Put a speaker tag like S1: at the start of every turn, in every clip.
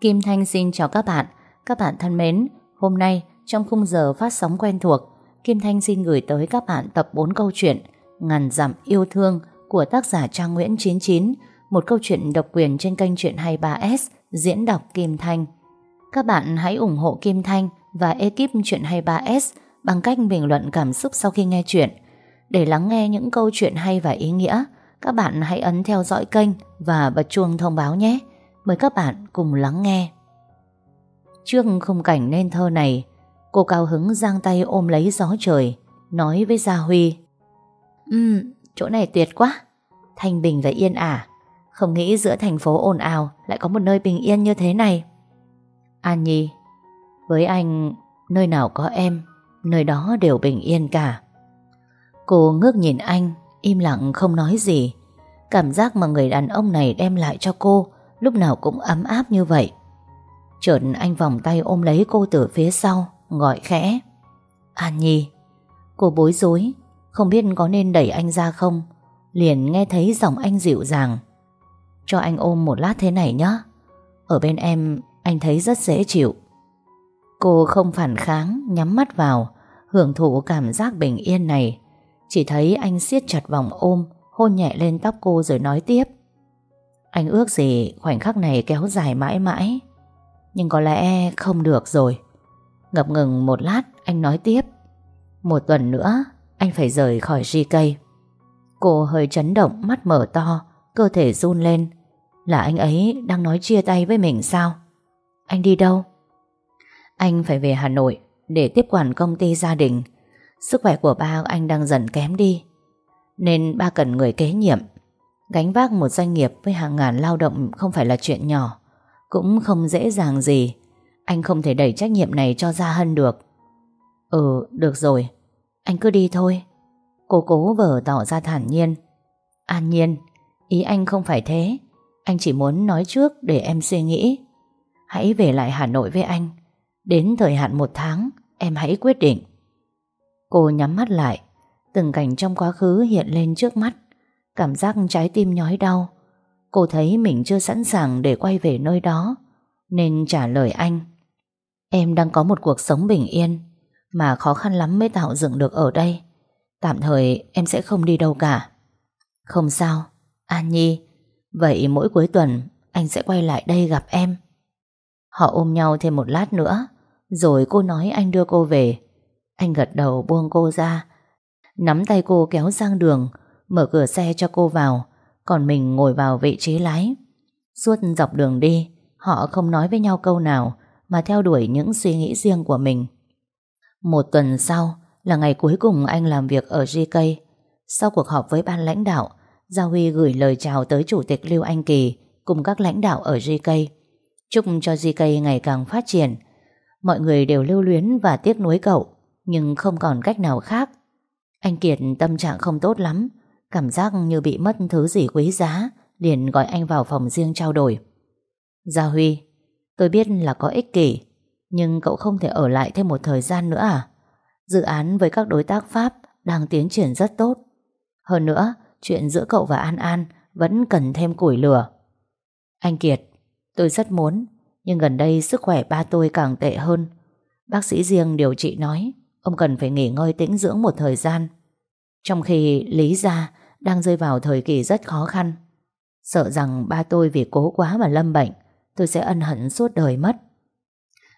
S1: Kim Thanh xin chào các bạn. Các bạn thân mến, hôm nay trong khung giờ phát sóng quen thuộc, Kim Thanh xin gửi tới các bạn tập 4 câu chuyện Ngàn dặm yêu thương của tác giả Trang Nguyễn 99, một câu chuyện độc quyền trên kênh Chuyện 23S diễn đọc Kim Thanh. Các bạn hãy ủng hộ Kim Thanh và ekip Chuyện 23S bằng cách bình luận cảm xúc sau khi nghe chuyện. Để lắng nghe những câu chuyện hay và ý nghĩa, các bạn hãy ấn theo dõi kênh và bật chuông thông báo nhé. Mời các bạn cùng lắng nghe. Trước khung cảnh nên thơ này, cô cao hứng giang tay ôm lấy gió trời, nói với Gia Huy. Ừm, chỗ này tuyệt quá, thanh bình và yên ả. Không nghĩ giữa thành phố ồn ào lại có một nơi bình yên như thế này. An Nhi, với anh, nơi nào có em, nơi đó đều bình yên cả. Cô ngước nhìn anh, im lặng không nói gì. Cảm giác mà người đàn ông này đem lại cho cô lúc nào cũng ấm áp như vậy. Chợt anh vòng tay ôm lấy cô từ phía sau, gọi khẽ. An Nhi. Cô bối rối, không biết có nên đẩy anh ra không. Liền nghe thấy giọng anh dịu dàng. Cho anh ôm một lát thế này nhé. Ở bên em, anh thấy rất dễ chịu. Cô không phản kháng, nhắm mắt vào, hưởng thụ cảm giác bình yên này. Chỉ thấy anh siết chặt vòng ôm, hôn nhẹ lên tóc cô rồi nói tiếp. Anh ước gì khoảnh khắc này kéo dài mãi mãi. Nhưng có lẽ không được rồi. Ngập ngừng một lát, anh nói tiếp. Một tuần nữa, anh phải rời khỏi GK. Cô hơi chấn động, mắt mở to, cơ thể run lên. Là anh ấy đang nói chia tay với mình sao? Anh đi đâu? Anh phải về Hà Nội để tiếp quản công ty gia đình. Sức khỏe của ba anh đang dần kém đi. Nên ba cần người kế nhiệm. Gánh vác một doanh nghiệp với hàng ngàn lao động không phải là chuyện nhỏ. Cũng không dễ dàng gì. Anh không thể đẩy trách nhiệm này cho Gia Hân được. Ừ, được rồi. Anh cứ đi thôi. Cô cố vở tỏ ra thản nhiên. An nhiên, ý anh không phải thế. Anh chỉ muốn nói trước để em suy nghĩ. Hãy về lại Hà Nội với anh. Đến thời hạn một tháng, em hãy quyết định. Cô nhắm mắt lại, từng cảnh trong quá khứ hiện lên trước mắt. Cảm giác trái tim nhói đau. Cô thấy mình chưa sẵn sàng để quay về nơi đó, nên trả lời anh. Em đang có một cuộc sống bình yên, mà khó khăn lắm mới tạo dựng được ở đây. Tạm thời em sẽ không đi đâu cả. Không sao, An Nhi, vậy mỗi cuối tuần anh sẽ quay lại đây gặp em. Họ ôm nhau thêm một lát nữa, rồi cô nói anh đưa cô về. Anh gật đầu buông cô ra, nắm tay cô kéo sang đường, mở cửa xe cho cô vào, còn mình ngồi vào vị trí lái. Suốt dọc đường đi, họ không nói với nhau câu nào, mà theo đuổi những suy nghĩ riêng của mình. Một tuần sau là ngày cuối cùng anh làm việc ở GK. Sau cuộc họp với ban lãnh đạo, Gia Huy gửi lời chào tới Chủ tịch Lưu Anh Kỳ cùng các lãnh đạo ở GK. Chúc cho GK ngày càng phát triển. Mọi người đều lưu luyến và tiếc nuối cậu, nhưng không còn cách nào khác. Anh Kiệt tâm trạng không tốt lắm, cảm giác như bị mất thứ gì quý giá, liền gọi anh vào phòng riêng trao đổi. Gia Huy, tôi biết là có ích kỷ, nhưng cậu không thể ở lại thêm một thời gian nữa à? Dự án với các đối tác Pháp đang tiến triển rất tốt. Hơn nữa, chuyện giữa cậu và An An vẫn cần thêm củi lửa. Anh Kiệt, tôi rất muốn, nhưng gần đây sức khỏe ba tôi càng tệ hơn. Bác sĩ riêng điều trị nói, ông cần phải nghỉ ngơi tĩnh dưỡng một thời gian. Trong khi Lý Gia đang rơi vào thời kỳ rất khó khăn. Sợ rằng ba tôi vì cố quá mà lâm bệnh, tôi sẽ ân hận suốt đời mất.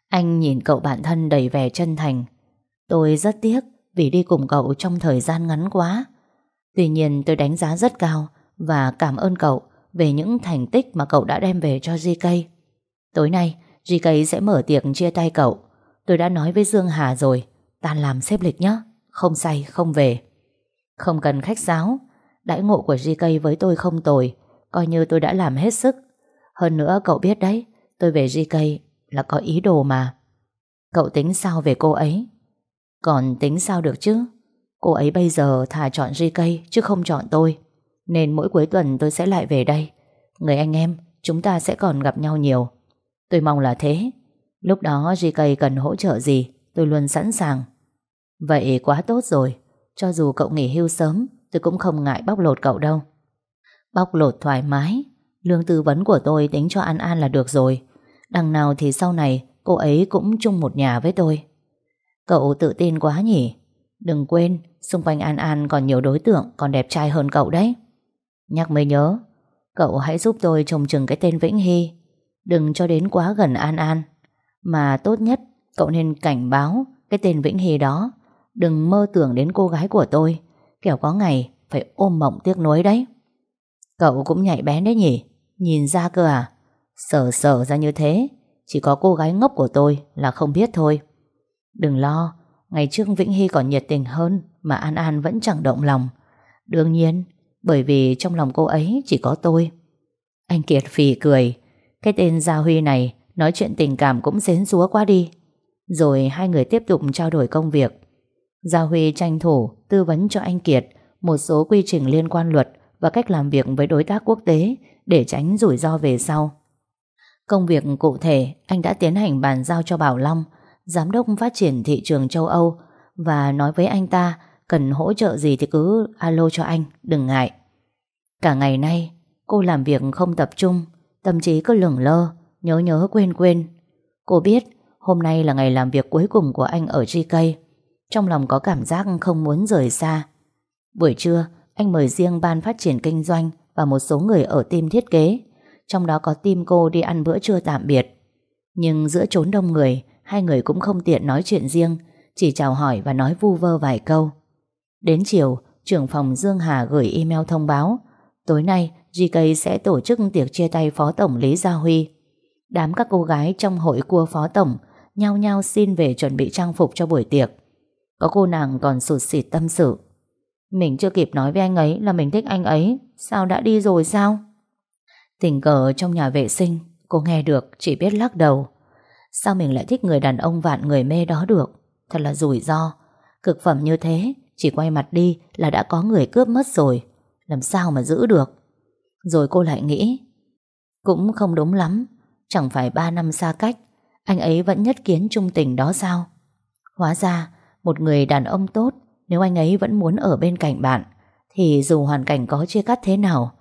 S1: Anh nhìn cậu bạn thân đầy vẻ chân thành. Tôi rất tiếc vì đi cùng cậu trong thời gian ngắn quá. Tuy nhiên tôi đánh giá rất cao và cảm ơn cậu về những thành tích mà cậu đã đem về cho GK. Tối nay, GK sẽ mở tiệc chia tay cậu. Tôi đã nói với Dương Hà rồi, tan làm xếp lịch nhé, không say, không về. Không cần khách sáo, đãi ngộ của GK với tôi không tồi, coi như tôi đã làm hết sức. Hơn nữa cậu biết đấy, tôi về GK là có ý đồ mà. Cậu tính sao về cô ấy? Còn tính sao được chứ? Cô ấy bây giờ thà chọn GK chứ không chọn tôi. Nên mỗi cuối tuần tôi sẽ lại về đây. Người anh em, chúng ta sẽ còn gặp nhau nhiều. Tôi mong là thế. Lúc đó GK cần hỗ trợ gì, tôi luôn sẵn sàng. Vậy quá tốt rồi. Cho dù cậu nghỉ hưu sớm, tôi cũng không ngại bóc lột cậu đâu. Bóc lột thoải mái. Lương tư vấn của tôi tính cho An An là được rồi. Đằng nào thì sau này cô ấy cũng chung một nhà với tôi. Cậu tự tin quá nhỉ? Đừng quên, xung quanh An An còn nhiều đối tượng còn đẹp trai hơn cậu đấy. Nhắc mới nhớ, cậu hãy giúp tôi trồng chừng cái tên Vĩnh Hy. Đừng cho đến quá gần An An. Mà tốt nhất, cậu nên cảnh báo cái tên Vĩnh Hy đó. Đừng mơ tưởng đến cô gái của tôi. Kẻo có ngày phải ôm mộng tiếc nuối đấy. Cậu cũng nhạy bén đấy nhỉ? Nhìn ra cơ à? Sở sở ra như thế, chỉ có cô gái ngốc của tôi là không biết thôi. Đừng lo, ngày trước Vĩnh Hy còn nhiệt tình hơn mà An An vẫn chẳng động lòng. Đương nhiên, bởi vì trong lòng cô ấy chỉ có tôi. Anh Kiệt phì cười, cái tên Gia Huy này nói chuyện tình cảm cũng xến xúa quá đi. Rồi hai người tiếp tục trao đổi công việc. Gia Huy tranh thủ tư vấn cho anh Kiệt một số quy trình liên quan luật và cách làm việc với đối tác quốc tế để tránh rủi ro về sau. Công việc cụ thể anh đã tiến hành bàn giao cho Bảo Long, giám đốc phát triển thị trường châu Âu và nói với anh ta cần hỗ trợ gì thì cứ alo cho anh, đừng ngại. Cả ngày nay, cô làm việc không tập trung, tâm trí cứ lửng lơ, nhớ nhớ quên quên. Cô biết hôm nay là ngày làm việc cuối cùng của anh ở GK. Trong lòng có cảm giác không muốn rời xa. Buổi trưa, anh mời riêng ban phát triển kinh doanh và một số người ở team thiết kế. Trong đó có team cô đi ăn bữa trưa tạm biệt. Nhưng giữa chốn đông người, hai người cũng không tiện nói chuyện riêng, chỉ chào hỏi và nói vu vơ vài câu. Đến chiều, trưởng phòng Dương Hà gửi email thông báo tối nay GK sẽ tổ chức tiệc chia tay Phó Tổng Lý Gia Huy. Đám các cô gái trong hội cua Phó Tổng nhao nhao xin về chuẩn bị trang phục cho buổi tiệc. Có cô nàng còn sụt sịt tâm sự. Mình chưa kịp nói với anh ấy là mình thích anh ấy, sao đã đi rồi sao? Tình cờ trong nhà vệ sinh, cô nghe được chỉ biết lắc đầu. Sao mình lại thích người đàn ông vạn người mê đó được? Thật là rủi ro. Cực phẩm như thế, chỉ quay mặt đi là đã có người cướp mất rồi. Làm sao mà giữ được? Rồi cô lại nghĩ, cũng không đúng lắm. Chẳng phải ba năm xa cách, anh ấy vẫn nhất kiến trung tình đó sao? Hóa ra, một người đàn ông tốt, nếu anh ấy vẫn muốn ở bên cạnh bạn, thì dù hoàn cảnh có chia cắt thế nào,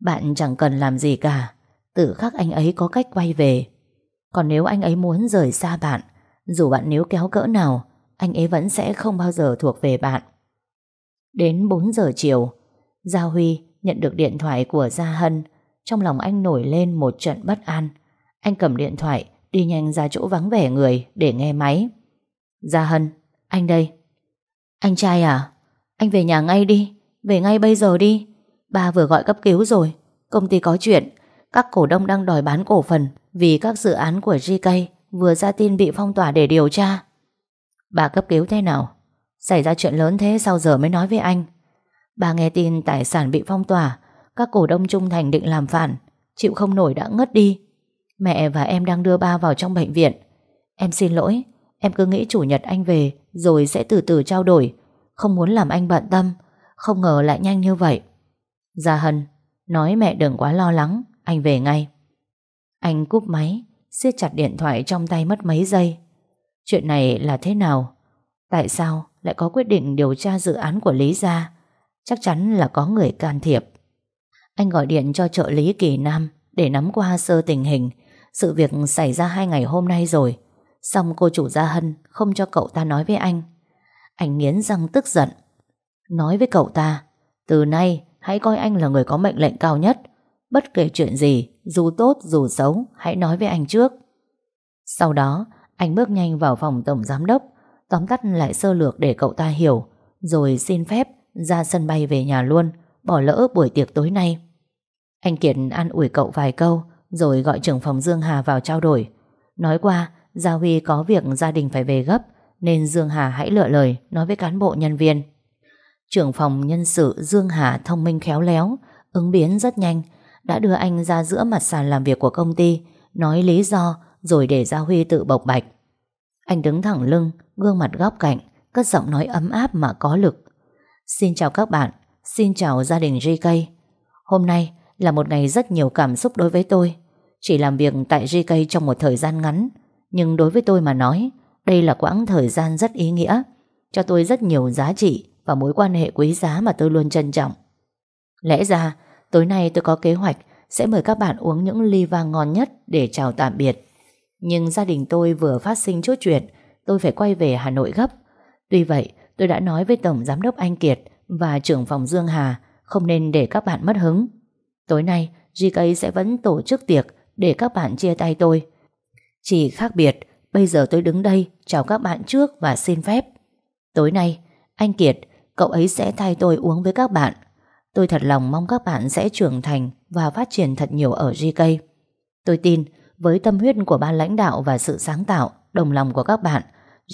S1: bạn chẳng cần làm gì cả. Tự khắc anh ấy có cách quay về. Còn nếu anh ấy muốn rời xa bạn, dù bạn nếu kéo cỡ nào, anh ấy vẫn sẽ không bao giờ thuộc về bạn. Đến 4 giờ chiều, Gia Huy nhận được điện thoại của Gia Hân. Trong lòng anh nổi lên một trận bất an. Anh cầm điện thoại, đi nhanh ra chỗ vắng vẻ người để nghe máy. Gia Hân, anh đây. Anh trai à? Anh về nhà ngay đi. Về ngay bây giờ đi. Ba vừa gọi cấp cứu rồi. Công ty có chuyện. Các cổ đông đang đòi bán cổ phần vì các dự án của GK vừa ra tin bị phong tỏa để điều tra. Bà cấp cứu thế nào? Xảy ra chuyện lớn thế sao giờ mới nói với anh? Bà nghe tin tài sản bị phong tỏa, các cổ đông trung thành định làm phản, chịu không nổi đã ngất đi. Mẹ và em đang đưa ba vào trong bệnh viện. Em xin lỗi, em cứ nghĩ chủ nhật anh về rồi sẽ từ từ trao đổi, không muốn làm anh bận tâm, không ngờ lại nhanh như vậy. Gia Hân, nói mẹ đừng quá lo lắng, anh về ngay. Anh cúp máy, siết chặt điện thoại trong tay mất mấy giây. Chuyện này là thế nào? Tại sao lại có quyết định điều tra dự án của Lý Gia? Chắc chắn là có người can thiệp. Anh gọi điện cho trợ lý Kỳ Nam để nắm qua sơ tình hình. Sự việc xảy ra hai ngày hôm nay rồi. Xong cô chủ Gia Hân không cho cậu ta nói với anh. Anh nghiến răng tức giận. Nói với cậu ta, từ nay hãy coi anh là người có mệnh lệnh cao nhất. Bất kể chuyện gì, dù tốt dù xấu, hãy nói với anh trước. Sau đó, anh bước nhanh vào phòng tổng giám đốc, tóm tắt lại sơ lược để cậu ta hiểu, rồi xin phép ra sân bay về nhà luôn, bỏ lỡ buổi tiệc tối nay. Anh Kiệt an ủi cậu vài câu, rồi gọi trưởng phòng Dương Hà vào trao đổi. Nói qua, Gia Huy có việc gia đình phải về gấp, nên Dương Hà hãy lựa lời nói với cán bộ nhân viên. Trưởng phòng nhân sự Dương Hà thông minh khéo léo, ứng biến rất nhanh, đã đưa anh ra giữa mặt sàn làm việc của công ty, nói lý do rồi để Gia Huy tự bộc bạch. Anh đứng thẳng lưng, gương mặt góc cạnh, cất giọng nói ấm áp mà có lực. Xin chào các bạn, xin chào gia đình JK Hôm nay là một ngày rất nhiều cảm xúc đối với tôi. Chỉ làm việc tại JK trong một thời gian ngắn, nhưng đối với tôi mà nói, đây là quãng thời gian rất ý nghĩa, cho tôi rất nhiều giá trị và mối quan hệ quý giá mà tôi luôn trân trọng. Lẽ ra, tối nay tôi có kế hoạch sẽ mời các bạn uống những ly vang ngon nhất để chào tạm biệt. Nhưng gia đình tôi vừa phát sinh chút chuyện Tôi phải quay về Hà Nội gấp Tuy vậy tôi đã nói với Tổng Giám đốc Anh Kiệt Và trưởng phòng Dương Hà Không nên để các bạn mất hứng Tối nay GK sẽ vẫn tổ chức tiệc Để các bạn chia tay tôi chỉ khác biệt Bây giờ tôi đứng đây chào các bạn trước và xin phép Tối nay Anh Kiệt Cậu ấy sẽ thay tôi uống với các bạn Tôi thật lòng mong các bạn sẽ trưởng thành Và phát triển thật nhiều ở GK Tôi tin với tâm huyết của ban lãnh đạo và sự sáng tạo, đồng lòng của các bạn,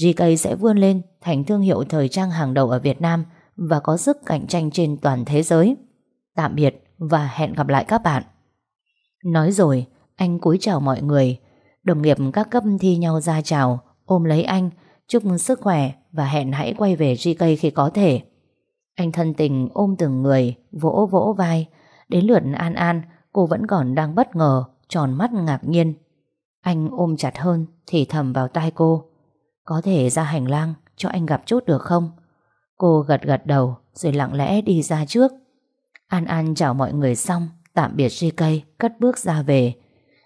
S1: GK sẽ vươn lên thành thương hiệu thời trang hàng đầu ở Việt Nam và có sức cạnh tranh trên toàn thế giới. Tạm biệt và hẹn gặp lại các bạn. Nói rồi, anh cúi chào mọi người. Đồng nghiệp các cấp thi nhau ra chào, ôm lấy anh, chúc sức khỏe và hẹn hãy quay về GK khi có thể. Anh thân tình ôm từng người, vỗ vỗ vai. Đến lượt An An, cô vẫn còn đang bất ngờ tròn mắt ngạc nhiên. Anh ôm chặt hơn thì thầm vào tai cô. Có thể ra hành lang cho anh gặp chút được không? Cô gật gật đầu rồi lặng lẽ đi ra trước. An An chào mọi người xong, tạm biệt GK, cất bước ra về.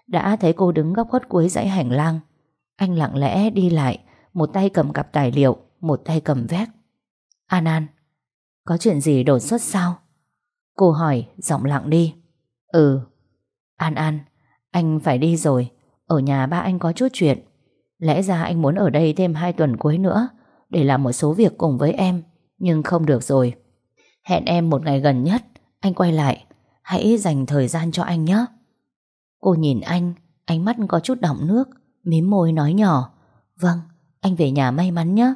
S1: Đã thấy cô đứng góc khuất cuối dãy hành lang. Anh lặng lẽ đi lại, một tay cầm cặp tài liệu, một tay cầm vét. An An, có chuyện gì đột xuất sao? Cô hỏi, giọng lặng đi. Ừ. An An, anh phải đi rồi Ở nhà ba anh có chút chuyện Lẽ ra anh muốn ở đây thêm hai tuần cuối nữa Để làm một số việc cùng với em Nhưng không được rồi Hẹn em một ngày gần nhất Anh quay lại Hãy dành thời gian cho anh nhé Cô nhìn anh Ánh mắt có chút đọng nước Mím môi nói nhỏ Vâng, anh về nhà may mắn nhé.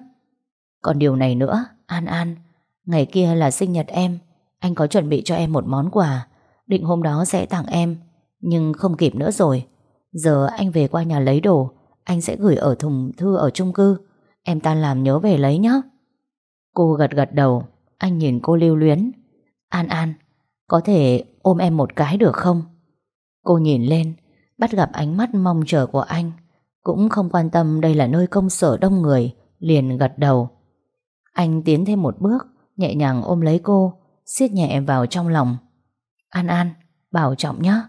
S1: Còn điều này nữa An An Ngày kia là sinh nhật em Anh có chuẩn bị cho em một món quà Định hôm đó sẽ tặng em nhưng không kịp nữa rồi. Giờ anh về qua nhà lấy đồ Anh sẽ gửi ở thùng thư ở chung cư Em tan làm nhớ về lấy nhé. Cô gật gật đầu Anh nhìn cô lưu luyến An An Có thể ôm em một cái được không? Cô nhìn lên, Bắt gặp ánh mắt mong chờ của anh. Cũng không quan tâm đây là nơi công sở đông người, Liền gật đầu. Anh tiến thêm một bước, Nhẹ nhàng ôm lấy cô, siết nhẹ vào trong lòng. An An, Bảo trọng nhé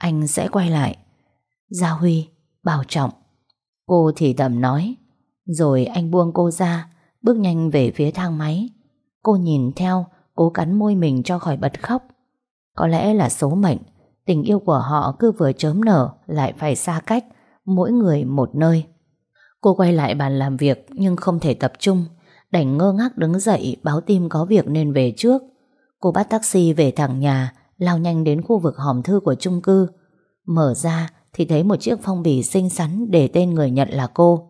S1: anh sẽ quay lại. Gia Huy, Bảo trọng. Cô thì thầm nói, Rồi anh buông cô ra, Bước nhanh về phía thang máy. Cô nhìn theo, Cố cắn môi mình cho khỏi bật khóc. Có lẽ là số mệnh Tình yêu của họ cứ vừa chớm nở Lại phải xa cách Mỗi người một nơi Cô quay lại bàn làm việc Nhưng không thể tập trung Đành ngơ ngác đứng dậy báo tim có việc nên về trước Cô bắt taxi về thẳng nhà lao nhanh đến khu vực hòm thư của chung cư. Mở ra thì thấy một chiếc phong bì xinh xắn để tên người nhận là cô.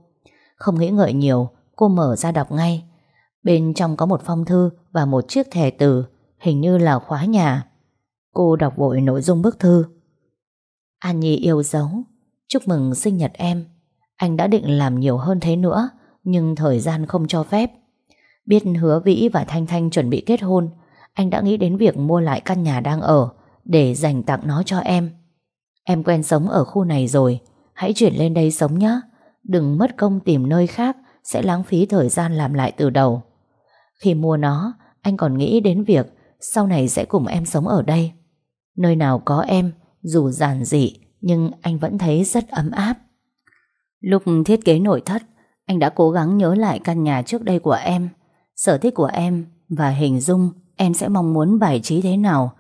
S1: Không nghĩ ngợi nhiều, cô mở ra đọc ngay. Bên trong có một phong thư và một chiếc thẻ từ, hình như là khóa nhà. Cô đọc vội nội dung bức thư. An Nhi yêu dấu, chúc mừng sinh nhật em. Anh đã định làm nhiều hơn thế nữa, nhưng thời gian không cho phép. Biết hứa Vĩ và Thanh Thanh chuẩn bị kết hôn, anh đã nghĩ đến việc mua lại căn nhà đang ở để dành tặng nó cho em. Em quen sống ở khu này rồi, hãy chuyển lên đây sống nhé. Đừng mất công tìm nơi khác sẽ lãng phí thời gian làm lại từ đầu. Khi mua nó, anh còn nghĩ đến việc sau này sẽ cùng em sống ở đây. Nơi nào có em, dù giản dị, nhưng anh vẫn thấy rất ấm áp. Lúc thiết kế nội thất, anh đã cố gắng nhớ lại căn nhà trước đây của em, sở thích của em và hình dung Em sẽ mong muốn bài trí thế nào.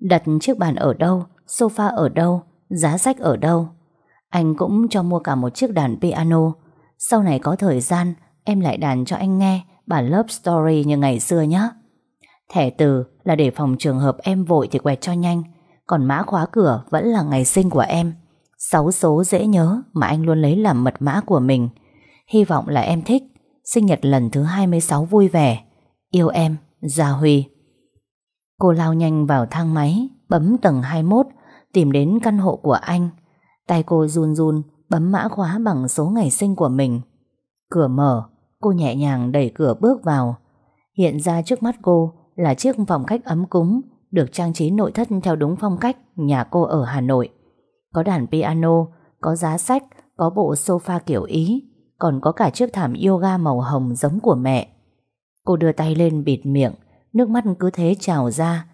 S1: Đặt chiếc bàn ở đâu Sofa ở đâu Giá sách ở đâu. Anh cũng cho mua cả một chiếc đàn piano. Sau này có thời gian Em lại đàn cho anh nghe Bản love story như ngày xưa nhé. Thẻ từ là để phòng trường hợp em vội thì quẹt cho nhanh. Còn mã khóa cửa vẫn là ngày sinh của em Sáu số dễ nhớ Mà anh luôn lấy làm mật mã của mình Hy vọng là em thích Sinh nhật lần thứ 26 vui vẻ Yêu em, Gia Huy Cô lao nhanh vào thang máy, bấm tầng 21, tìm đến căn hộ của anh. Tay cô run run, bấm mã khóa bằng số ngày sinh của mình. Cửa mở, cô nhẹ nhàng đẩy cửa bước vào. Hiện ra trước mắt cô là chiếc phòng khách ấm cúng, được trang trí nội thất theo đúng phong cách nhà cô ở Hà Nội. Có đàn piano, có giá sách, có bộ sofa kiểu Ý, còn có cả chiếc thảm yoga màu hồng giống của mẹ. Cô đưa tay lên bịt miệng, Nước mắt cứ thế trào ra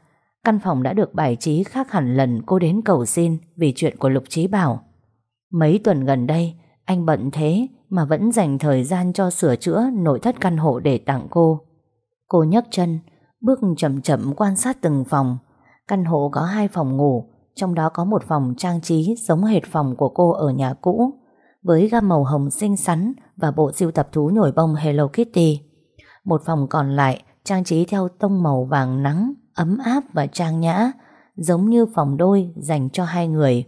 S1: Căn phòng đã được bài trí khác hẳn lần cô đến cầu xin Vì chuyện của Lục Trí Bảo Mấy tuần gần đây anh bận thế mà vẫn dành thời gian cho sửa chữa nội thất căn hộ để tặng cô. Cô nhấc chân, bước chậm chậm quan sát từng phòng. Căn hộ có hai phòng ngủ, trong đó có một phòng trang trí giống hệt phòng của cô ở nhà cũ, với gam màu hồng xinh xắn và bộ sưu tập thú nhồi bông Hello Kitty. Một phòng còn lại trang trí theo tông màu vàng nắng, ấm áp và trang nhã, giống như phòng đôi dành cho hai người.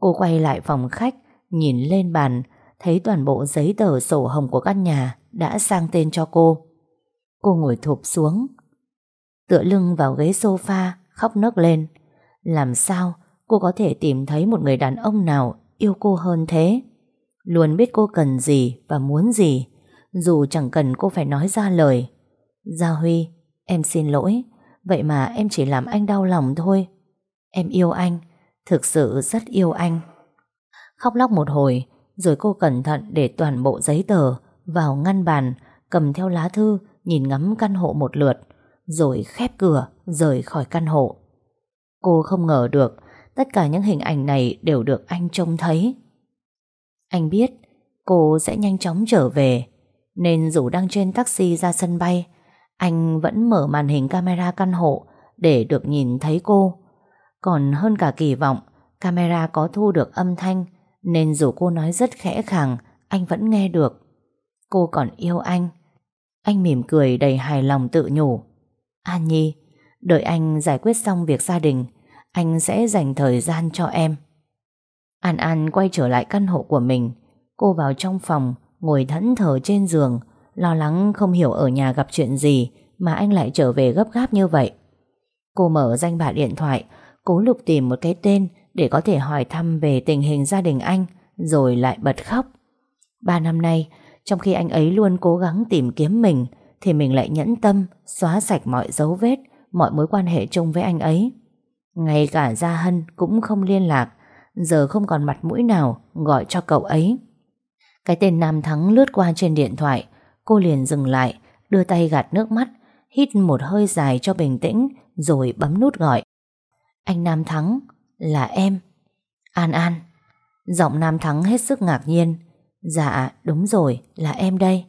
S1: Cô quay lại phòng khách, nhìn lên bàn, thấy toàn bộ giấy tờ sổ hồng của căn nhà đã sang tên cho cô. Cô ngồi thụp xuống, tựa lưng vào ghế sofa, khóc nấc lên. Làm sao cô có thể tìm thấy một người đàn ông nào yêu cô hơn thế? Luôn biết cô cần gì và muốn gì, dù chẳng cần cô phải nói ra lời. Gia Huy, em xin lỗi, vậy mà em chỉ làm anh đau lòng thôi. Em yêu anh, thực sự rất yêu anh. Khóc lóc một hồi, rồi cô cẩn thận để toàn bộ giấy tờ vào ngăn bàn, cầm theo lá thư, nhìn ngắm căn hộ một lượt, rồi khép cửa, rời khỏi căn hộ. Cô không ngờ được, tất cả những hình ảnh này đều được anh trông thấy. Anh biết cô sẽ nhanh chóng trở về, nên dù đang trên taxi ra sân bay, anh vẫn mở màn hình camera căn hộ để được nhìn thấy cô. Còn hơn cả kỳ vọng, camera có thu được âm thanh nên dù cô nói rất khẽ khàng, anh vẫn nghe được. Cô còn yêu anh. Anh mỉm cười đầy hài lòng tự nhủ. An Nhi, đợi anh giải quyết xong việc gia đình, anh sẽ dành thời gian cho em. An An quay trở lại căn hộ của mình. Cô vào trong phòng, ngồi thẫn thờ trên giường, lo lắng không hiểu ở nhà gặp chuyện gì mà anh lại trở về gấp gáp như vậy. Cô mở danh bạ điện thoại, cố lục tìm một cái tên để có thể hỏi thăm về tình hình gia đình anh, rồi lại bật khóc. Ba năm nay, trong khi anh ấy luôn cố gắng tìm kiếm mình, thì mình lại nhẫn tâm xóa sạch mọi dấu vết, mọi mối quan hệ chung với anh ấy. Ngay cả Gia Hân cũng không liên lạc, giờ không còn mặt mũi nào gọi cho cậu ấy. Cái tên Nam Thắng lướt qua trên điện thoại, cô liền dừng lại, đưa tay gạt nước mắt, hít một hơi dài cho bình tĩnh, rồi bấm nút gọi. Anh Nam Thắng, là em. An An. Giọng Nam Thắng hết sức ngạc nhiên. Dạ, đúng rồi, là em đây.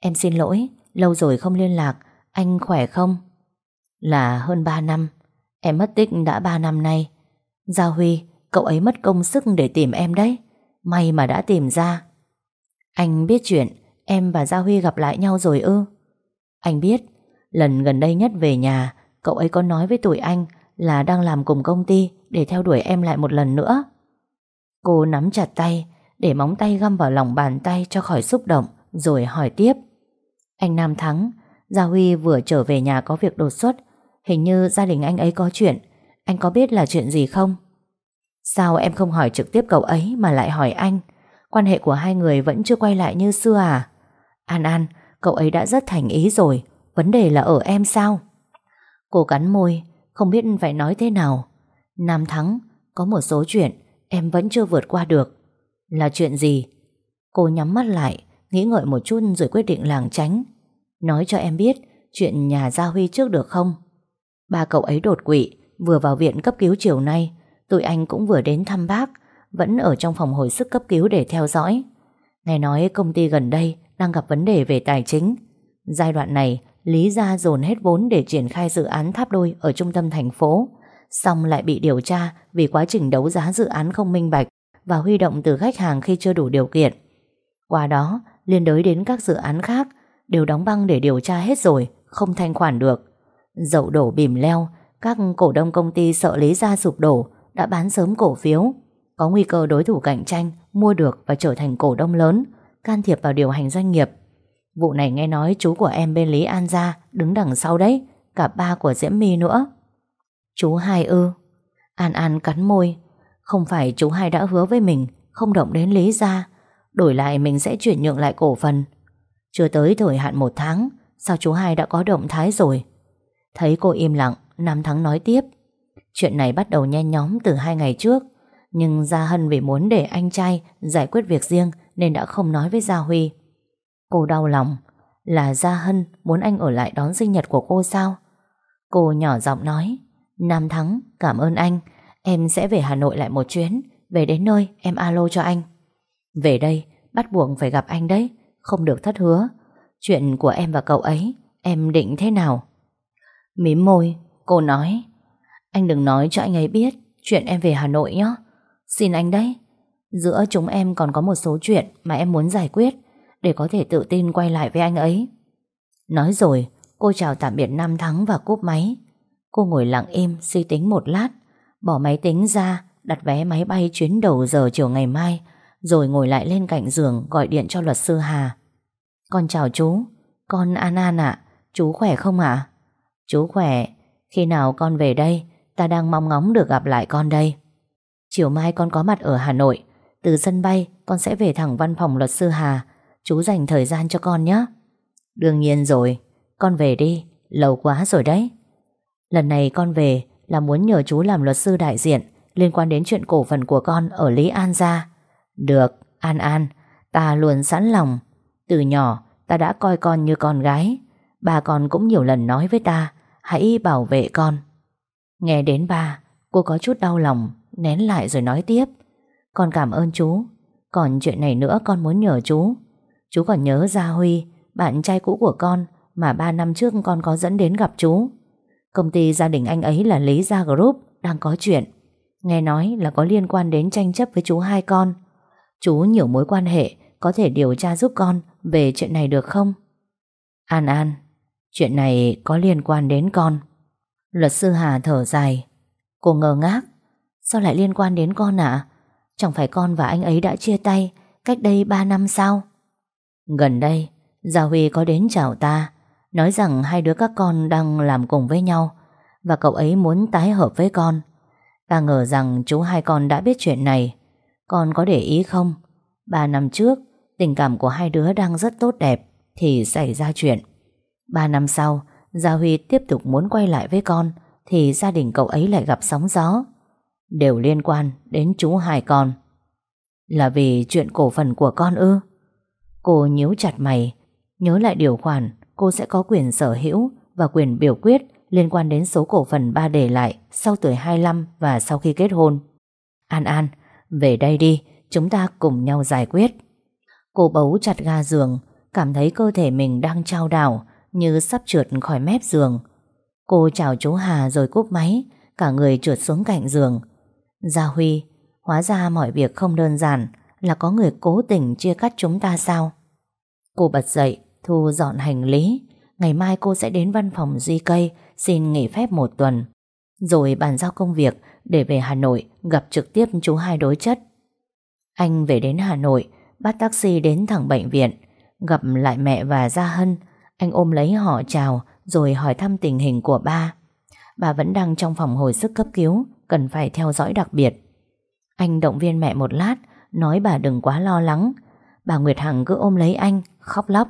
S1: Em xin lỗi, lâu rồi không liên lạc, anh khỏe không? Là hơn 3 năm, em mất tích đã 3 năm nay. Gia Huy, cậu ấy mất công sức để tìm em đấy. May mà đã tìm ra. Anh biết chuyện, em và Gia Huy gặp lại nhau rồi ư? Anh biết, lần gần đây nhất về nhà, cậu ấy có nói với tụi anh là đang làm cùng công ty để theo đuổi em lại một lần nữa. Cô nắm chặt tay, để móng tay găm vào lòng bàn tay cho khỏi xúc động, rồi hỏi tiếp. Anh Nam Thắng, Gia Huy vừa trở về nhà có việc đột xuất, hình như gia đình anh ấy có chuyện, anh có biết là chuyện gì không? Sao em không hỏi trực tiếp cậu ấy mà lại hỏi anh? Quan hệ của hai người vẫn chưa quay lại như xưa à? An An, cậu ấy đã rất thành ý rồi, vấn đề là ở em sao? Cô cắn môi, không biết phải nói thế nào. Nam Thắng, có một số chuyện em vẫn chưa vượt qua được. Là chuyện gì? Cô nhắm mắt lại, nghĩ ngợi một chút rồi quyết định làng tránh. Nói cho em biết chuyện nhà Gia Huy trước được không? Ba cậu ấy đột quỵ, vừa vào viện cấp cứu chiều nay. Tụi anh cũng vừa đến thăm bác, vẫn ở trong phòng hồi sức cấp cứu để theo dõi. Nghe nói công ty gần đây đang gặp vấn đề về tài chính. Giai đoạn này, Lý Gia dồn hết vốn để triển khai dự án tháp đôi ở trung tâm thành phố xong lại bị điều tra vì quá trình đấu giá dự án không minh bạch và huy động từ khách hàng khi chưa đủ điều kiện. Qua đó, liên đới đến các dự án khác đều đóng băng để điều tra hết rồi, không thanh khoản được. Dậu đổ bìm leo, các cổ đông công ty sợ lý ra sụp đổ đã bán sớm cổ phiếu. Có nguy cơ đối thủ cạnh tranh mua được và trở thành cổ đông lớn, can thiệp vào điều hành doanh nghiệp. Vụ này nghe nói chú của em bên Lý An Gia đứng đằng sau đấy, cả ba của Diễm My nữa. Chú hai ư An An cắn môi Không phải chú hai đã hứa với mình Không động đến Lý gia Đổi lại mình sẽ chuyển nhượng lại cổ phần chưa tới thời hạn một tháng Sao chú hai đã có động thái rồi Thấy cô im lặng Nam Thắng nói tiếp Chuyện này bắt đầu nhen nhóm từ hai ngày trước Nhưng Gia Hân vì muốn để anh trai Giải quyết việc riêng Nên đã không nói với Gia Huy Cô đau lòng Là Gia Hân muốn anh ở lại đón sinh nhật của cô sao Cô nhỏ giọng nói Nam Thắng, cảm ơn anh. Em sẽ về Hà Nội lại một chuyến. Về đến nơi, em alo cho anh. Về đây, bắt buộc phải gặp anh đấy, không được thất hứa. Chuyện của em và cậu ấy, em định thế nào? Mím môi, cô nói, anh đừng nói cho anh ấy biết chuyện em về Hà Nội nhé. Xin anh đấy. Giữa chúng em còn có một số chuyện mà em muốn giải quyết để có thể tự tin quay lại với anh ấy. Nói rồi, cô chào tạm biệt Nam Thắng và cúp máy. Cô ngồi lặng im suy tính một lát, bỏ máy tính ra, đặt vé máy bay chuyến đầu giờ chiều ngày mai, rồi ngồi lại lên cạnh giường gọi điện cho luật sư Hà. Con chào chú, con An An ạ, chú khỏe không ạ? Chú khỏe, khi nào con về đây, ta đang mong ngóng được gặp lại con đây. Chiều mai con có mặt ở Hà Nội, từ sân bay con sẽ về thẳng văn phòng luật sư Hà, chú dành thời gian cho con nhé. Đương nhiên rồi, con về đi, lâu quá rồi đấy. Lần này con về là muốn nhờ chú làm luật sư đại diện liên quan đến chuyện cổ phần của con ở Lý An gia. Được, An An, ta luôn sẵn lòng. Từ nhỏ, ta đã coi con như con gái. Bà con cũng nhiều lần nói với ta, hãy bảo vệ con. Nghe đến ba, cô có chút đau lòng, nén lại rồi nói tiếp. Con cảm ơn chú. Còn chuyện này nữa con muốn nhờ chú. Chú còn nhớ Gia Huy, bạn trai cũ của con mà ba năm trước con có dẫn đến gặp chú. Công ty gia đình anh ấy là Lý Gia Group đang có chuyện. Nghe nói là có liên quan đến tranh chấp với chú hai con. Chú nhiều mối quan hệ có thể điều tra giúp con về chuyện này được không? An An, chuyện này có liên quan đến con. Luật sư Hà thở dài. Cô ngờ ngác. Sao lại liên quan đến con ạ? Chẳng phải con và anh ấy đã chia tay cách đây 3 năm sao? Gần đây, Gia Huy có đến chào ta, nói rằng hai đứa các con đang làm cùng với nhau và cậu ấy muốn tái hợp với con. Ta ngờ rằng chú hai con đã biết chuyện này. Con có để ý không? Ba năm trước, tình cảm của hai đứa đang rất tốt đẹp thì xảy ra chuyện. Ba năm sau, Gia Huy tiếp tục muốn quay lại với con thì gia đình cậu ấy lại gặp sóng gió. Đều liên quan đến chú hai con. Là vì chuyện cổ phần của con ư? Cô nhíu chặt mày, nhớ lại điều khoản cô sẽ có quyền sở hữu và quyền biểu quyết liên quan đến số cổ phần ba để lại sau tuổi 25 và sau khi kết hôn. An An, về đây đi, chúng ta cùng nhau giải quyết. Cô bấu chặt ga giường, cảm thấy cơ thể mình đang trao đảo như sắp trượt khỏi mép giường. Cô chào chú Hà rồi cúp máy, cả người trượt xuống cạnh giường. Gia Huy, hóa ra mọi việc không đơn giản, là có người cố tình chia cắt chúng ta sao? Cô bật dậy, thu dọn hành lý. Ngày mai cô sẽ đến văn phòng Duy Cây xin nghỉ phép một tuần. Rồi bàn giao công việc để về Hà Nội gặp trực tiếp chú hai đối chất. Anh về đến Hà Nội, bắt taxi đến thẳng bệnh viện. Gặp lại mẹ và Gia Hân, anh ôm lấy họ chào rồi hỏi thăm tình hình của ba. Bà vẫn đang trong phòng hồi sức cấp cứu, cần phải theo dõi đặc biệt. Anh động viên mẹ một lát Nói bà đừng quá lo lắng Bà Nguyệt Hằng cứ ôm lấy anh Khóc lóc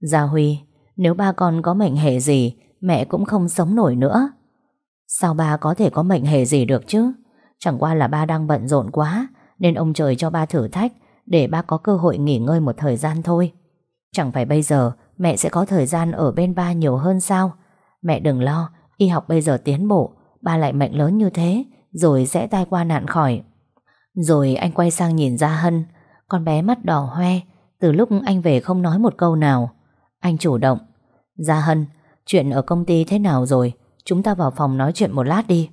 S1: Gia Huy Nếu ba con có mệnh hệ gì Mẹ cũng không sống nổi nữa Sao ba có thể có mệnh hệ gì được chứ? Chẳng qua là ba đang bận rộn quá Nên ông trời cho ba thử thách Để ba có cơ hội nghỉ ngơi một thời gian thôi. Chẳng phải bây giờ Mẹ sẽ có thời gian ở bên ba nhiều hơn sao? Mẹ đừng lo Y học bây giờ tiến bộ Ba lại mệnh lớn như thế Rồi sẽ tai qua nạn khỏi. Rồi anh quay sang nhìn ra Hân Con bé mắt đỏ hoe Từ lúc anh về không nói một câu nào. Anh chủ động Gia Hân, chuyện ở công ty thế nào rồi? Chúng ta vào phòng nói chuyện một lát đi.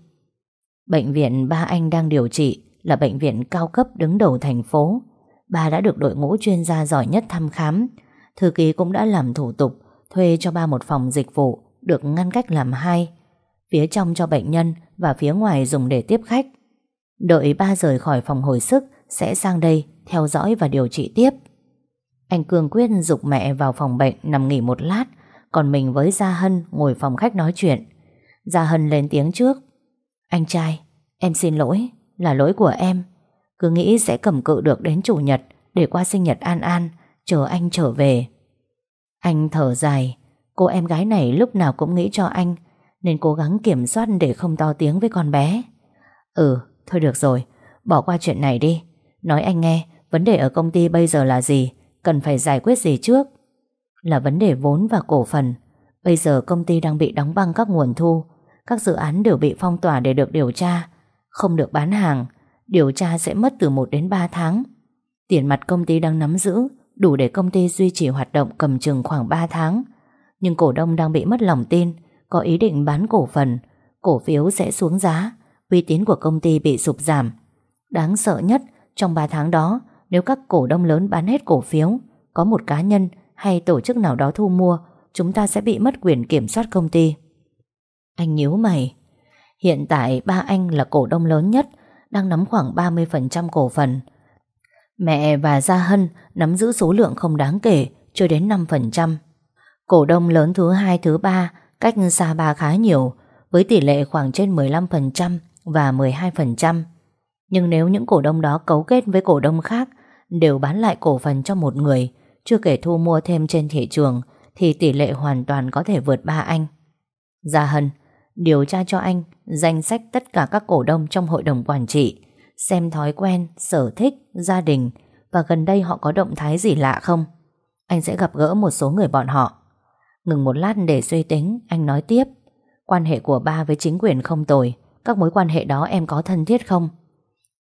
S1: Bệnh viện ba anh đang điều trị Là bệnh viện cao cấp đứng đầu thành phố. Ba đã được đội ngũ chuyên gia giỏi nhất thăm khám. Thư ký cũng đã làm thủ tục, Thuê cho ba một phòng dịch vụ, Được ngăn cách làm hai. Phía trong cho bệnh nhân Và phía ngoài dùng để tiếp khách. Đợi ba rời khỏi phòng hồi sức, Sẽ sang đây, theo dõi và điều trị tiếp. Anh Cương quyết dục mẹ vào phòng bệnh Nằm nghỉ một lát, Còn mình với Gia Hân ngồi phòng khách nói chuyện. Gia Hân lên tiếng trước Anh trai Em xin lỗi Là lỗi của em Cứ nghĩ sẽ cầm cự được đến chủ nhật Để qua sinh nhật An An Chờ anh trở về Anh thở dài Cô em gái này lúc nào cũng nghĩ cho anh Nên cố gắng kiểm soát để không to tiếng với con bé Ừ Thôi được rồi, bỏ qua chuyện này đi. Nói anh nghe, vấn đề ở công ty bây giờ là gì? Cần phải giải quyết gì trước? Là vấn đề vốn và cổ phần. Bây giờ công ty đang bị đóng băng các nguồn thu. Các dự án đều bị phong tỏa để được điều tra. Không được bán hàng. Điều tra sẽ mất từ 1 đến 3 tháng. Tiền mặt công ty đang nắm giữ đủ để công ty duy trì hoạt động cầm chừng khoảng 3 tháng. Nhưng cổ đông đang bị mất lòng tin, có ý định bán cổ phần, cổ phiếu sẽ xuống giá, uy tín của công ty bị sụp giảm. Đáng sợ nhất, trong 3 tháng đó, nếu các cổ đông lớn bán hết cổ phiếu, có một cá nhân hay tổ chức nào đó thu mua, chúng ta sẽ bị mất quyền kiểm soát công ty. Anh nhíu mày. Hiện tại ba anh là cổ đông lớn nhất, đang nắm khoảng 30% cổ phần. Mẹ và Gia Hân nắm giữ số lượng không đáng kể, chưa đến 5%. Cổ đông lớn thứ hai, thứ ba cách xa ba khá nhiều, với tỷ lệ khoảng trên 15% và 12%. Nhưng nếu những cổ đông đó cấu kết với cổ đông khác đều bán lại cổ phần cho một người, chưa kể thu mua thêm trên thị trường, thì tỷ lệ hoàn toàn có thể vượt ba anh. Gia Hân, điều tra cho anh danh sách tất cả các cổ đông trong hội đồng quản trị, xem thói quen, sở thích, gia đình và gần đây họ có động thái gì lạ không. Anh sẽ gặp gỡ một số người bọn họ. Ngừng một lát để suy tính, anh nói tiếp. Quan hệ của ba với chính quyền không tồi, các mối quan hệ đó em có thân thiết không?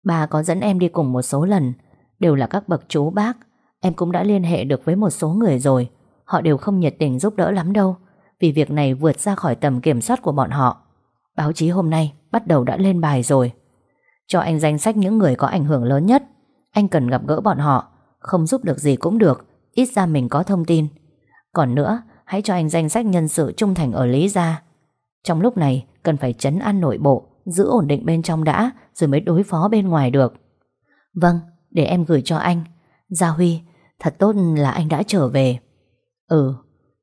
S1: Bà có dẫn em đi cùng một số lần, đều là các bậc chú bác. Em cũng đã liên hệ được với một số người rồi, họ đều không nhiệt tình giúp đỡ lắm đâu, vì việc này vượt ra khỏi tầm kiểm soát của bọn họ. Báo chí hôm nay bắt đầu đã lên bài rồi. Cho anh danh sách những người có ảnh hưởng lớn nhất. Anh cần gặp gỡ bọn họ, không giúp được gì cũng được, ít ra mình có thông tin. Còn nữa, hãy cho anh danh sách nhân sự trung thành ở Lý ra Trong lúc này, cần phải chấn an nội bộ, giữ ổn định bên trong đã, rồi mới đối phó bên ngoài được. Vâng, để em gửi cho anh. Gia Huy, thật tốt là anh đã trở về. Ừ,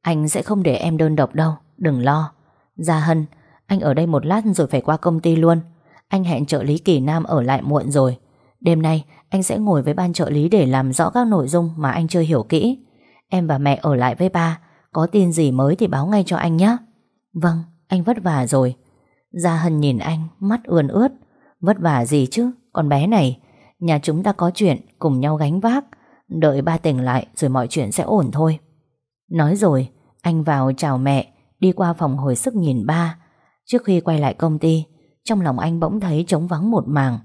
S1: anh sẽ không để em đơn độc đâu, đừng lo. Gia Hân, anh ở đây một lát rồi phải qua công ty luôn. Anh hẹn trợ lý Kỳ Nam ở lại muộn rồi. Đêm nay, anh sẽ ngồi với ban trợ lý để làm rõ các nội dung mà anh chưa hiểu kỹ. Em và mẹ ở lại với ba, có tin gì mới thì báo ngay cho anh nhé. Vâng, anh vất vả rồi. Gia Hân nhìn anh, mắt ươn ướt. Vất vả gì chứ, con bé này. Nhà chúng ta có chuyện, cùng nhau gánh vác. Đợi ba tỉnh lại rồi mọi chuyện sẽ ổn thôi. Nói rồi, anh vào chào mẹ, đi qua phòng hồi sức nhìn ba. Trước khi quay lại công ty, trong lòng anh bỗng thấy trống vắng một màng.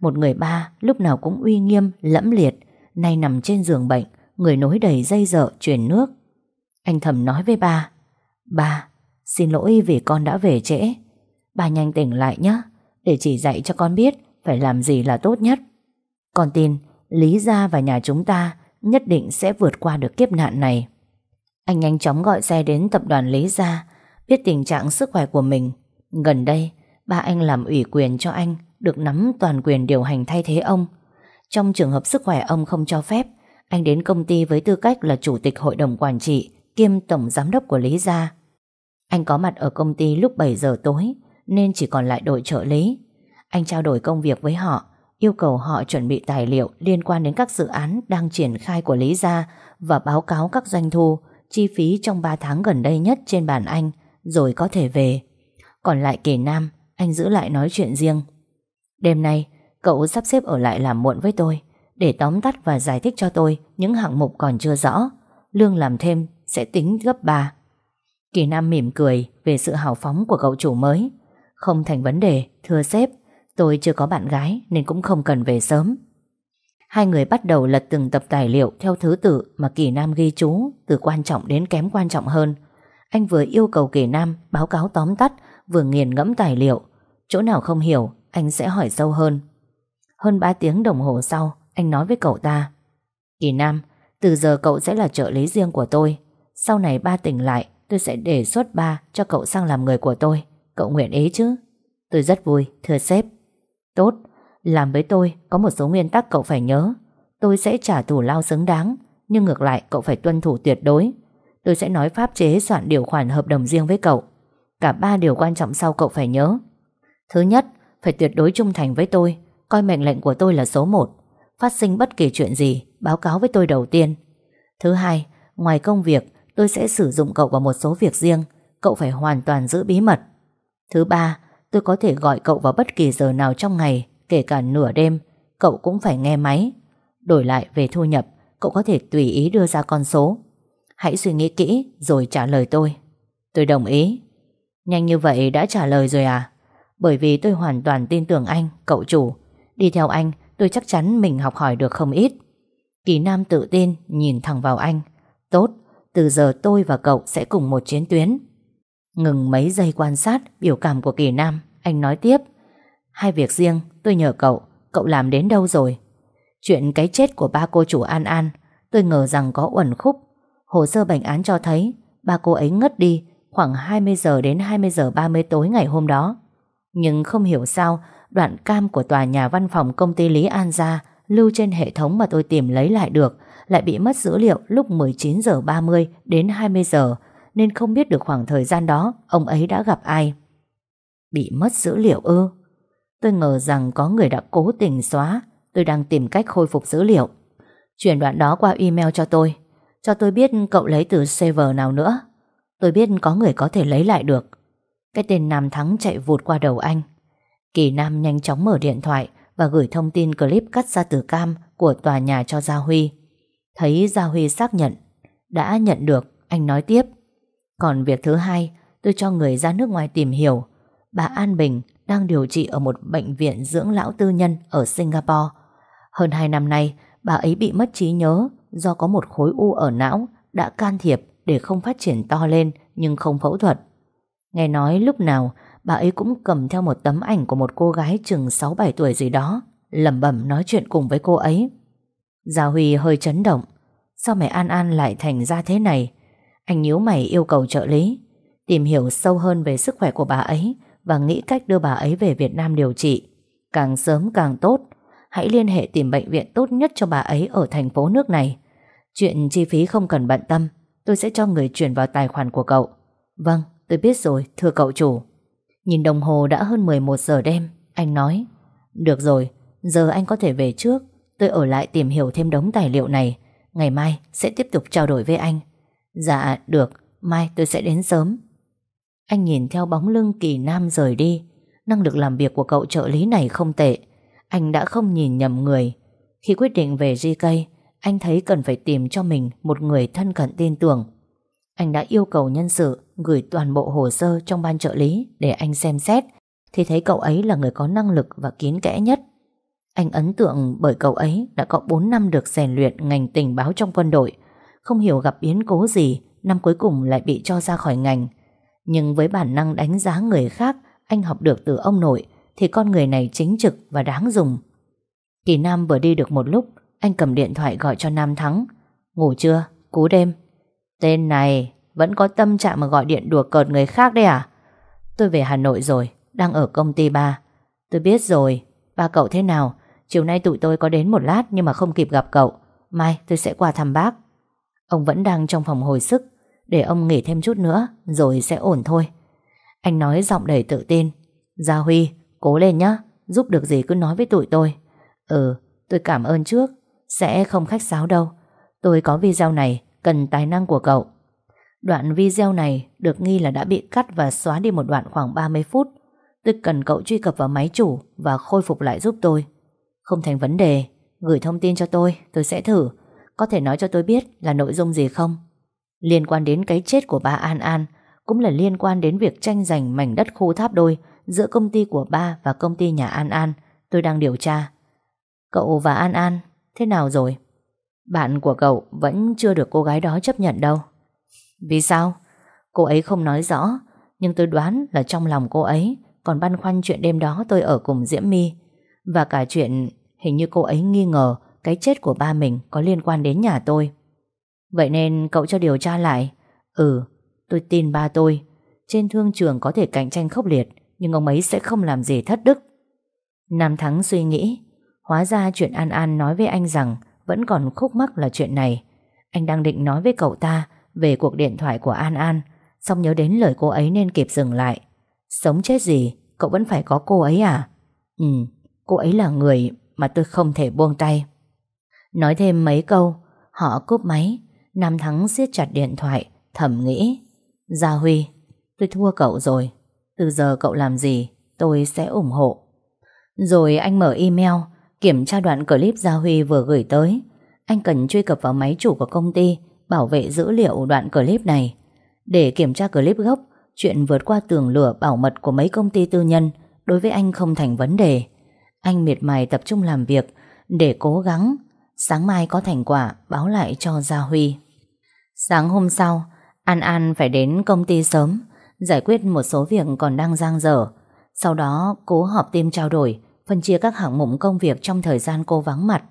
S1: Một người ba lúc nào cũng uy nghiêm, lẫm liệt, nay nằm trên giường bệnh, người nối đầy dây dợ chuyển nước. Anh thầm nói với ba, Ba, xin lỗi vì con đã về trễ. Ba nhanh tỉnh lại nhé, để chỉ dạy cho con biết phải làm gì là tốt nhất. Con tin Lý Gia và nhà chúng ta nhất định sẽ vượt qua được kiếp nạn này. Anh nhanh chóng gọi xe đến tập đoàn Lý Gia, biết tình trạng sức khỏe của mình. Gần đây, ba anh làm ủy quyền cho anh được nắm toàn quyền điều hành thay thế ông. Trong trường hợp sức khỏe ông không cho phép, anh đến công ty với tư cách là chủ tịch hội đồng quản trị kiêm tổng giám đốc của Lý Gia. Anh có mặt ở công ty lúc 7 giờ tối nên chỉ còn lại đội trợ lý. Anh trao đổi công việc với họ, yêu cầu họ chuẩn bị tài liệu liên quan đến các dự án đang triển khai của Lý Gia và báo cáo các doanh thu, chi phí trong 3 tháng gần đây nhất trên bàn anh, rồi có thể về. Còn lại Kỳ Nam, anh giữ lại nói chuyện riêng. Đêm nay, cậu sắp xếp ở lại làm muộn với tôi, để tóm tắt và giải thích cho tôi những hạng mục còn chưa rõ. Lương làm thêm sẽ tính gấp 3. Kỳ Nam mỉm cười về sự hào phóng của cậu chủ mới. Không thành vấn đề, thưa sếp, tôi chưa có bạn gái nên cũng không cần về sớm. Hai người bắt đầu lật từng tập tài liệu theo thứ tự mà Kỳ Nam ghi chú, từ quan trọng đến kém quan trọng hơn. Anh vừa yêu cầu Kỳ Nam báo cáo tóm tắt, vừa nghiền ngẫm tài liệu. Chỗ nào không hiểu, anh sẽ hỏi sâu hơn. Hơn 3 tiếng đồng hồ sau, anh nói với cậu ta. Kỳ Nam, từ giờ cậu sẽ là trợ lý riêng của tôi. Sau này ba tỉnh lại, tôi sẽ đề xuất ba cho cậu sang làm người của tôi. Cậu nguyện ý chứ? Tôi rất vui, thưa sếp. Tốt, làm với tôi có một số nguyên tắc cậu phải nhớ. Tôi sẽ trả thù lao xứng đáng, nhưng ngược lại cậu phải tuân thủ tuyệt đối. Tôi sẽ nói pháp chế soạn điều khoản hợp đồng riêng với cậu. Cả ba điều quan trọng sau cậu phải nhớ. Thứ nhất, phải tuyệt đối trung thành với tôi, coi mệnh lệnh của tôi là số một. Phát sinh bất kỳ chuyện gì, báo cáo với tôi đầu tiên. Thứ hai, ngoài công việc, tôi sẽ sử dụng cậu vào một số việc riêng, cậu phải hoàn toàn giữ bí mật. Thứ ba, tôi có thể gọi cậu vào bất kỳ giờ nào trong ngày, kể cả nửa đêm, cậu cũng phải nghe máy. Đổi lại về thu nhập, cậu có thể tùy ý đưa ra con số. Hãy suy nghĩ kỹ rồi trả lời tôi. Tôi đồng ý. Nhanh như vậy đã trả lời rồi à? Bởi vì tôi hoàn toàn tin tưởng anh, cậu chủ. Đi theo anh, tôi chắc chắn mình học hỏi được không ít. Kỳ Nam tự tin nhìn thẳng vào anh. Tốt, từ giờ tôi và cậu sẽ cùng một chiến tuyến. Ngừng mấy giây quan sát biểu cảm của Kỳ Nam, anh nói tiếp. Hai việc riêng, tôi nhờ cậu, cậu làm đến đâu rồi? Chuyện cái chết của ba cô chủ An An, tôi ngờ rằng có uẩn khúc. Hồ sơ bệnh án cho thấy ba cô ấy ngất đi khoảng 20 giờ đến 20 giờ 30 tối ngày hôm đó. Nhưng không hiểu sao đoạn cam của tòa nhà văn phòng công ty Lý An Gia lưu trên hệ thống mà tôi tìm lấy lại được lại bị mất dữ liệu lúc 19 giờ 30 đến 20 giờ nên không biết được khoảng thời gian đó ông ấy đã gặp ai. Bị mất dữ liệu ư? Tôi ngờ rằng có người đã cố tình xóa. Tôi đang tìm cách khôi phục dữ liệu. Chuyển đoạn đó qua email cho tôi. Cho tôi biết cậu lấy từ server nào nữa. Tôi biết có người có thể lấy lại được. Cái tên Nam Thắng chạy vụt qua đầu anh. Kỳ Nam nhanh chóng mở điện thoại Và gửi thông tin clip cắt ra từ cam Của tòa nhà cho Gia Huy. Thấy Gia Huy xác nhận, Đã nhận được, Anh nói tiếp. Còn việc thứ hai, Tôi cho người ra nước ngoài tìm hiểu. Bà An Bình đang điều trị ở một bệnh viện dưỡng lão tư nhân ở Singapore. Hơn 2 năm nay, bà ấy bị mất trí nhớ do có một khối u ở não đã can thiệp để không phát triển to lên nhưng không phẫu thuật. Nghe nói lúc nào bà ấy cũng cầm theo một tấm ảnh của một cô gái chừng 6-7 tuổi gì đó, lẩm bẩm nói chuyện cùng với cô ấy. Gia Huy hơi chấn động. Sao mẹ An An lại thành ra thế này? Anh nhíu mày yêu cầu trợ lý, tìm hiểu sâu hơn về sức khỏe của bà ấy và nghĩ cách đưa bà ấy về Việt Nam điều trị. Càng sớm càng tốt, hãy liên hệ tìm bệnh viện tốt nhất cho bà ấy ở thành phố nước này. Chuyện chi phí không cần bận tâm, tôi sẽ cho người chuyển vào tài khoản của cậu. Vâng, tôi biết rồi, thưa cậu chủ. Nhìn đồng hồ đã hơn 11 giờ đêm, anh nói. Được rồi, giờ anh có thể về trước, tôi ở lại tìm hiểu thêm đống tài liệu này. Ngày mai sẽ tiếp tục trao đổi với anh. Dạ, được, mai tôi sẽ đến sớm. Anh nhìn theo bóng lưng kỳ nam rời đi. Năng lực làm việc của cậu trợ lý này không tệ. Anh đã không nhìn nhầm người. Khi quyết định về GK Anh thấy cần phải tìm cho mình Một người thân cận tin tưởng. Anh đã yêu cầu nhân sự Gửi toàn bộ hồ sơ trong ban trợ lý Để anh xem xét, Thì thấy cậu ấy là người có năng lực và kín kẽ nhất. Anh ấn tượng bởi cậu ấy Đã có 4 năm được rèn luyện Ngành tình báo trong quân đội. Không hiểu gặp biến cố gì, Năm cuối cùng lại bị cho ra khỏi ngành nhưng với bản năng đánh giá người khác anh học được từ ông nội thì con người này chính trực và đáng dùng. Kỳ Nam vừa đi được một lúc anh cầm điện thoại gọi cho Nam Thắng. Ngủ chưa? Cú đêm. Tên này vẫn có tâm trạng mà gọi điện đùa cợt người khác đấy à? Tôi về Hà Nội rồi, đang ở công ty ba. Tôi biết rồi, ba cậu thế nào? Chiều nay tụi tôi có đến một lát nhưng mà không kịp gặp cậu. Mai tôi sẽ qua thăm bác. Ông vẫn đang trong phòng hồi sức để ông nghỉ thêm chút nữa Rồi sẽ ổn thôi. Anh nói giọng đầy tự tin. Gia Huy, cố lên nhá Giúp được gì cứ nói với tụi tôi. Ừ, tôi cảm ơn trước Sẽ không khách sáo đâu. Tôi có video này, cần tài năng của cậu. Đoạn video này Được nghi là đã bị cắt và xóa đi một đoạn khoảng 30 phút. Tôi cần cậu truy cập vào máy chủ Và khôi phục lại giúp tôi. Không thành vấn đề Gửi thông tin cho tôi, tôi sẽ thử. Có thể nói cho tôi biết là nội dung gì không? Liên quan đến cái chết của ba An An cũng là liên quan đến việc tranh giành mảnh đất khu tháp đôi giữa công ty của ba và công ty nhà An An. Tôi đang điều tra. Cậu và An An, thế nào rồi? Bạn của cậu vẫn chưa được cô gái đó chấp nhận đâu. Vì sao? Cô ấy không nói rõ, nhưng tôi đoán là trong lòng cô ấy còn băn khoăn chuyện đêm đó tôi ở cùng Diễm My. Và cả chuyện hình như cô ấy nghi ngờ cái chết của ba mình có liên quan đến nhà tôi. Vậy nên cậu cho điều tra lại. Ừ tôi tin ba tôi. Trên thương trường có thể cạnh tranh khốc liệt, Nhưng ông ấy sẽ không làm gì thất đức. Nam Thắng suy nghĩ. Hóa ra chuyện An An nói với anh rằng Vẫn còn khúc mắc là chuyện này. Anh đang định nói với cậu ta Về cuộc điện thoại của An An, Xong nhớ đến lời cô ấy nên kịp dừng lại. Sống chết gì? Cậu vẫn phải có cô ấy à? Ừ cô ấy là người Mà tôi không thể buông tay. Nói thêm mấy câu, Họ cúp máy. Nam Thắng siết chặt điện thoại, Thầm nghĩ. Gia Huy, Tôi thua cậu rồi. Từ giờ cậu làm gì, Tôi sẽ ủng hộ. Rồi anh mở email, Kiểm tra đoạn clip Gia Huy vừa gửi tới. Anh cần truy cập vào máy chủ của công ty, Bảo vệ dữ liệu đoạn clip này. Để kiểm tra clip gốc, Chuyện vượt qua tường lửa bảo mật của mấy công ty tư nhân, Đối với anh không thành vấn đề. Anh miệt mài tập trung làm việc, Để cố gắng. Sáng mai có thành quả, báo lại cho Gia Huy. Sáng hôm sau, An An phải đến công ty sớm, giải quyết một số việc còn đang giang dở. Sau đó cố họp team trao đổi, phân chia các hạng mục công việc trong thời gian cô vắng mặt.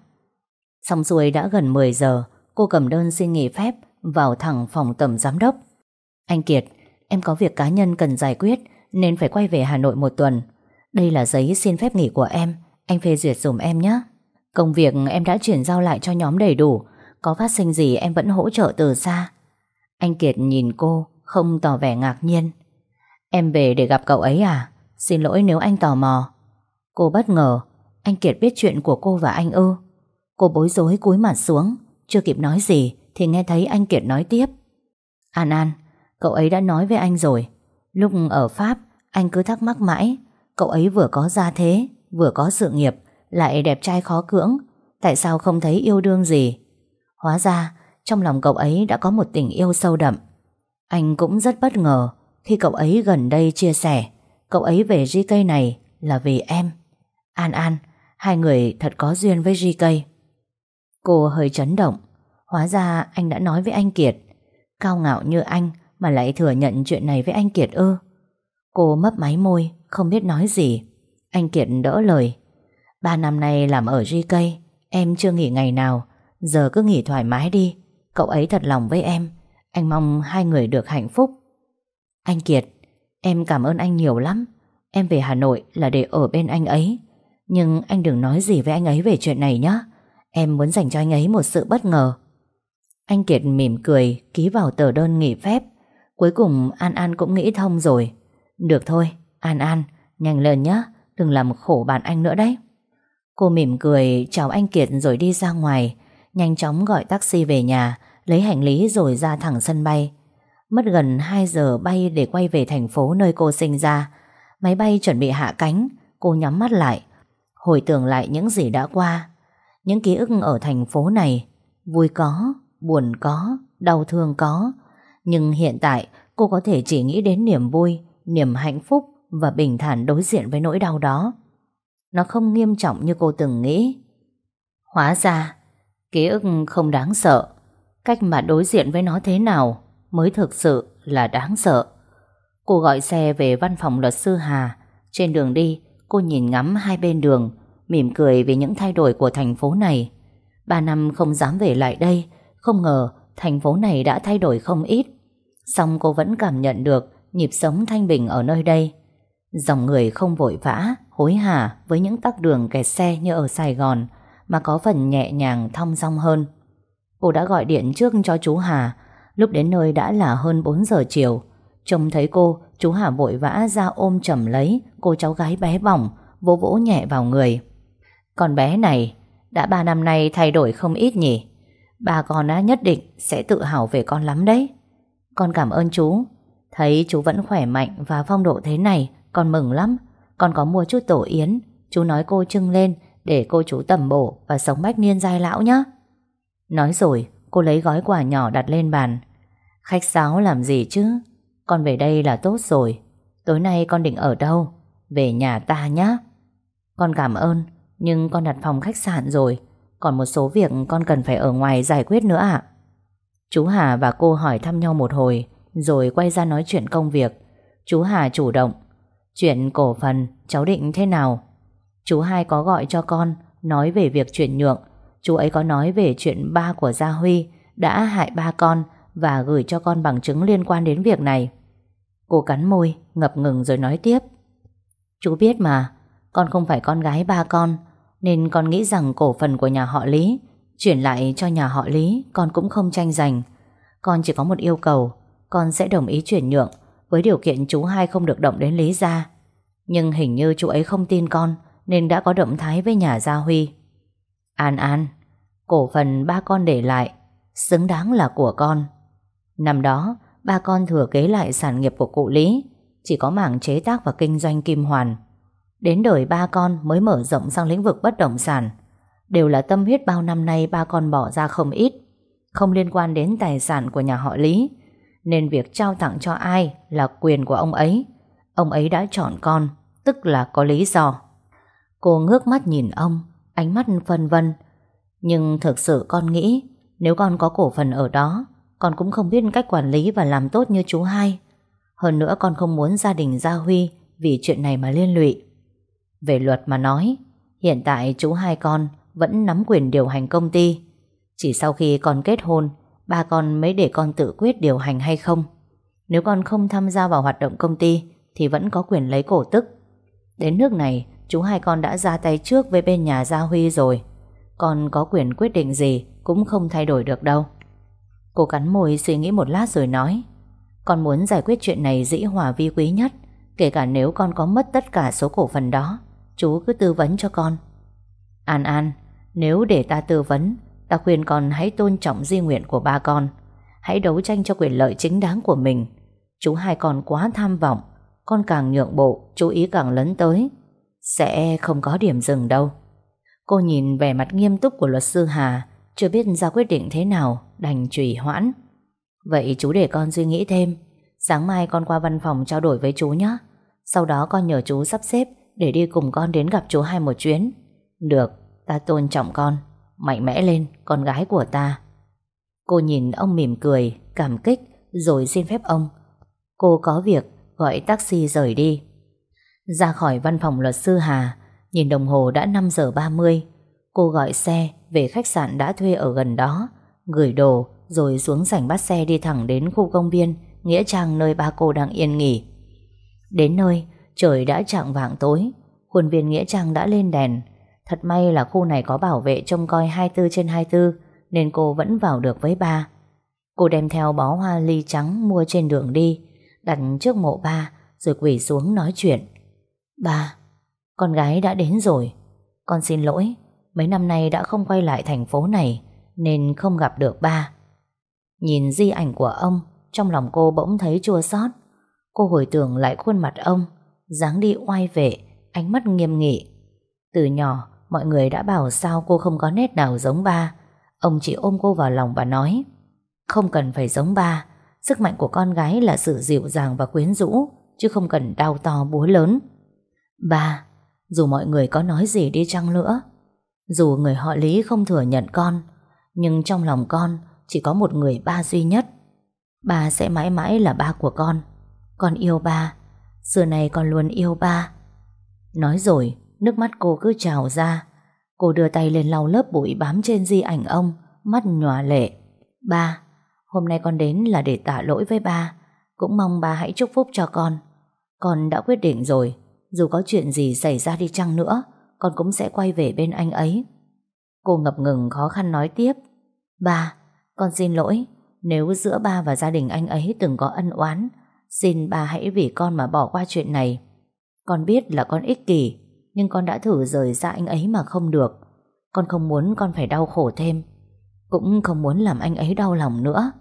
S1: Xong xuôi đã gần 10 giờ, cô cầm đơn xin nghỉ phép vào thẳng phòng tầm giám đốc. Anh Kiệt, em có việc cá nhân cần giải quyết nên phải quay về Hà Nội một tuần. Đây là giấy xin phép nghỉ của em, anh phê duyệt dùm em nhé. Công việc em đã chuyển giao lại cho nhóm đầy đủ, có phát sinh gì em vẫn hỗ trợ từ xa. Anh Kiệt nhìn cô, không tỏ vẻ ngạc nhiên. Em về để gặp cậu ấy à? Xin lỗi nếu anh tò mò. Cô bất ngờ, anh Kiệt biết chuyện của cô và anh ư. Cô bối rối cúi mặt xuống, chưa kịp nói gì thì nghe thấy anh Kiệt nói tiếp. An An, cậu ấy đã nói với anh rồi. Lúc ở Pháp, anh cứ thắc mắc mãi. Cậu ấy vừa có gia thế, vừa có sự nghiệp, lại đẹp trai khó cưỡng. Tại sao không thấy yêu đương gì? Hóa ra, trong lòng cậu ấy đã có một tình yêu sâu đậm. Anh cũng rất bất ngờ khi cậu ấy gần đây chia sẻ cậu ấy về GK này là vì em. An An, hai người thật có duyên với GK. Cô hơi chấn động. Hóa ra anh đã nói với anh Kiệt. Cao ngạo như anh mà lại thừa nhận chuyện này với anh Kiệt ư. Cô mấp máy môi, không biết nói gì. Anh Kiệt đỡ lời. Ba năm nay làm ở GK, em chưa nghỉ ngày nào. Giờ cứ nghỉ thoải mái đi. Cậu ấy thật lòng với em. Anh mong hai người được hạnh phúc. Anh Kiệt, em cảm ơn anh nhiều lắm. Em về Hà Nội là để ở bên anh ấy. Nhưng anh đừng nói gì với anh ấy về chuyện này nhé. Em muốn dành cho anh ấy một sự bất ngờ. Anh Kiệt mỉm cười, ký vào tờ đơn nghỉ phép. Cuối cùng An An cũng nghĩ thông rồi. Được thôi, An An, nhanh lên nhé, đừng làm khổ bạn anh nữa đấy. Cô mỉm cười chào anh Kiệt rồi đi ra ngoài, nhanh chóng gọi taxi về nhà, lấy hành lý rồi ra thẳng sân bay. Mất gần 2 giờ bay để quay về thành phố nơi cô sinh ra. Máy bay chuẩn bị hạ cánh, cô nhắm mắt lại, hồi tưởng lại những gì đã qua. Những ký ức ở thành phố này, vui có, buồn có, đau thương có. Nhưng hiện tại cô có thể chỉ nghĩ đến niềm vui, niềm hạnh phúc và bình thản đối diện với nỗi đau đó. Nó không nghiêm trọng như cô từng nghĩ. Hóa ra, ký ức không đáng sợ. Cách mà đối diện với nó thế nào mới thực sự là đáng sợ. Cô gọi xe về văn phòng luật sư Hà. Trên đường đi, cô nhìn ngắm hai bên đường, mỉm cười vì những thay đổi của thành phố này. Ba năm không dám về lại đây, không ngờ thành phố này đã thay đổi không ít. Xong cô vẫn cảm nhận được nhịp sống thanh bình ở nơi đây. Dòng người không vội vã, hối hả với những tắc đường kẹt xe như ở Sài Gòn, mà có phần nhẹ nhàng thong dong hơn. Cô đã gọi điện trước cho chú Hà, lúc đến nơi đã là hơn 4 giờ chiều. Trông thấy cô, chú Hà vội vã ra ôm chầm lấy cô cháu gái bé bỏng, vỗ vỗ nhẹ vào người. Con bé này, đã 3 năm nay thay đổi không ít nhỉ? Bà con á nhất định sẽ tự hào về con lắm đấy. Con cảm ơn chú. Thấy chú vẫn khỏe mạnh và phong độ thế này, con mừng lắm. Con có mua chút tổ yến, chú nói cô trưng lên để cô chú tầm bổ và sống bách niên giai lão nhé. Nói rồi, cô lấy gói quà nhỏ đặt lên bàn. Khách sáo làm gì chứ? Con về đây là tốt rồi. Tối nay con định ở đâu? Về nhà ta nhé. Con cảm ơn, nhưng con đặt phòng khách sạn rồi. Còn một số việc con cần phải ở ngoài giải quyết nữa ạ. Chú Hà và cô hỏi thăm nhau một hồi, rồi quay ra nói chuyện công việc. Chú Hà chủ động. Chuyện cổ phần, cháu định thế nào? Chú hai có gọi cho con, nói về việc chuyển nhượng. Chú ấy có nói về chuyện ba của Gia Huy đã hại ba con và gửi cho con bằng chứng liên quan đến việc này. Cô cắn môi, ngập ngừng rồi nói tiếp. Chú biết mà, con không phải con gái ba con, nên con nghĩ rằng cổ phần của nhà họ Lý chuyển lại cho nhà họ Lý con cũng không tranh giành. Con chỉ có một yêu cầu, con sẽ đồng ý chuyển nhượng với điều kiện chú hai không được động đến Lý gia. Nhưng hình như chú ấy không tin con nên đã có động thái với nhà Gia Huy. An An, cổ phần ba con để lại xứng đáng là của con. Năm đó, ba con thừa kế lại sản nghiệp của cụ Lý, chỉ có mảng chế tác và kinh doanh kim hoàn. Đến đời ba con mới mở rộng sang lĩnh vực bất động sản. Đều là tâm huyết bao năm nay ba con bỏ ra không ít, không liên quan đến tài sản của nhà họ Lý. Nên việc trao tặng cho ai là quyền của ông ấy. Ông ấy đã chọn con, tức là có lý do. Cô ngước mắt nhìn ông, ánh mắt phân vân. Nhưng thực sự con nghĩ nếu con có cổ phần ở đó con cũng không biết cách quản lý và làm tốt như chú hai. Hơn nữa con không muốn gia đình Gia Huy vì chuyện này mà liên lụy. Về luật mà nói, hiện tại chú hai con vẫn nắm quyền điều hành công ty. Chỉ sau khi con kết hôn, ba con mới để con tự quyết điều hành hay không. Nếu con không tham gia vào hoạt động công ty thì vẫn có quyền lấy cổ tức. Đến nước này, chú hai con đã ra tay trước với bên nhà Gia Huy rồi. Con có quyền quyết định gì cũng không thay đổi được đâu. Cô cắn môi suy nghĩ một lát rồi nói, Con muốn giải quyết chuyện này dĩ hòa vi quý nhất, Kể cả nếu con có mất tất cả số cổ phần đó, Chú cứ tư vấn cho con An An, Nếu để ta tư vấn, Ta khuyên con hãy tôn trọng di nguyện của ba con Hãy đấu tranh cho quyền lợi chính đáng của mình Chú hai con quá tham vọng, Con càng nhượng bộ, Chú ý càng lấn tới sẽ không có điểm dừng đâu. Cô nhìn vẻ mặt nghiêm túc của luật sư Hà chưa biết ra quyết định thế nào Đành trùy hoãn. Vậy chú để con suy nghĩ thêm Sáng mai con qua văn phòng trao đổi với chú nhé. Sau đó con nhờ chú sắp xếp Để đi cùng con đến gặp chú hai một chuyến. Được, ta tôn trọng con Mạnh mẽ lên, con gái của ta. Cô nhìn ông mỉm cười Cảm kích Rồi xin phép ông. Cô có việc gọi taxi rời đi. Ra khỏi văn phòng luật sư Hà Nhìn đồng hồ đã 5 giờ 30 Cô gọi xe về khách sạn đã thuê ở gần đó, gửi đồ rồi xuống sảnh bắt xe đi thẳng đến khu công viên Nghĩa Trang nơi ba cô đang yên nghỉ. Đến nơi, trời đã chạng vạng tối, khuôn viên Nghĩa Trang đã lên đèn. Thật may là khu này có bảo vệ trông coi 24 trên 24 nên cô vẫn vào được với ba. Cô đem theo bó hoa ly trắng mua trên đường đi, đặt trước mộ ba rồi quỳ xuống nói chuyện. Ba, con gái đã đến rồi. Con xin lỗi, Mấy năm nay đã không quay lại thành phố này Nên không gặp được ba. Nhìn di ảnh của ông Trong lòng cô bỗng thấy chua xót. Cô hồi tưởng lại khuôn mặt ông dáng đi oai vệ Ánh mắt nghiêm nghị. Từ nhỏ mọi người đã bảo sao cô không có nét nào giống ba. Ông chỉ ôm cô vào lòng và nói Không cần phải giống ba. Sức mạnh của con gái là sự dịu dàng và quyến rũ Chứ không cần đau to búa lớn. Ba, Dù mọi người có nói gì đi chăng nữa, dù người họ Lý không thừa nhận con, Nhưng trong lòng con Chỉ có một người ba duy nhất. Ba sẽ mãi mãi là ba của con. Con yêu ba. Xưa nay con luôn yêu ba. Nói rồi, Nước mắt cô cứ trào ra. Cô đưa tay lên lau lớp bụi bám trên di ảnh ông, Mắt nhòa lệ. Ba, Hôm nay con đến là để tạ lỗi với ba. Cũng mong ba hãy chúc phúc cho con. Con đã quyết định rồi. Dù có chuyện gì xảy ra đi chăng nữa con cũng sẽ quay về bên anh ấy. Cô ngập ngừng khó khăn nói tiếp. Ba, con xin lỗi, nếu giữa ba và gia đình anh ấy từng có ân oán, xin ba hãy vì con mà bỏ qua chuyện này. Con biết là con ích kỷ, nhưng con đã thử rời xa anh ấy mà không được. Con không muốn con phải đau khổ thêm, cũng không muốn làm anh ấy đau lòng nữa.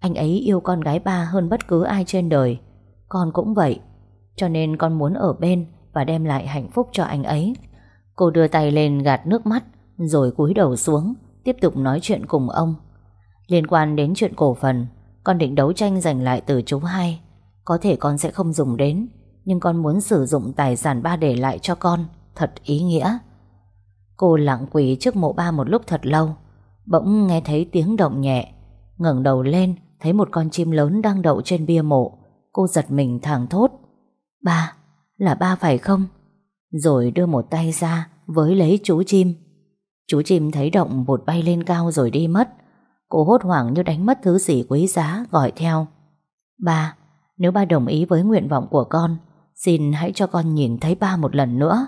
S1: Anh ấy yêu con gái ba hơn bất cứ ai trên đời, con cũng vậy. Cho nên con muốn ở bên và đem lại hạnh phúc cho anh ấy. Cô đưa tay lên gạt nước mắt, Rồi cúi đầu xuống, Tiếp tục nói chuyện cùng ông. Liên quan đến chuyện cổ phần, Con định đấu tranh giành lại từ chú hai. Có thể con sẽ không dùng đến, Nhưng con muốn sử dụng tài sản ba để lại cho con, Thật ý nghĩa. Cô lặng quỳ trước mộ ba một lúc thật lâu, Bỗng nghe thấy tiếng động nhẹ, ngẩng đầu lên, Thấy một con chim lớn đang đậu trên bia mộ. Cô giật mình thảng thốt. Ba, là ba phải không? Rồi đưa một tay ra Với lấy chú chim. Chú chim thấy động bột bay lên cao rồi đi mất. Cô hốt hoảng như đánh mất thứ gì quý giá Gọi theo. Ba, nếu ba đồng ý với nguyện vọng của con Xin hãy cho con nhìn thấy ba một lần nữa.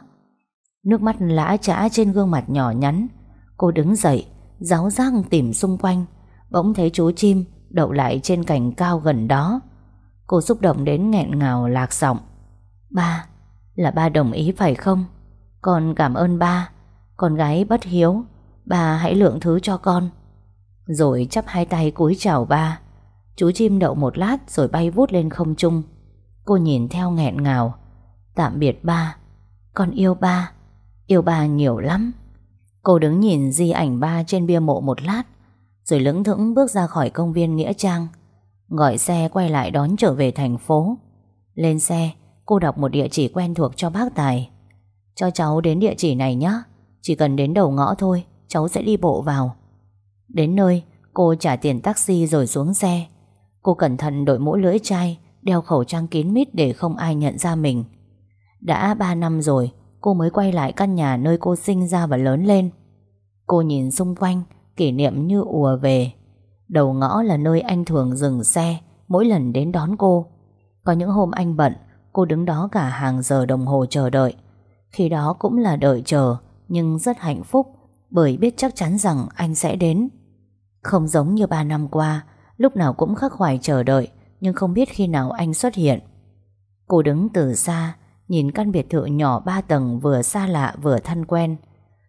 S1: Nước mắt lã trã trên gương mặt nhỏ nhắn. Cô đứng dậy Giáo giác tìm xung quanh. Bỗng thấy chú chim Đậu lại trên cành cao gần đó. Cô xúc động đến nghẹn ngào lạc giọng. Ba, là ba đồng ý phải không? Con cảm ơn ba. Con gái bất hiếu, Ba hãy lượng thứ cho con. Rồi chắp hai tay cúi chào ba. Chú chim đậu một lát rồi bay vút lên không trung. Cô nhìn theo nghẹn ngào. Tạm biệt ba. Con yêu ba. Yêu ba nhiều lắm. Cô đứng nhìn di ảnh ba trên bia mộ một lát, Rồi lững thững bước ra khỏi công viên Nghĩa Trang. Gọi xe quay lại đón trở về thành phố. Lên xe Cô đọc một địa chỉ quen thuộc cho bác Tài. Cho cháu đến địa chỉ này nhé Chỉ cần đến đầu ngõ thôi, Cháu sẽ đi bộ vào. Đến nơi, cô trả tiền taxi rồi xuống xe. Cô cẩn thận đội mũ lưỡi chai, Đeo khẩu trang kín mít để không ai nhận ra mình. Đã 3 năm rồi, Cô mới quay lại căn nhà nơi cô sinh ra và lớn lên. Cô nhìn xung quanh, Kỷ niệm như ùa về. Đầu ngõ là nơi anh thường dừng xe, Mỗi lần đến đón cô. Có những hôm anh bận Cô đứng đó cả hàng giờ đồng hồ chờ đợi. Khi đó cũng là đợi chờ, Nhưng rất hạnh phúc, Bởi biết chắc chắn rằng anh sẽ đến. Không giống như ba năm qua, Lúc nào cũng khắc khoải chờ đợi, Nhưng không biết khi nào anh xuất hiện. Cô đứng từ xa, Nhìn căn biệt thự nhỏ ba tầng Vừa xa lạ vừa thân quen.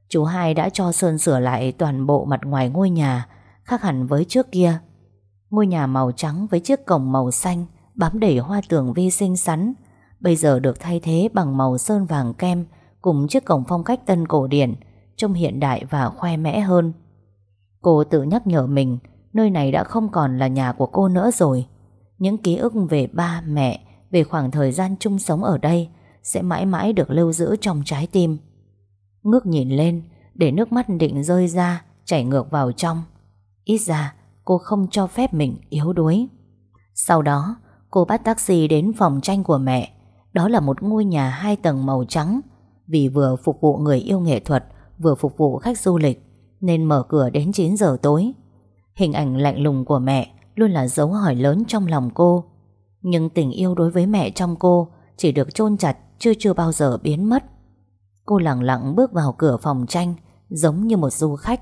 S1: Chú hai đã cho Sơn sửa lại toàn bộ mặt ngoài ngôi nhà, Khác hẳn với trước kia. Ngôi nhà màu trắng với chiếc cổng màu xanh, Bám đầy hoa tường vi xinh xắn Bây giờ được thay thế bằng màu sơn vàng kem Cùng chiếc cổng phong cách tân cổ điển Trông hiện đại và khoe mẽ hơn. Cô tự nhắc nhở mình Nơi này đã không còn là nhà của cô nữa rồi. Những ký ức về ba, mẹ Về khoảng thời gian chung sống ở đây Sẽ mãi mãi được lưu giữ trong trái tim. Ngước nhìn lên Để nước mắt định rơi ra Chảy ngược vào trong. Ít ra cô không cho phép mình yếu đuối. Sau đó Cô bắt taxi đến phòng tranh của mẹ. Đó là một ngôi nhà hai tầng màu trắng. Vì vừa phục vụ người yêu nghệ thuật, Vừa phục vụ khách du lịch, Nên mở cửa đến 9 giờ tối. Hình ảnh lạnh lùng của mẹ Luôn là dấu hỏi lớn trong lòng cô. Nhưng tình yêu đối với mẹ trong cô Chỉ được chôn chặt Chưa chưa bao giờ biến mất. Cô lặng lặng bước vào cửa phòng tranh, Giống như một du khách.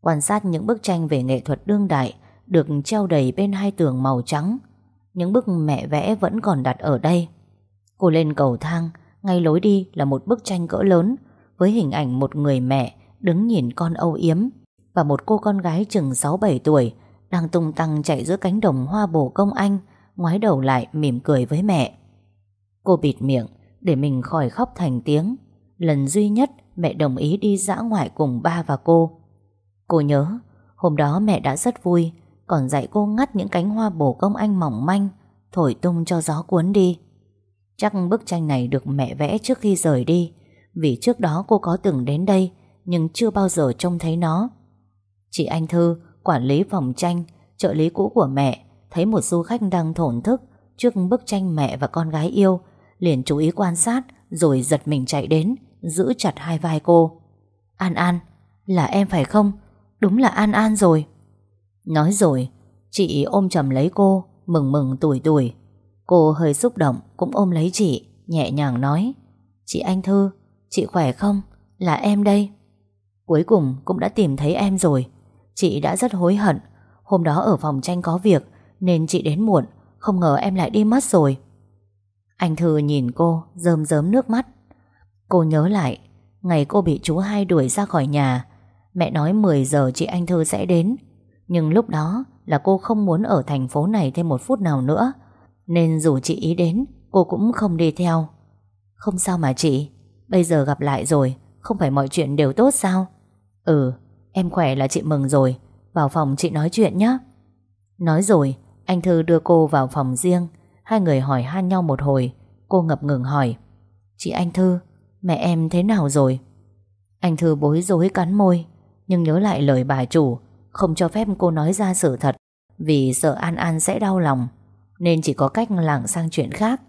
S1: Quan sát những bức tranh về nghệ thuật đương đại Được treo đầy bên hai tường màu trắng. Những bức mẹ vẽ vẫn còn đặt ở đây. Cô lên cầu thang, Ngay lối đi là một bức tranh cỡ lớn, Với hình ảnh một người mẹ Đứng nhìn con âu yếm Và một cô con gái chừng 6-7 tuổi Đang tung tăng chạy giữa cánh đồng hoa bổ công anh, Ngoái đầu lại mỉm cười với mẹ. Cô bịt miệng Để mình khỏi khóc thành tiếng. Lần duy nhất mẹ đồng ý đi dã ngoại cùng ba và cô. Cô nhớ, Hôm đó mẹ đã rất vui, Còn dạy cô ngắt những cánh hoa bổ công anh mỏng manh, Thổi tung cho gió cuốn đi. Chắc bức tranh này được mẹ vẽ trước khi rời đi. Vì trước đó cô có từng đến đây, Nhưng chưa bao giờ trông thấy nó. Chị Anh Thư, Quản lý phòng tranh, Trợ lý cũ của mẹ, Thấy một du khách đang thổn thức Trước bức tranh mẹ và con gái yêu, Liền chú ý quan sát Rồi giật mình chạy đến, Giữ chặt hai vai cô. An An, Là em phải không? Đúng là An An rồi. Nói rồi, Chị ôm chầm lấy cô, Mừng mừng tuổi tuổi Cô hơi xúc động, cũng ôm lấy chị, Nhẹ nhàng nói, Chị Anh Thư, Chị khỏe không? Là em đây. Cuối cùng cũng đã tìm thấy em rồi. Chị đã rất hối hận. Hôm đó ở phòng tranh có việc, Nên chị đến muộn, Không ngờ em lại đi mất rồi. Anh Thư nhìn cô, Rơm rớm nước mắt. Cô nhớ lại, Ngày cô bị chú hai đuổi ra khỏi nhà, Mẹ nói 10 giờ chị Anh Thư sẽ đến. Nhưng lúc đó là cô không muốn ở thành phố này thêm một phút nào nữa. Nên dù chị ý đến, Cô cũng không đi theo. Không sao mà chị, Bây giờ gặp lại rồi, Không phải mọi chuyện đều tốt sao? Ừ em khỏe là chị mừng rồi, Vào phòng chị nói chuyện nhé Nói rồi, Anh Thư đưa cô vào phòng riêng. Hai người hỏi han nhau một hồi, Cô ngập ngừng hỏi. Chị Anh Thư, Mẹ em thế nào rồi? Anh Thư bối rối cắn môi, nhưng nhớ lại lời bà chủ, Không cho phép cô nói ra sự thật, Vì sợ An An sẽ đau lòng. Nên chỉ có cách lảng sang chuyện khác.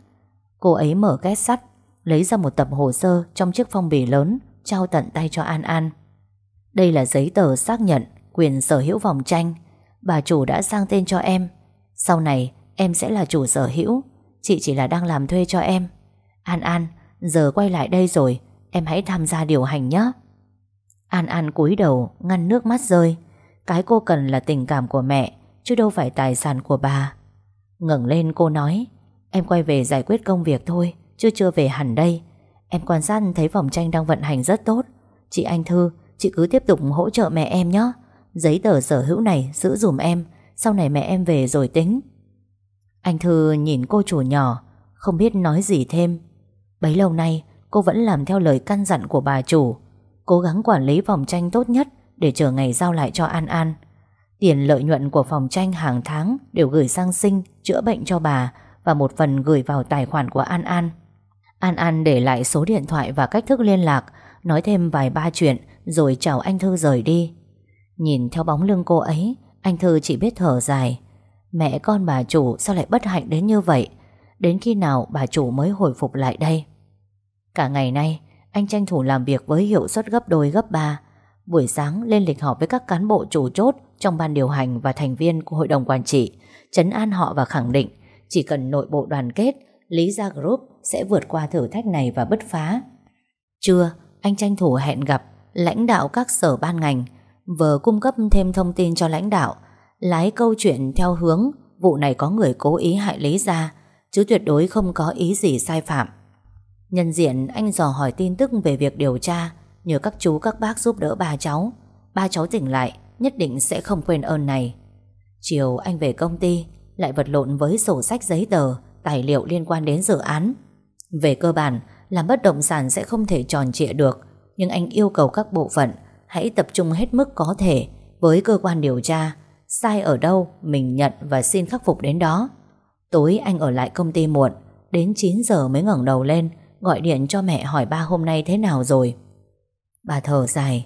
S1: Cô ấy mở két sắt, Lấy ra một tập hồ sơ Trong chiếc phong bì lớn, Trao tận tay cho An An. Đây là giấy tờ xác nhận Quyền sở hữu vòng tranh. Bà chủ đã sang tên cho em. Sau này, em sẽ là chủ sở hữu. Chị chỉ là đang làm thuê cho em. An An, Giờ quay lại đây rồi. Em hãy tham gia điều hành nhé. An An cúi đầu, ngăn nước mắt rơi. Cái cô cần là tình cảm của mẹ, Chứ đâu phải tài sản của bà ngẩng lên cô nói, Em quay về giải quyết công việc thôi, Chứ chưa về hẳn đây. Em quan sát thấy phòng tranh đang vận hành rất tốt. Chị Anh Thư, Chị cứ tiếp tục hỗ trợ mẹ em nhé. Giấy tờ sở hữu này giữ dùm em, Sau này mẹ em về rồi tính. Anh Thư nhìn cô chủ nhỏ, Không biết nói gì thêm. Bấy lâu nay, cô vẫn làm theo lời căn dặn của bà chủ, Cố gắng quản lý phòng tranh tốt nhất Để chờ ngày giao lại cho An An. Tiền lợi nhuận của phòng tranh hàng tháng Đều gửi sang sinh Chữa bệnh cho bà Và một phần gửi vào tài khoản của An An. An An để lại số điện thoại Và cách thức liên lạc, Nói thêm vài ba chuyện Rồi chào anh Thư rời đi. Nhìn theo bóng lưng cô ấy, Anh Thư chỉ biết thở dài. Mẹ con bà chủ sao lại bất hạnh đến như vậy? Đến khi nào bà chủ mới hồi phục lại đây? Cả ngày nay, Anh tranh thủ làm việc với hiệu suất gấp đôi gấp ba. Buổi sáng lên lịch họp với các cán bộ chủ chốt trong ban điều hành và thành viên của hội đồng quản trị Chấn an họ và khẳng định Chỉ cần nội bộ đoàn kết, Lý Gia Group sẽ vượt qua thử thách này và bứt phá. Trưa, Anh tranh thủ hẹn gặp Lãnh đạo các sở ban ngành, Vừa cung cấp thêm thông tin cho lãnh đạo, Lái câu chuyện theo hướng Vụ này có người cố ý hại Lý Gia, Chứ tuyệt đối không có ý gì sai phạm. Nhân diện, anh dò hỏi tin tức về việc điều tra Nhờ các chú, các bác giúp đỡ ba cháu. Ba cháu tỉnh lại Nhất định sẽ không quên ơn này. Chiều anh về công ty, Lại vật lộn với sổ sách giấy tờ, Tài liệu liên quan đến dự án. Về cơ bản, Làm bất động sản sẽ không thể tròn trịa được, Nhưng anh yêu cầu các bộ phận Hãy tập trung hết mức có thể Với cơ quan điều tra, Sai ở đâu mình nhận và xin khắc phục đến đó. Tối anh ở lại công ty muộn, Đến 9 giờ mới ngẩng đầu lên, Gọi điện cho mẹ hỏi ba hôm nay thế nào rồi. Bà thở dài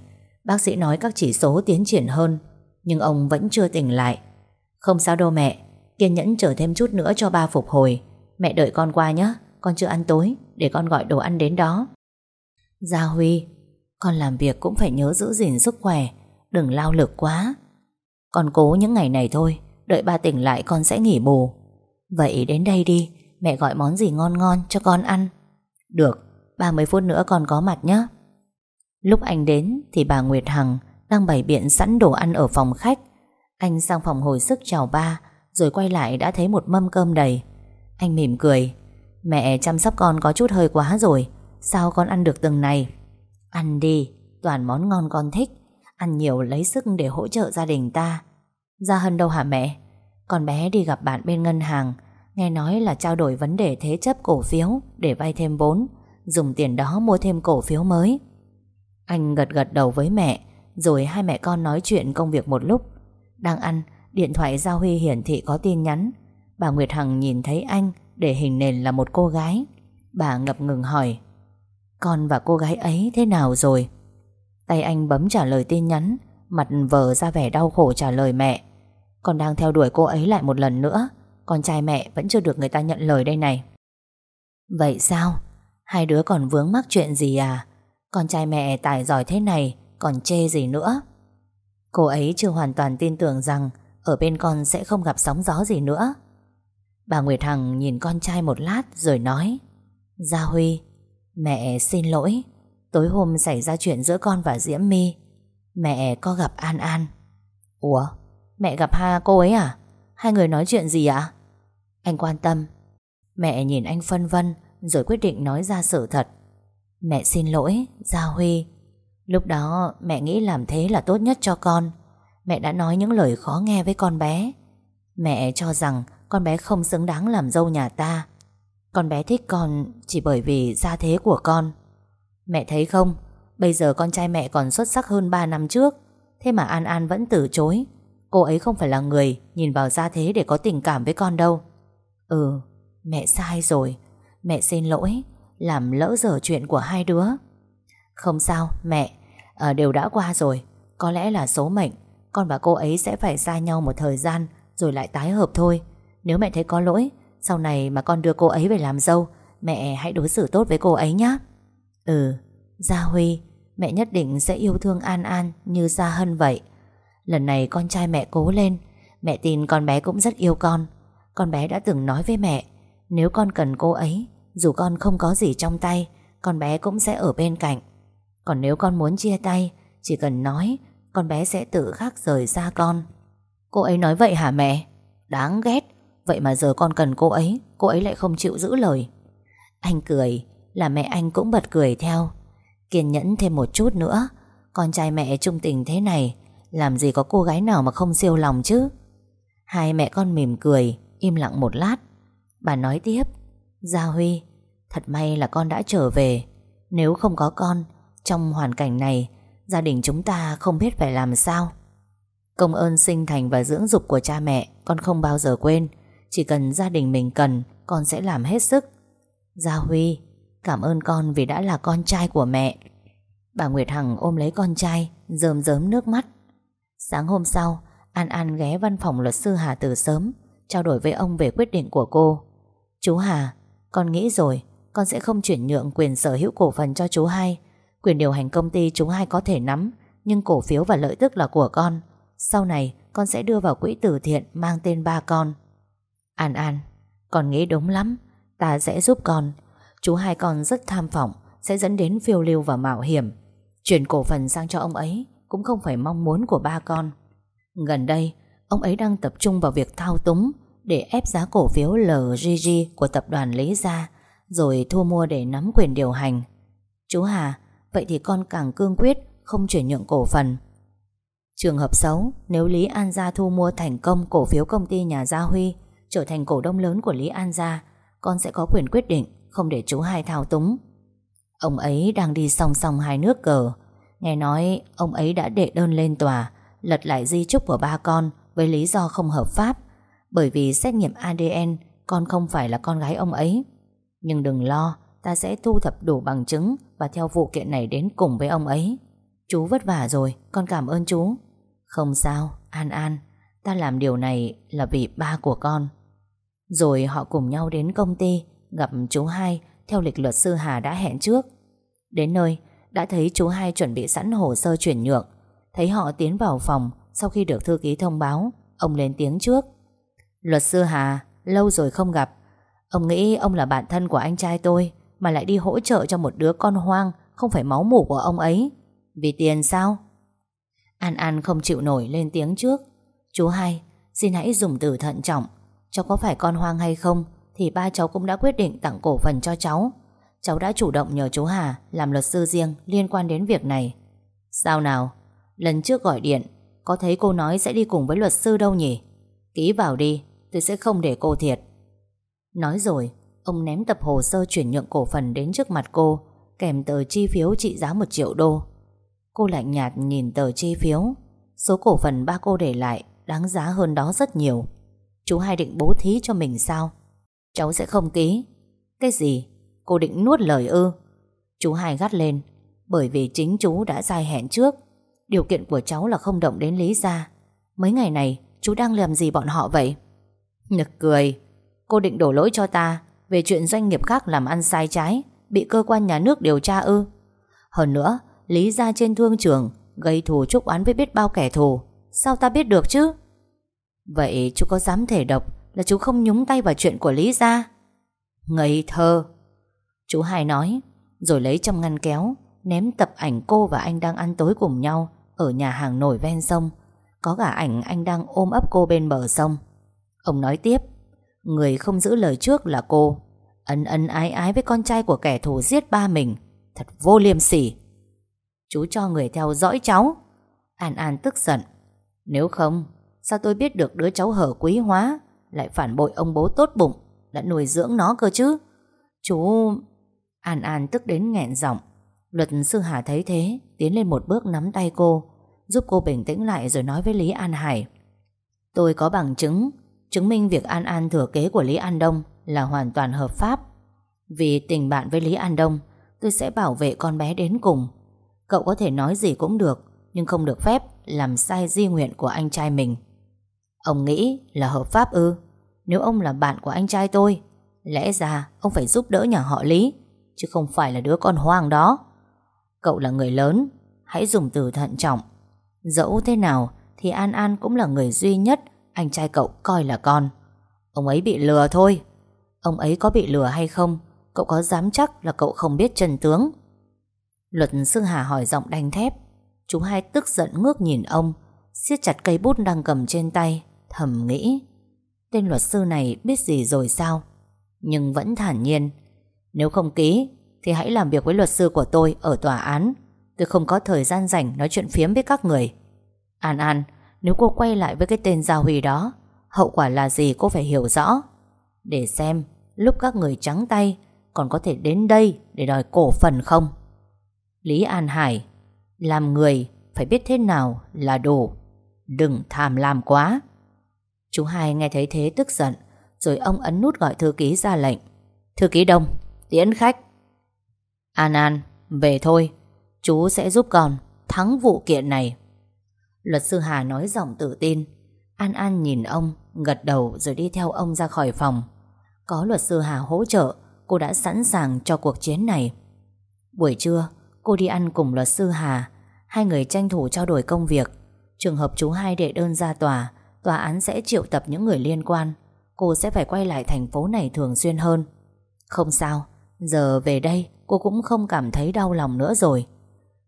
S1: Bác sĩ nói các chỉ số tiến triển hơn, Nhưng ông vẫn chưa tỉnh lại. Không sao đâu mẹ, Kiên nhẫn chờ thêm chút nữa cho ba phục hồi. Mẹ đợi con qua nhé Con chưa ăn tối, Để con gọi đồ ăn đến đó. Gia Huy, Con làm việc cũng phải nhớ giữ gìn sức khỏe, Đừng lao lực quá. Con cố những ngày này thôi, Đợi ba tỉnh lại con sẽ nghỉ bù. Vậy đến đây đi, Mẹ gọi món gì ngon ngon cho con ăn. Được 30 phút nữa con có mặt nhé Lúc anh đến thì bà Nguyệt Hằng đang bày biện sẵn đồ ăn ở phòng khách. Anh sang phòng hồi sức chào ba, rồi quay lại đã thấy một mâm cơm đầy. Anh mỉm cười. Mẹ chăm sóc con có chút hơi quá rồi, sao con ăn được từng này? Ăn đi, toàn món ngon con thích. Ăn nhiều lấy sức để hỗ trợ gia đình ta. Ra Hân đâu hả mẹ? Con bé đi gặp bạn bên ngân hàng, nghe nói là trao đổi vấn đề thế chấp cổ phiếu để vay thêm vốn, dùng tiền đó mua thêm cổ phiếu mới. Anh gật gật đầu với mẹ, Rồi hai mẹ con nói chuyện công việc một lúc. Đang ăn, Điện thoại Giao Huy hiển thị có tin nhắn. Bà Nguyệt Hằng nhìn thấy anh, Để hình nền là một cô gái. Bà ngập ngừng hỏi, Con và cô gái ấy thế nào rồi? Tay anh bấm trả lời tin nhắn, Mặt vờ ra vẻ đau khổ trả lời mẹ, Con đang theo đuổi cô ấy lại một lần nữa, Con trai mẹ vẫn chưa được người ta nhận lời đây này. Vậy sao? Hai đứa còn vướng mắc chuyện gì à? Con trai mẹ tài giỏi thế này Còn chê gì nữa? Cô ấy chưa hoàn toàn tin tưởng rằng Ở bên con sẽ không gặp sóng gió gì nữa. Bà Nguyệt Hằng nhìn con trai một lát Rồi nói, Gia Huy, Mẹ xin lỗi. Tối hôm xảy ra chuyện giữa con và Diễm My, Mẹ có gặp An An. Ủa? Mẹ gặp ha cô ấy à? Hai người nói chuyện gì ạ? Anh quan tâm. Mẹ nhìn anh phân vân Rồi quyết định nói ra sự thật. Mẹ xin lỗi, Gia Huy. Lúc đó mẹ nghĩ làm thế là tốt nhất cho con. Mẹ đã nói những lời khó nghe với con bé. Mẹ cho rằng con bé không xứng đáng làm dâu nhà ta. Con bé thích con chỉ bởi vì gia thế của con. Mẹ thấy không? Bây giờ con trai mẹ còn xuất sắc hơn 3 năm trước. Thế mà An An vẫn từ chối. Cô ấy không phải là người Nhìn vào gia thế để có tình cảm với con đâu. Ừ Mẹ sai rồi. Mẹ xin lỗi làm lỡ dở chuyện của hai đứa. Không sao mẹ à, Đều đã qua rồi. Có lẽ là số mệnh Con và cô ấy sẽ phải xa nhau một thời gian Rồi lại tái hợp thôi. Nếu mẹ thấy có lỗi Sau này mà con đưa cô ấy về làm dâu Mẹ hãy đối xử tốt với cô ấy nhé Ừ Gia Huy Mẹ nhất định sẽ yêu thương An An Như Gia Hân vậy. Lần này con trai mẹ cố lên Mẹ tin con bé cũng rất yêu con. Con bé đã từng nói với mẹ Nếu con cần cô ấy dù con không có gì trong tay, Con bé cũng sẽ ở bên cạnh. Còn nếu con muốn chia tay, Chỉ cần nói, Con bé sẽ tự khắc rời xa con. Cô ấy nói vậy hả mẹ? Đáng ghét. Vậy mà giờ con cần cô ấy Cô ấy lại không chịu giữ lời. Anh cười, Là mẹ anh cũng bật cười theo. Kiên nhẫn thêm một chút nữa, Con trai mẹ trung tình thế này, Làm gì có cô gái nào mà không siêu lòng chứ? Hai mẹ con mỉm cười, Im lặng một lát. Bà nói tiếp. Gia Huy, Thật may là con đã trở về. Nếu không có con, Trong hoàn cảnh này, Gia đình chúng ta không biết phải làm sao. Công ơn sinh thành và dưỡng dục của cha mẹ, Con không bao giờ quên. Chỉ cần gia đình mình cần, Con sẽ làm hết sức. Gia Huy, Cảm ơn con vì đã là con trai của mẹ. Bà Nguyệt Hằng ôm lấy con trai, Rơm rớm nước mắt. Sáng hôm sau, An An ghé văn phòng luật sư Hà từ sớm, Trao đổi với ông về quyết định của cô. Chú Hà con nghĩ rồi, Con sẽ không chuyển nhượng quyền sở hữu cổ phần cho chú hai. Quyền điều hành công ty chú hai có thể nắm, Nhưng cổ phiếu và lợi tức là của con. Sau này, con sẽ đưa vào quỹ từ thiện Mang tên ba con. An An, Con nghĩ đúng lắm, Ta sẽ giúp con. Chú hai con rất tham vọng, Sẽ dẫn đến phiêu lưu và mạo hiểm. Chuyển cổ phần sang cho ông ấy Cũng không phải mong muốn của ba con. Gần đây, Ông ấy đang tập trung vào việc thao túng để ép giá cổ phiếu LGG Của tập đoàn Lý Gia, Rồi thu mua để nắm quyền điều hành. Chú Hà, Vậy thì con càng cương quyết, Không chuyển nhượng cổ phần. Trường hợp xấu Nếu Lý An Gia thu mua thành công cổ phiếu công ty nhà Gia Huy, Trở thành cổ đông lớn của Lý An Gia, Con sẽ có quyền quyết định, Không để chú hai thao túng. Ông ấy đang đi song song hai nước cờ. Nghe nói, ông ấy đã đệ đơn lên tòa, Lật lại di chúc của ba con Với lý do không hợp pháp. Bởi vì xét nghiệm ADN Con không phải là con gái ông ấy. Nhưng đừng lo, Ta sẽ thu thập đủ bằng chứng Và theo vụ kiện này đến cùng với ông ấy. Chú vất vả rồi, Con cảm ơn chú. Không sao, An An, Ta làm điều này là vì ba của con. Rồi họ cùng nhau đến công ty, Gặp chú hai Theo lịch luật sư Hà đã hẹn trước. Đến nơi, Đã thấy chú hai chuẩn bị sẵn hồ sơ chuyển nhượng. Thấy họ tiến vào phòng, Sau khi được thư ký thông báo, Ông lên tiếng trước. Luật sư Hà Lâu rồi không gặp. Ông nghĩ ông là bạn thân của anh trai tôi, Mà lại đi hỗ trợ cho một đứa con hoang, Không phải máu mủ của ông ấy. Vì tiền sao? An An không chịu nổi lên tiếng trước. Chú hai, Xin hãy dùng từ thận trọng. Cháu có phải con hoang hay không, Thì ba cháu cũng đã quyết định tặng cổ phần cho cháu. Cháu đã chủ động nhờ chú Hà Làm luật sư riêng liên quan đến việc này. Sao nào? Lần trước gọi điện, Có thấy cô nói sẽ đi cùng với luật sư đâu nhỉ? Ký vào đi. Tôi sẽ không để cô thiệt. Nói rồi, Ông ném tập hồ sơ chuyển nhượng cổ phần đến trước mặt cô, Kèm tờ chi phiếu trị giá 1 triệu đô. Cô lạnh nhạt nhìn tờ chi phiếu. Số cổ phần ba cô để lại Đáng giá hơn đó rất nhiều. Chú hai định bố thí cho mình sao? Cháu sẽ không ký. Cái gì? Cô định nuốt lời ư? Chú hai gắt lên, Bởi vì chính chú đã sai hẹn trước. Điều kiện của cháu là không động đến Lý Gia. Mấy ngày này, chú đang làm gì bọn họ vậy? Nực cười. Cô định đổ lỗi cho ta Về chuyện doanh nghiệp khác làm ăn sai trái, Bị cơ quan nhà nước điều tra ư? Hơn nữa, Lý Gia trên thương trường Gây thù chúc oán với biết bao kẻ thù. Sao ta biết được chứ? Vậy chú có dám thể độc Là chú không nhúng tay vào chuyện của Lý Gia? Ngây thơ. Chú hai nói, Rồi lấy trong ngăn kéo, Ném tập ảnh cô và anh đang ăn tối cùng nhau Ở nhà hàng nổi ven sông. Có cả ảnh anh đang ôm ấp cô bên bờ sông. Ông nói tiếp, Người không giữ lời trước là cô. Ân ân ái ái với con trai của kẻ thù giết ba mình. Thật vô liêm sỉ. Chú cho người theo dõi cháu. An An tức giận, Nếu không, Sao tôi biết được đứa cháu hở quý hóa Lại phản bội ông bố tốt bụng, Đã nuôi dưỡng nó cơ chứ? Chú An An tức đến nghẹn giọng, Luật sư Hà thấy thế, Tiến lên một bước nắm tay cô, Giúp cô bình tĩnh lại rồi nói với Lý An Hải, Tôi có bằng chứng Chứng minh việc An An thừa kế của Lý An Đông Là hoàn toàn hợp pháp. Vì tình bạn với Lý An Đông, Tôi sẽ bảo vệ con bé đến cùng. Cậu có thể nói gì cũng được, Nhưng không được phép làm sai di nguyện của anh trai mình. Ông nghĩ là hợp pháp ư? Nếu ông là bạn của anh trai tôi, Lẽ ra ông phải giúp đỡ nhà họ Lý, Chứ không phải là đứa con hoang đó. Cậu là người lớn, Hãy dùng từ thận trọng. Dẫu thế nào Thì An An cũng là người duy nhất anh trai cậu coi là con. Ông ấy bị lừa thôi. Ông ấy có bị lừa hay không, Cậu có dám chắc là cậu không biết trần tướng? Luật sư Hà hỏi giọng đanh thép. Chú hai tức giận ngước nhìn ông, siết chặt cây bút đang cầm trên tay, Thầm nghĩ. Tên luật sư này biết gì rồi sao? Nhưng vẫn thản nhiên. Nếu không ký Thì hãy làm việc với luật sư của tôi ở tòa án. Tôi không có thời gian rảnh nói chuyện phiếm với các người. An An nếu cô quay lại với cái tên Gia Huy đó, Hậu quả là gì cô phải hiểu rõ. Để xem Lúc các người trắng tay Còn có thể đến đây để đòi cổ phần không? Lý An Hải, Làm người phải biết thế nào là đủ. Đừng tham lam quá. Chú hai nghe thấy thế tức giận, Rồi ông ấn nút gọi thư ký ra lệnh. Thư ký Đông, Tiễn khách. An An, Về thôi. Chú sẽ giúp con thắng vụ kiện này. Luật sư Hà nói giọng tự tin. An An nhìn ông, Gật đầu rồi đi theo ông ra khỏi phòng. Có luật sư Hà hỗ trợ, Cô đã sẵn sàng cho cuộc chiến này. Buổi trưa, Cô đi ăn cùng luật sư Hà. Hai người tranh thủ trao đổi công việc. Trường hợp chú hai đệ đơn ra tòa Tòa án sẽ triệu tập những người liên quan. Cô sẽ phải quay lại thành phố này thường xuyên hơn. Không sao, Giờ về đây cô cũng không cảm thấy đau lòng nữa rồi.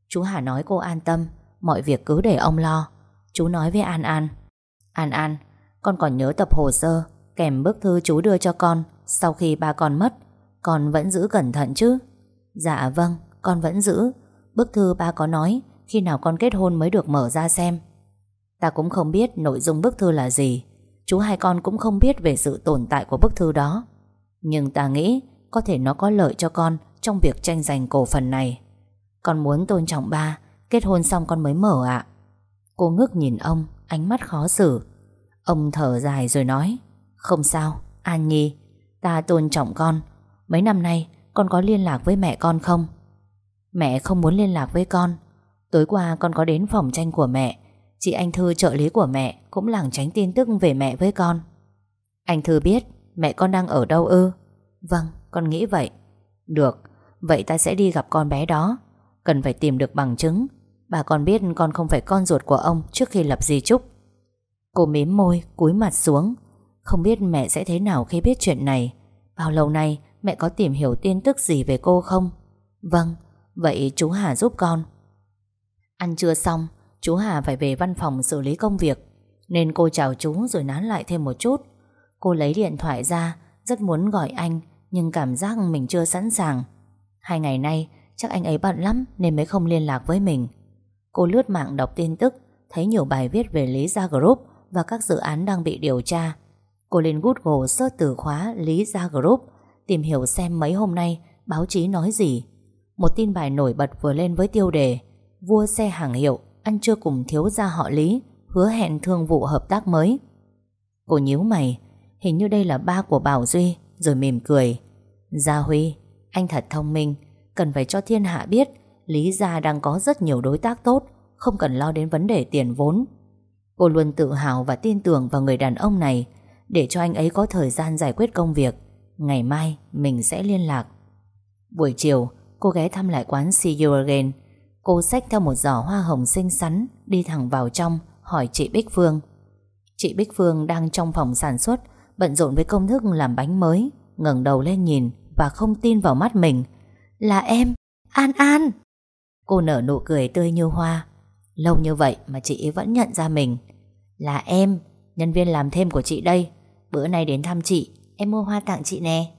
S1: Chú Hà nói cô an tâm Mọi việc cứ để ông lo. Chú nói với An An. An An, Con còn nhớ tập hồ sơ, Kèm bức thư chú đưa cho con Sau khi ba con mất. Con vẫn giữ cẩn thận chứ? Dạ vâng con vẫn giữ. Bức thư ba có nói, Khi nào con kết hôn mới được mở ra xem. Ta cũng không biết nội dung bức thư là gì. Chú hai con cũng không biết về sự tồn tại của bức thư đó. Nhưng ta nghĩ Có thể nó có lợi cho con Trong việc tranh giành cổ phần này. Con muốn tôn trọng ba Kết hôn xong con mới mở ạ. Cô ngước nhìn ông, Ánh mắt khó xử. Ông thở dài rồi nói, Không sao, An Nhi, Ta tôn trọng con. Mấy năm nay, con có liên lạc với mẹ con không? Mẹ không muốn liên lạc với con. Tối qua con có đến phòng tranh của mẹ. Chị Anh Thư trợ lý của mẹ Cũng lảng tránh tin tức về mẹ với con. Anh Thư biết Mẹ con đang ở đâu ư? Vâng con nghĩ vậy. Được, Vậy ta sẽ đi gặp con bé đó. Cần phải tìm được bằng chứng. Bà còn biết con không phải con ruột của ông Trước khi lập di chúc Cô mím môi, cúi mặt xuống. Không biết mẹ sẽ thế nào khi biết chuyện này. Bao lâu nay mẹ có tìm hiểu tin tức gì về cô không? Vâng Vậy chú Hà giúp con. Ăn trưa xong, Chú Hà phải về văn phòng xử lý công việc. Nên cô chào chú rồi nán lại thêm một chút. Cô lấy điện thoại ra, Rất muốn gọi anh, Nhưng cảm giác mình chưa sẵn sàng. Hai ngày nay, chắc anh ấy bận lắm Nên mới không liên lạc với mình. Cô lướt mạng đọc tin tức Thấy nhiều bài viết về Lý Gia Group Và các dự án đang bị điều tra. Cô lên Google search từ khóa Lý Gia Group Tìm hiểu xem mấy hôm nay Báo chí nói gì. Một tin bài nổi bật vừa lên với tiêu đề Vua xe hàng hiệu Ăn trưa cùng thiếu gia họ Lý Hứa hẹn thương vụ hợp tác mới. Cô nhíu mày Hình như đây là ba của Bảo Duy Rồi mỉm cười. Gia Huy, anh thật thông minh Cần phải cho thiên hạ biết Lý Gia đang có rất nhiều đối tác tốt Không cần lo đến vấn đề tiền vốn. Cô luôn tự hào và tin tưởng vào người đàn ông này. Để cho anh ấy có thời gian giải quyết công việc Ngày mai mình sẽ liên lạc. Buổi chiều Cô ghé thăm lại quán See You Again Cô xách theo một giỏ hoa hồng xinh xắn Đi thẳng vào trong Hỏi chị Bích Phương. Chị Bích Phương đang trong phòng sản xuất Bận rộn với công thức làm bánh mới ngẩng đầu lên nhìn Và không tin vào mắt mình. Là em, An An. Cô nở nụ cười tươi như hoa. Lâu như vậy mà chị vẫn nhận ra mình. Là em, Nhân viên làm thêm của chị đây. Bữa nay đến thăm chị, Em mua hoa tặng chị nè.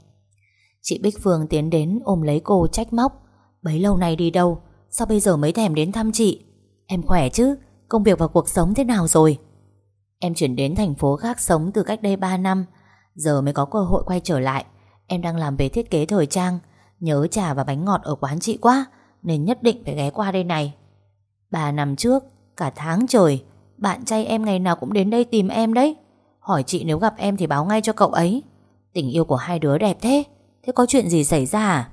S1: Chị Bích Phương tiến đến ôm lấy cô trách móc. Bấy lâu nay đi đâu, Sao bây giờ mới thèm đến thăm chị? Em khỏe chứ, Công việc và cuộc sống thế nào rồi? Em chuyển đến thành phố khác sống từ cách đây 3 năm. Giờ mới có cơ hội quay trở lại. Em đang làm về thiết kế thời trang. Nhớ trà và bánh ngọt ở quán chị quá. Nên nhất định phải ghé qua đây này. Ba năm trước Cả tháng trời Bạn trai em ngày nào cũng đến đây tìm em đấy. Hỏi chị nếu gặp em thì báo ngay cho cậu ấy. Tình yêu của hai đứa đẹp thế Thế có chuyện gì xảy ra à?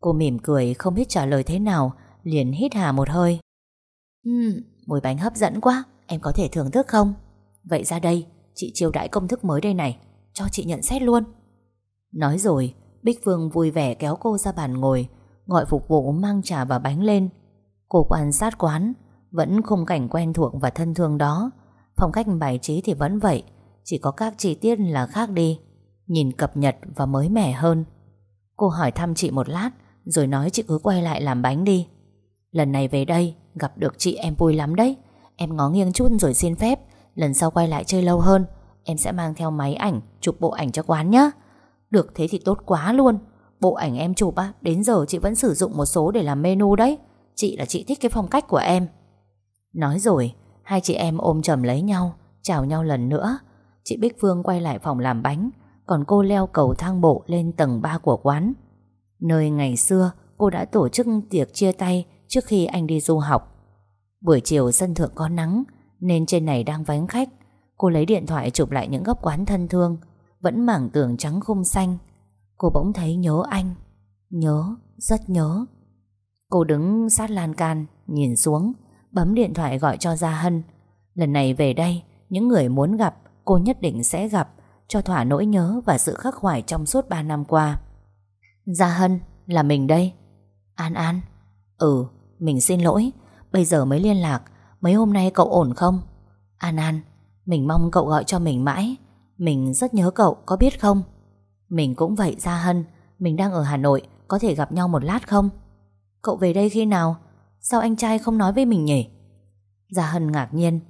S1: Cô mỉm cười không biết trả lời thế nào Liền hít hà một hơi. Ừm, mùi bánh hấp dẫn quá Em có thể thưởng thức không? Vậy ra đây, chị chiêu đãi công thức mới đây này Cho chị nhận xét luôn. Nói rồi, Bích Phương vui vẻ kéo cô ra bàn ngồi Gọi phục vụ mang trà và bánh lên. Cô quan sát quán, Vẫn khung cảnh quen thuộc và thân thương đó. Phong cách bài trí thì vẫn vậy, Chỉ có các chi tiết là khác đi, Nhìn cập nhật và mới mẻ hơn. Cô hỏi thăm chị một lát, Rồi nói chị cứ quay lại làm bánh đi. Lần này về đây, Gặp được chị em vui lắm đấy. Em ngó nghiêng chút rồi xin phép. Lần sau quay lại chơi lâu hơn, Em sẽ mang theo máy ảnh Chụp bộ ảnh cho quán nhé Được, thế thì tốt quá luôn. Bộ ảnh em chụp á, Đến giờ chị vẫn sử dụng một số để làm menu đấy. Chị là chị thích cái phong cách của em. Nói rồi, Hai chị em ôm chầm lấy nhau, Chào nhau lần nữa. Chị Bích Phương quay lại phòng làm bánh, Còn cô leo cầu thang bộ lên tầng 3 của quán. Nơi ngày xưa, cô đã tổ chức tiệc chia tay Trước khi anh đi du học. Buổi chiều sân thượng có nắng, Nên trên này đang vắng khách. Cô lấy điện thoại chụp lại những góc quán thân thương, Vẫn mảng tường trắng khung xanh. Cô bỗng thấy nhớ anh Nhớ, rất nhớ. Cô đứng sát lan can Nhìn xuống Bấm điện thoại gọi cho Gia Hân. Lần này về đây Những người muốn gặp cô nhất định sẽ gặp Cho thỏa nỗi nhớ và sự khắc khoải trong suốt 3 năm qua. Gia Hân Là mình đây. An An Ừ mình xin lỗi Bây giờ mới liên lạc Mấy hôm nay cậu ổn không? An An Mình mong cậu gọi cho mình mãi. Mình rất nhớ cậu có biết không? Mình cũng vậy, Gia Hân. Mình đang ở Hà Nội, Có thể gặp nhau một lát không? Cậu về đây khi nào? Sao anh trai không nói với mình nhỉ? Gia Hân ngạc nhiên.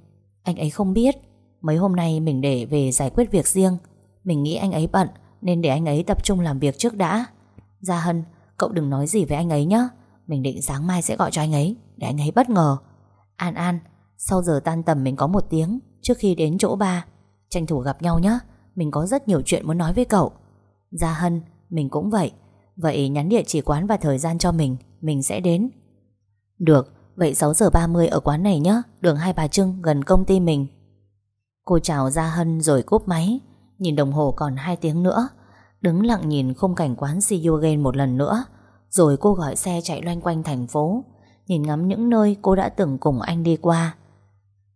S1: Anh ấy không biết. Mấy hôm nay mình để về giải quyết việc riêng. Mình nghĩ anh ấy bận, Nên để anh ấy tập trung làm việc trước đã. Gia Hân, Cậu đừng nói gì với anh ấy nhé Mình định sáng mai sẽ gọi cho anh ấy, Để anh ấy bất ngờ. An An, Sau giờ tan tầm mình có một tiếng, Trước khi đến chỗ ba, Tranh thủ gặp nhau nhé Mình có rất nhiều chuyện muốn nói với cậu. Gia Hân, Mình cũng vậy. Vậy nhắn địa chỉ quán và thời gian cho mình Mình sẽ đến. Được, Vậy 6 giờ 30 ở quán này nhé Đường Hai Bà Trưng, gần công ty mình. Cô chào Gia Hân rồi cúp máy, Nhìn đồng hồ còn 2 tiếng nữa. Đứng lặng nhìn khung cảnh quán See You Again một lần nữa, Rồi cô gọi xe chạy loanh quanh thành phố, Nhìn ngắm những nơi cô đã từng cùng anh đi qua.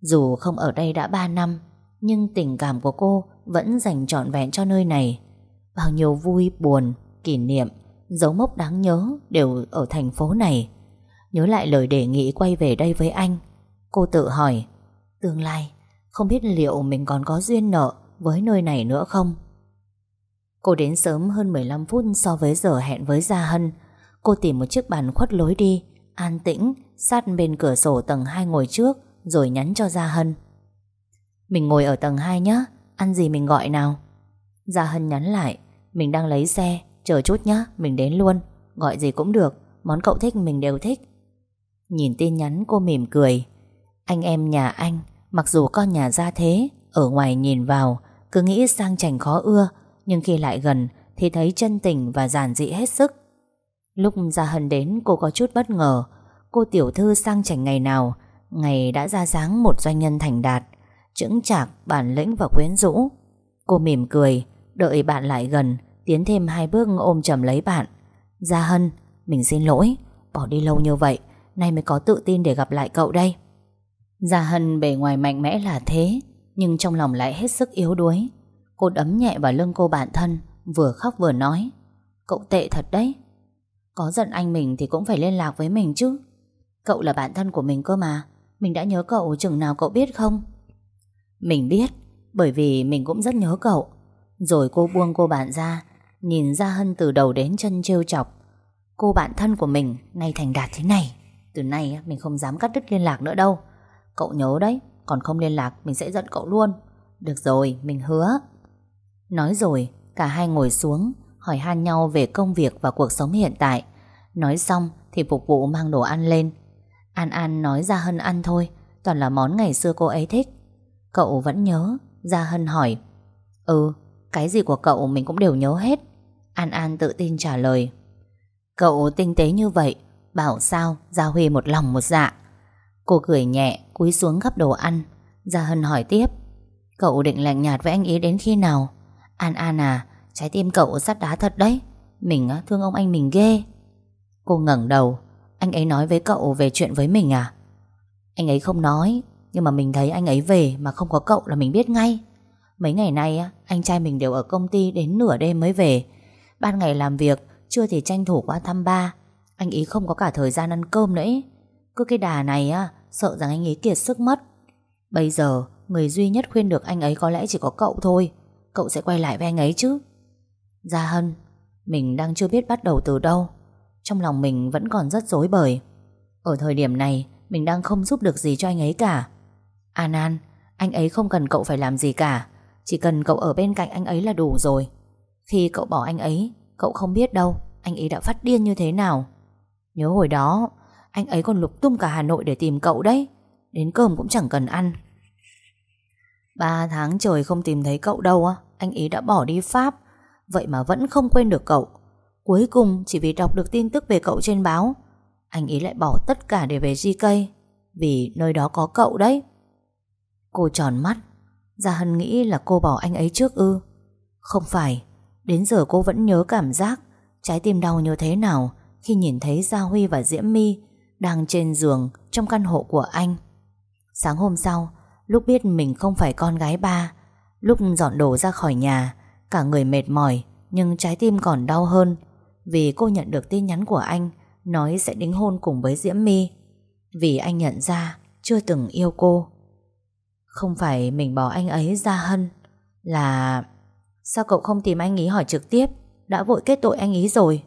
S1: Dù không ở đây đã 3 năm, Nhưng tình cảm của cô Vẫn dành trọn vẹn cho nơi này. Bao nhiêu vui, buồn, Kỷ niệm, Dấu mốc đáng nhớ đều ở thành phố này. Nhớ lại lời đề nghị quay về đây với anh, Cô tự hỏi, Tương lai, Không biết liệu mình còn có duyên nợ Với nơi này nữa không? Cô đến sớm hơn 15 phút So với giờ hẹn với Gia Hân. Cô tìm một chiếc bàn khuất lối đi, An tĩnh, Sát bên cửa sổ tầng 2 ngồi trước, Rồi nhắn cho Gia Hân. Mình ngồi ở tầng 2 nhé Ăn gì mình gọi nào? Gia Hân nhắn lại mình đang lấy xe Chờ chút nhá, Mình đến luôn. Gọi gì cũng được Món cậu thích mình đều thích. Nhìn tin nhắn cô mỉm cười. Anh em nhà anh Mặc dù con nhà ra thế Ở ngoài nhìn vào Cứ nghĩ sang chảnh khó ưa Nhưng khi lại gần Thì thấy chân tình và giản dị hết sức. Lúc Gia Hân đến cô có chút bất ngờ. Cô tiểu thư sang chảnh ngày nào Ngày đã ra dáng một doanh nhân thành đạt Chững chạc, bản lĩnh và quyến rũ. Cô mỉm cười. Đợi bạn lại gần Tiến thêm hai bước ôm chầm lấy bạn. Gia Hân, mình xin lỗi Bỏ đi lâu như vậy Nay mới có tự tin để gặp lại cậu đây. Gia Hân bề ngoài mạnh mẽ là thế Nhưng trong lòng lại hết sức yếu đuối. Cô đấm nhẹ vào lưng cô bạn thân Vừa khóc vừa nói Cậu tệ thật đấy. Có giận anh mình thì cũng phải liên lạc với mình chứ. Cậu là bạn thân của mình cơ mà Mình đã nhớ cậu chừng nào cậu biết không? Mình biết Bởi vì mình cũng rất nhớ cậu. Rồi cô buông cô bạn ra, Nhìn Gia Hân từ đầu đến chân trêu chọc. Cô bạn thân của mình Nay thành đạt thế này, Từ nay mình không dám cắt đứt liên lạc nữa đâu. Cậu nhớ đấy, Còn không liên lạc mình sẽ giận cậu luôn. Được rồi, mình hứa. Nói rồi, cả hai ngồi xuống, Hỏi han nhau về công việc và cuộc sống hiện tại. Nói xong thì phục vụ mang đồ ăn lên. An An nói Gia Hân ăn thôi, Toàn là món ngày xưa cô ấy thích. Cậu vẫn nhớ Gia Hân hỏi Ừ cái gì của cậu mình cũng đều nhớ hết. An An tự tin trả lời. Cậu tinh tế như vậy, Bảo sao Gia Huy một lòng một dạ. Cô cười nhẹ, cúi xuống gấp đồ ăn. Gia Hân hỏi tiếp. Cậu định lạnh nhạt với anh ý đến khi nào? An An à Trái tim cậu sắt đá thật đấy. Mình thương ông anh mình ghê. Cô ngẩng đầu. Anh ấy nói với cậu về chuyện với mình à? Anh ấy không nói, Nhưng mà mình thấy anh ấy về Mà không có cậu là mình biết ngay. Mấy ngày nay anh trai mình đều ở công ty Đến nửa đêm mới về. Ban ngày làm việc Chưa thì tranh thủ qua thăm ba. Anh ý không có cả thời gian ăn cơm nữa ý. Cứ cái đà này á, Sợ rằng anh ấy kiệt sức mất. Bây giờ, người duy nhất khuyên được anh ấy Có lẽ chỉ có cậu thôi. Cậu sẽ quay lại với anh ấy chứ. Gia Hân, Mình đang chưa biết bắt đầu từ đâu. Trong lòng mình vẫn còn rất rối bời. Ở thời điểm này, Mình đang không giúp được gì cho anh ấy cả. An An, Anh ấy không cần cậu phải làm gì cả. Chỉ cần cậu ở bên cạnh anh ấy là đủ rồi. Khi cậu bỏ anh ấy, Cậu không biết đâu Anh ấy đã phát điên như thế nào. Nhớ hồi đó, Anh ấy còn lục tung cả Hà Nội để tìm cậu đấy. Đến cơm cũng chẳng cần ăn. Ba tháng trời không tìm thấy cậu đâu á, Anh ấy đã bỏ đi Pháp. Vậy mà vẫn không quên được cậu. Cuối cùng chỉ vì đọc được tin tức về cậu trên báo, Anh ấy lại bỏ tất cả để về GK Vì nơi đó có cậu đấy. Cô tròn mắt. Gia Hân nghĩ là cô bỏ anh ấy trước ư Không phải Đến giờ cô vẫn nhớ cảm giác Trái tim đau như thế nào khi nhìn thấy Gia Huy và Diễm My đang trên giường trong căn hộ của anh. Sáng hôm sau, lúc biết mình không phải con gái ba, lúc dọn đồ ra khỏi nhà, cả người mệt mỏi nhưng trái tim còn đau hơn vì cô nhận được tin nhắn của anh nói sẽ đính hôn cùng với Diễm My. Vì anh nhận ra chưa từng yêu cô. Không phải mình bỏ anh ấy ra hân, là... Sao cậu không tìm anh ý hỏi trực tiếp, đã vội kết tội anh ý rồi.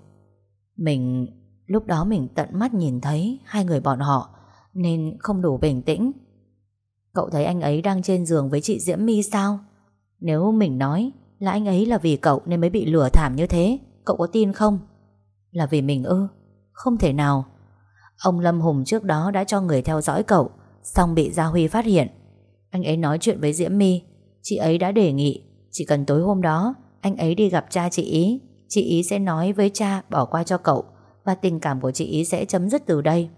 S1: Mình... Lúc đó mình tận mắt nhìn thấy hai người bọn họ nên không đủ bình tĩnh. Cậu thấy anh ấy đang trên giường với chị Diễm My sao? Nếu mình nói là anh ấy là vì cậu nên mới bị lừa thảm như thế, cậu có tin không? Là vì mình ư? Không thể nào. Ông Lâm Hùng trước đó đã cho người theo dõi cậu, xong bị Gia Huy phát hiện. Anh ấy nói chuyện với Diễm My, chị ấy đã đề nghị chỉ cần tối hôm đó anh ấy đi gặp cha chị ý, chị ý sẽ nói với cha bỏ qua cho cậu và tình cảm của chị ý sẽ chấm dứt từ đây.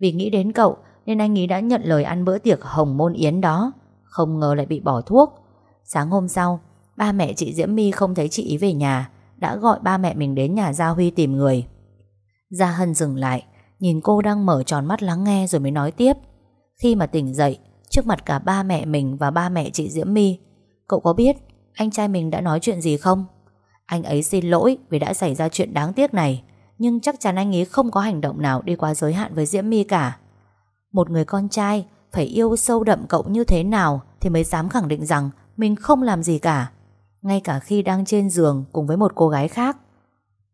S1: Vì nghĩ đến cậu nên anh ý đã nhận lời ăn bữa tiệc hồng môn yến đó, không ngờ lại bị bỏ thuốc. Sáng hôm sau, ba mẹ chị Diễm My không thấy chị ý về nhà, đã gọi ba mẹ mình đến nhà Gia Huy tìm người. Gia Hân dừng lại, nhìn cô đang mở tròn mắt lắng nghe rồi mới nói tiếp. Khi mà tỉnh dậy, trước mặt cả ba mẹ mình và ba mẹ chị Diễm My, cậu có biết anh trai mình đã nói chuyện gì không? Anh ấy xin lỗi vì đã xảy ra chuyện đáng tiếc này, nhưng chắc chắn anh ấy không có hành động nào đi qua giới hạn với Diễm My cả. Một người con trai phải yêu sâu đậm cậu như thế nào thì mới dám khẳng định rằng mình không làm gì cả. Ngay cả khi đang trên giường cùng với một cô gái khác.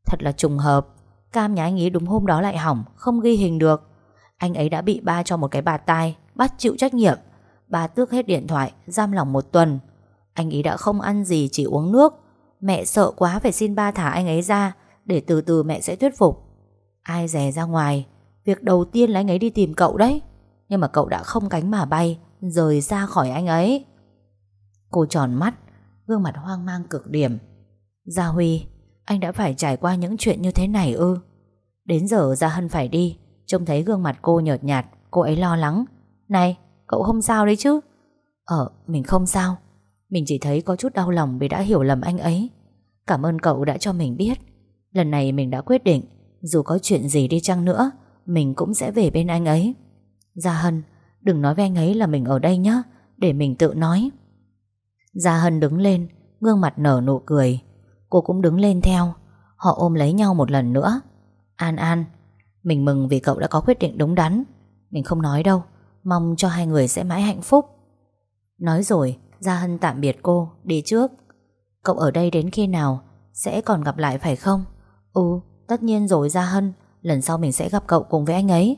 S1: Thật là trùng hợp, cam nhà anh ấy đúng hôm đó lại hỏng, không ghi hình được. Anh ấy đã bị ba cho một cái bạt tai, bắt chịu trách nhiệm. bà tước hết điện thoại, giam lòng một tuần. Anh ấy đã không ăn gì chỉ uống nước. Mẹ sợ quá phải xin ba thả anh ấy ra để từ từ mẹ sẽ thuyết phục. Ai rè ra ngoài, việc đầu tiên là anh ấy đi tìm cậu đấy. Nhưng mà cậu đã không cánh mà bay, rời ra khỏi anh ấy. Cô tròn mắt, gương mặt hoang mang cực điểm. Gia Huy, anh đã phải trải qua những chuyện như thế này ư? Đến giờ Gia Hân phải đi, trông thấy gương mặt cô nhợt nhạt, cô ấy lo lắng. Này, cậu không sao đấy chứ? Ờ, mình không sao. Mình chỉ thấy có chút đau lòng vì đã hiểu lầm anh ấy. Cảm ơn cậu đã cho mình biết. Lần này mình đã quyết định, dù có chuyện gì đi chăng nữa, mình cũng sẽ về bên anh ấy. Gia Hân, đừng nói với anh ấy là mình ở đây nhé, để mình tự nói. Gia Hân đứng lên, gương mặt nở nụ cười. Cô cũng đứng lên theo. Họ ôm lấy nhau một lần nữa. An An, mình mừng vì cậu đã có quyết định đúng đắn. Mình không nói đâu, mong cho hai người sẽ mãi hạnh phúc. Nói rồi, Gia Hân tạm biệt cô, đi trước. Cậu ở đây đến khi nào? Sẽ còn gặp lại phải không? Ừ, tất nhiên rồi Gia Hân, lần sau mình sẽ gặp cậu cùng với anh ấy.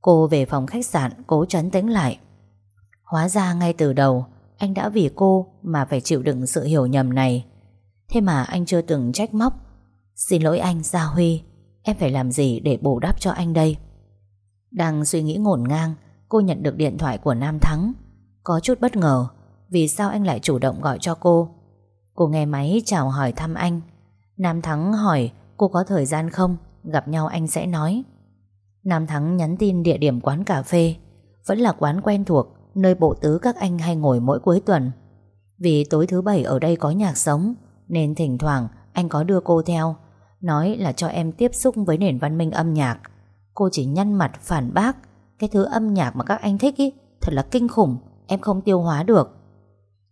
S1: Cô về phòng khách sạn cố trấn tĩnh lại. Hóa ra ngay từ đầu, anh đã vì cô mà phải chịu đựng sự hiểu nhầm này. Thế mà anh chưa từng trách móc. Xin lỗi anh Gia Huy, em phải làm gì để bù đắp cho anh đây? Đang suy nghĩ ngổn ngang, cô nhận được điện thoại của Nam Thắng. Có chút bất ngờ, vì sao anh lại chủ động gọi cho cô. Cô nghe máy chào hỏi thăm anh. Nam Thắng hỏi cô có thời gian không, gặp nhau anh sẽ nói. Nam Thắng nhắn tin địa điểm quán cà phê, vẫn là quán quen thuộc, nơi bộ tứ các anh hay ngồi mỗi cuối tuần. Vì tối thứ bảy ở đây có nhạc sống, nên thỉnh thoảng anh có đưa cô theo, nói là cho em tiếp xúc với nền văn minh âm nhạc. Cô chỉ nhăn mặt phản bác, cái thứ âm nhạc mà các anh thích ý, thật là kinh khủng, em không tiêu hóa được.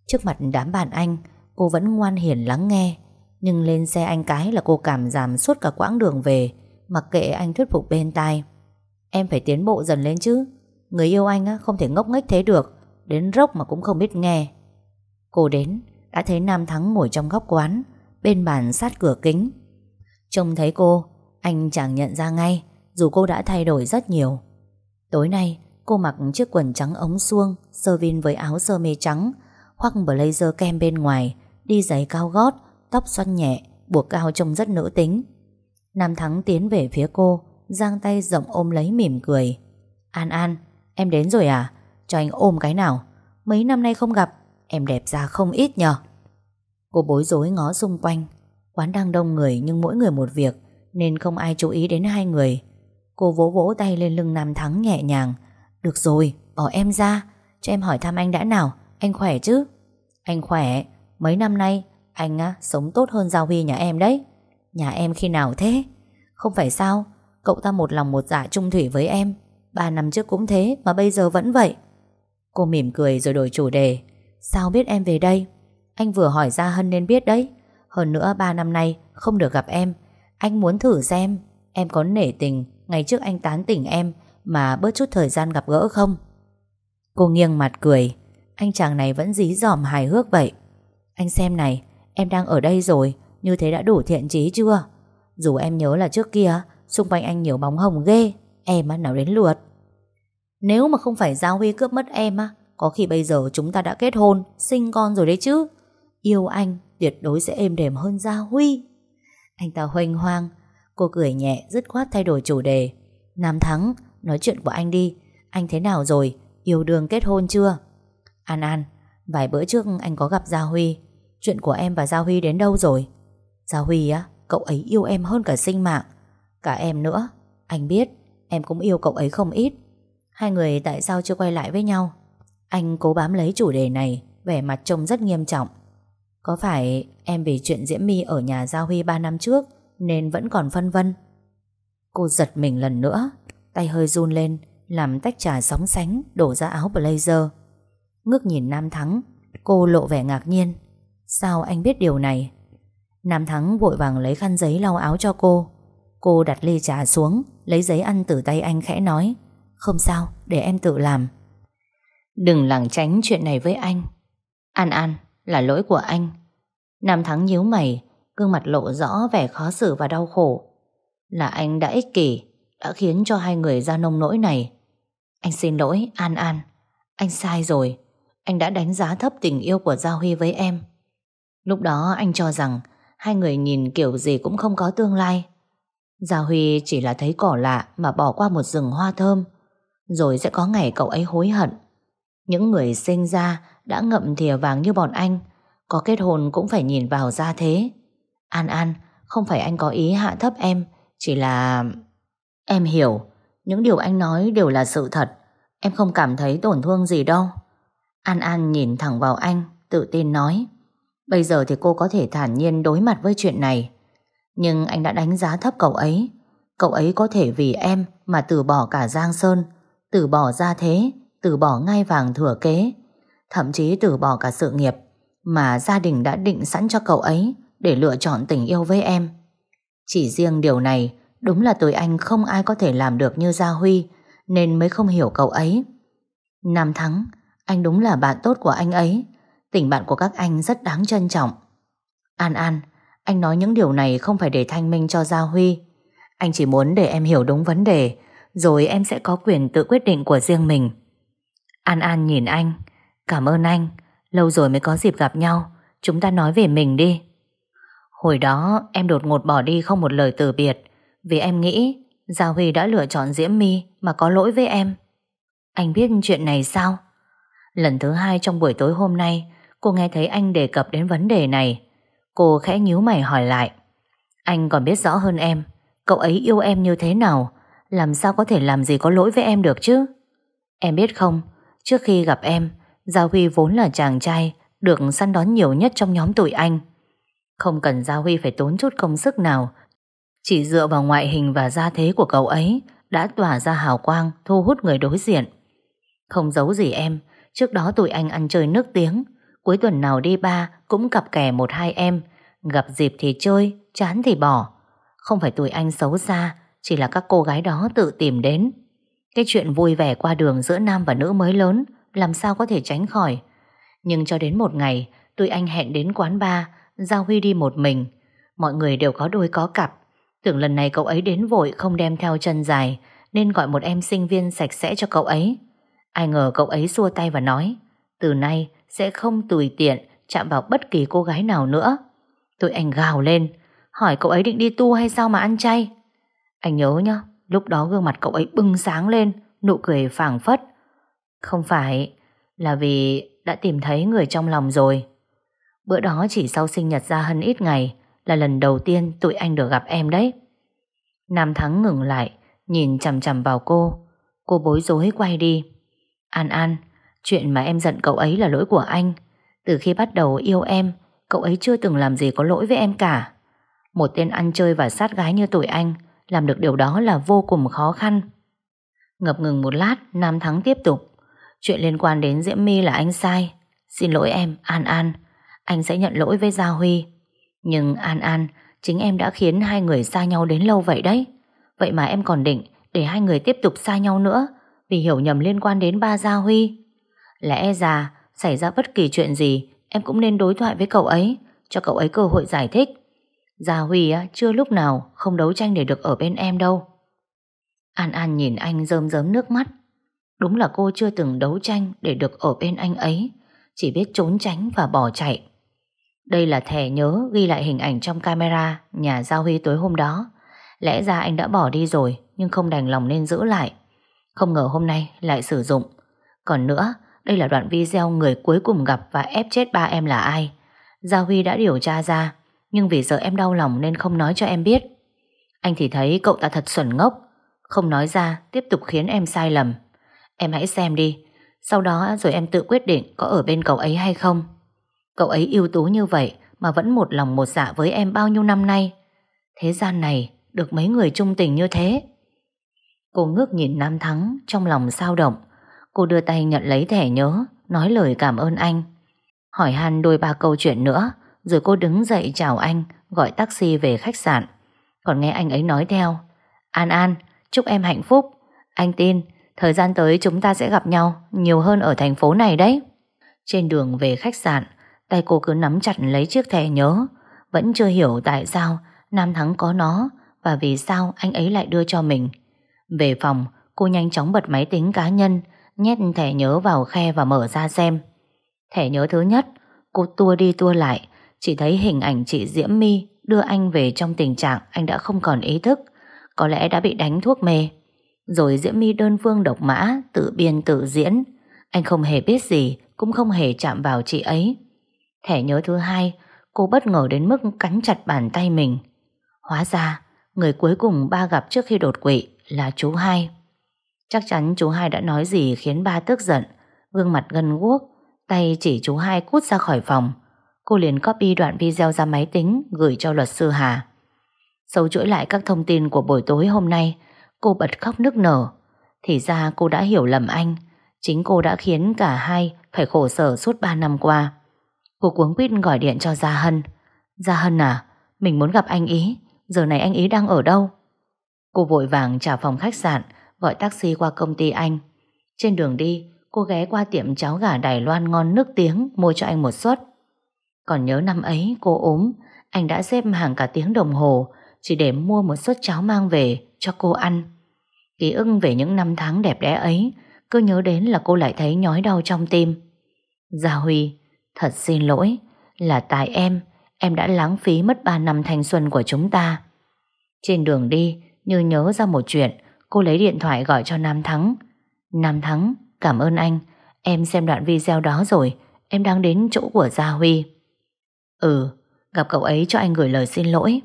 S1: Trước mặt đám bạn anh, cô vẫn ngoan hiền lắng nghe, nhưng lên xe anh cái là cô cảm giảm suốt cả quãng đường về, mặc kệ anh thuyết phục bên tai. Em phải tiến bộ dần lên chứ, người yêu anh á, không thể ngốc nghếch thế được, đến rốc mà cũng không biết nghe. Cô đến, đã thấy Nam Thắng ngồi trong góc quán, bên bàn sát cửa kính. Trông thấy cô, anh chẳng nhận ra ngay, dù cô đã thay đổi rất nhiều. Tối nay, cô mặc chiếc quần trắng ống suông, sơ vin với áo sơ mi trắng, khoác blazer kem bên ngoài, đi giày cao gót, tóc xoăn nhẹ, buộc cao trông rất nữ tính. Nam Thắng tiến về phía cô, giang tay rộng ôm lấy mỉm cười. An An, em đến rồi à? Cho anh ôm cái nào? Mấy năm nay không gặp, em đẹp ra không ít nhờ. Cô bối rối ngó xung quanh. Quán đang đông người nhưng mỗi người một việc, nên không ai chú ý đến hai người. Cô vỗ vỗ tay lên lưng Nam Thắng nhẹ nhàng. Được rồi, bỏ em ra, cho em hỏi thăm anh đã nào. Anh khỏe chứ? Anh khỏe, mấy năm nay anh á, sống tốt hơn Giao Huy nhà em đấy. Nhà em khi nào thế? Không phải sao Cậu ta một lòng một dạ trung thủy với em Ba năm trước cũng thế mà bây giờ vẫn vậy Cô mỉm cười rồi đổi chủ đề Sao biết em về đây Anh vừa hỏi ra Hân nên biết đấy Hơn nữa ba năm nay không được gặp em Anh muốn thử xem Em có nể tình Ngày trước anh tán tỉnh em Mà bớt chút thời gian gặp gỡ không? Cô nghiêng mặt cười. Anh chàng này vẫn dí dỏm hài hước vậy. Anh xem này, Em đang ở đây rồi, Như thế đã đủ thiện chí chưa? Dù em nhớ là trước kia, Xung quanh anh nhiều bóng hồng ghê, Em á, nào đến lượt. Nếu mà không phải Giao Huy cướp mất em á, Có khi bây giờ chúng ta đã kết hôn, Sinh con rồi đấy chứ. Yêu anh, tuyệt đối sẽ êm đềm hơn Giao Huy. Anh ta hoành hoang Cô cười nhẹ, dứt khoát thay đổi chủ đề. Nam Thắng, Nói chuyện của anh đi. Anh thế nào rồi? Yêu đương kết hôn chưa? An An, Vài bữa trước anh có gặp Gia Huy. Chuyện của em và Gia Huy đến đâu rồi? Gia Huy á, Cậu ấy yêu em hơn cả sinh mạng. Cả em nữa. Anh biết, Em cũng yêu cậu ấy không ít. Hai người tại sao chưa quay lại với nhau? Anh cố bám lấy chủ đề này, Vẻ mặt trông rất nghiêm trọng. Có phải em vì chuyện Diễm My Ở nhà Gia Huy 3 năm trước nên vẫn còn phân vân. Cô giật mình lần nữa, Tay hơi run lên, Làm tách trà sóng sánh, Đổ ra áo blazer. Ngước nhìn Nam Thắng, Cô lộ vẻ ngạc nhiên. Sao anh biết điều này? Nam Thắng vội vàng lấy khăn giấy lau áo cho cô. Cô đặt ly trà xuống, Lấy giấy ăn từ tay anh khẽ nói, Không sao, để em tự làm. Đừng lảng tránh chuyện này với anh. An An là lỗi của anh. Nam Thắng nhíu mày Gương mặt lộ rõ vẻ khó xử và đau khổ. Là anh đã ích kỷ, Đã khiến cho hai người ra nông nỗi này. Anh xin lỗi, An An. Anh sai rồi. Anh đã đánh giá thấp tình yêu của giao Huy với em. Lúc đó anh cho rằng Hai người nhìn kiểu gì cũng không có tương lai. Giao Huy chỉ là thấy cỏ lạ Mà bỏ qua một rừng hoa thơm, Rồi sẽ có ngày cậu ấy hối hận. Những người sinh ra Đã ngậm thìa vàng như bọn anh, Có kết hôn cũng phải nhìn vào gia thế. An An, Không phải anh có ý hạ thấp em, Chỉ là... Em hiểu, Những điều anh nói đều là sự thật, Em không cảm thấy tổn thương gì đâu. An An nhìn thẳng vào anh, Tự tin nói, Bây giờ thì cô có thể thản nhiên đối mặt với chuyện này. Nhưng anh đã đánh giá thấp cậu ấy Cậu ấy có thể vì em Mà từ bỏ cả Giang Sơn, Từ bỏ gia thế, Từ bỏ ngai vàng thừa kế, Thậm chí từ bỏ cả sự nghiệp Mà gia đình đã định sẵn cho cậu ấy. Để lựa chọn tình yêu với em. Chỉ riêng điều này, Đúng là tụi anh không ai có thể làm được như Gia Huy, Nên mới không hiểu cậu ấy. Nam Thắng, Anh đúng là bạn tốt của anh ấy. Tình bạn của các anh rất đáng trân trọng. An An, Anh nói những điều này không phải để thanh minh cho Gia Huy. Anh chỉ muốn để em hiểu đúng vấn đề, Rồi em sẽ có quyền tự quyết định của riêng mình. An An nhìn anh, Cảm ơn anh, Lâu rồi mới có dịp gặp nhau, Chúng ta nói về mình đi. Hồi đó, em đột ngột bỏ đi không một lời từ biệt, Vì em nghĩ Gia Huy đã lựa chọn Diễm My Mà có lỗi với em. Anh biết chuyện này sao? Lần thứ hai trong buổi tối hôm nay, Cô nghe thấy anh đề cập đến vấn đề này. Cô khẽ nhíu mày hỏi lại. Anh còn biết rõ hơn em, Cậu ấy yêu em như thế nào? Làm sao có thể làm gì có lỗi với em được chứ? Em biết không, Trước khi gặp em Gia Huy vốn là chàng trai Được săn đón nhiều nhất trong nhóm tụi anh. Không cần Gia Huy phải tốn chút công sức nào. Chỉ dựa vào ngoại hình và gia thế của cậu ấy Đã tỏa ra hào quang, Thu hút người đối diện. Không giấu gì em, Trước đó tụi anh ăn chơi nước tiếng. Cuối tuần nào đi ba cũng cặp kè một hai em. Gặp dịp thì chơi, Chán thì bỏ. Không phải tụi anh xấu xa, Chỉ là các cô gái đó tự tìm đến. Cái chuyện vui vẻ qua đường giữa nam và nữ mới lớn, Làm sao có thể tránh khỏi. Nhưng cho đến một ngày, Tụi anh hẹn đến quán bar Giao Huy đi một mình Mọi người đều có đôi có cặp Tưởng lần này cậu ấy đến vội không đem theo chân dài Nên gọi một em sinh viên sạch sẽ cho cậu ấy Ai ngờ cậu ấy xua tay và nói Từ nay sẽ không tùy tiện chạm vào bất kỳ cô gái nào nữa. Tụi anh gào lên, hỏi cậu ấy định đi tu hay sao mà ăn chay. Anh nhớ nhá, lúc đó gương mặt cậu ấy bừng sáng lên, nụ cười phảng phất. Không phải, là vì đã tìm thấy người trong lòng rồi. Bữa đó chỉ sau sinh nhật ra hơn ít ngày là lần đầu tiên tụi anh được gặp em đấy. Nam Thắng ngừng lại, nhìn chằm chằm vào cô. Cô bối rối quay đi. An An, Chuyện mà em giận cậu ấy là lỗi của anh Từ khi bắt đầu yêu em Cậu ấy chưa từng làm gì có lỗi với em cả Một tên ăn chơi và sát gái như tụi anh làm được điều đó là vô cùng khó khăn. Ngập ngừng một lát, Nam Thắng tiếp tục. Chuyện liên quan đến Diễm My là anh sai. Xin lỗi em, An An. Anh sẽ nhận lỗi với Gia Huy. Nhưng An An, chính em đã khiến hai người xa nhau đến lâu vậy đấy. Vậy mà em còn định để hai người tiếp tục xa nhau nữa vì hiểu nhầm liên quan đến ba Gia Huy. Lẽ ra, xảy ra bất kỳ chuyện gì, em cũng nên đối thoại với cậu ấy, cho cậu ấy cơ hội giải thích. Gia Huy á, chưa lúc nào không đấu tranh để được ở bên em đâu. An An nhìn anh rơm rớm nước mắt. Đúng là cô chưa từng đấu tranh để được ở bên anh ấy, chỉ biết trốn tránh và bỏ chạy. Đây là thẻ nhớ ghi lại hình ảnh trong camera nhà Giao Huy tối hôm đó. Lẽ ra anh đã bỏ đi rồi, nhưng không đành lòng nên giữ lại. Không ngờ hôm nay lại sử dụng. Còn nữa, đây là đoạn video người cuối cùng gặp và ép chết ba em là ai. Giao Huy đã điều tra ra, nhưng vì sợ em đau lòng nên không nói cho em biết. Anh thì thấy cậu ta thật xuẩn ngốc, không nói ra tiếp tục khiến em sai lầm. Em hãy xem đi, sau đó rồi em tự quyết định có ở bên cậu ấy hay không. Cậu ấy ưu tú như vậy mà vẫn một lòng một dạ với em bao nhiêu năm nay. Thế gian này được mấy người trung tình như thế. Cô ngước nhìn Nam Thắng trong lòng sao động. Cô đưa tay nhận lấy thẻ nhớ, nói lời cảm ơn anh. Hỏi han đôi ba câu chuyện nữa, rồi cô đứng dậy chào anh, gọi taxi về khách sạn. Còn nghe anh ấy nói theo, An An, chúc em hạnh phúc. Anh tin, thời gian tới chúng ta sẽ gặp nhau nhiều hơn ở thành phố này đấy. Trên đường về khách sạn, tay cô cứ nắm chặt lấy chiếc thẻ nhớ. Vẫn chưa hiểu tại sao Nam Thắng có nó và vì sao anh ấy lại đưa cho mình. Về phòng, cô nhanh chóng bật máy tính cá nhân, nhét thẻ nhớ vào khe và mở ra xem. Thẻ nhớ thứ nhất, cô tua đi tua lại, chỉ thấy hình ảnh chị Diễm My đưa anh về trong tình trạng anh đã không còn ý thức, có lẽ đã bị đánh thuốc mê. Rồi Diễm My đơn phương độc mã, tự biên tự diễn. Anh không hề biết gì, cũng không hề chạm vào chị ấy. Thẻ nhớ thứ hai, cô bất ngờ đến mức cắn chặt bàn tay mình. Hóa ra, người cuối cùng ba gặp trước khi đột quỵ là chú hai. Chắc chắn chú hai đã nói gì khiến ba tức giận, gương mặt gân guốc, tay chỉ chú hai cút ra khỏi phòng. Cô liền copy đoạn video ra máy tính gửi cho luật sư Hà. Sâu chuỗi lại các thông tin của buổi tối hôm nay, cô bật khóc nức nở. Thì ra cô đã hiểu lầm anh, chính cô đã khiến cả hai phải khổ sở suốt 3 năm qua. Cô cuống quýt gọi điện cho Gia Hân. Gia Hân à, mình muốn gặp anh ý, giờ này anh ý đang ở đâu? Cô vội vàng trả phòng khách sạn, gọi taxi qua công ty anh. Trên đường đi, cô ghé qua tiệm cháo gà Đài Loan ngon nước tiếng mua cho anh một suất. Còn nhớ năm ấy cô ốm, anh đã xếp hàng cả tiếng đồng hồ chỉ để mua một suất cháo mang về cho cô ăn. Ký ức về những năm tháng đẹp đẽ ấy, cứ nhớ đến là cô lại thấy nhói đau trong tim. Gia Huy, thật xin lỗi, là tại em, em đã lãng phí mất 3 năm thanh xuân của chúng ta. Trên đường đi, như nhớ ra một chuyện, cô lấy điện thoại gọi cho Nam Thắng. Nam Thắng, cảm ơn anh, em xem đoạn video đó rồi, em đang đến chỗ của Gia Huy. Ừ, gặp cậu ấy cho anh gửi lời xin lỗi.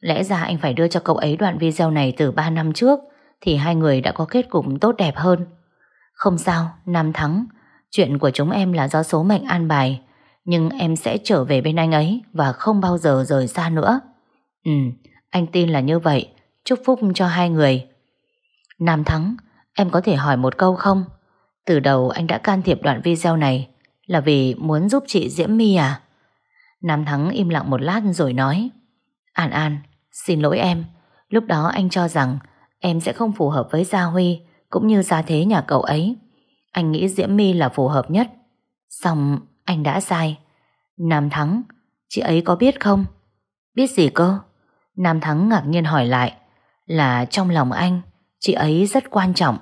S1: Lẽ ra anh phải đưa cho cậu ấy đoạn video này từ 3 năm trước, thì hai người đã có kết cục tốt đẹp hơn. Không sao, Nam Thắng, chuyện của chúng em là do số mệnh an bài, nhưng em sẽ trở về bên anh ấy và không bao giờ rời xa nữa. Ừ, anh tin là như vậy, chúc phúc cho hai người. Nam Thắng, em có thể hỏi một câu không? Từ đầu anh đã can thiệp đoạn video này là vì muốn giúp chị Diễm My à? Nam Thắng im lặng một lát rồi nói An An, xin lỗi em Lúc đó anh cho rằng em sẽ không phù hợp với Gia Huy cũng như gia thế nhà cậu ấy. Anh nghĩ Diễm My là phù hợp nhất. Xong anh đã sai. Nam Thắng, chị ấy có biết không? Biết gì cơ? Nam Thắng ngạc nhiên hỏi lại là trong lòng anh chị ấy rất quan trọng.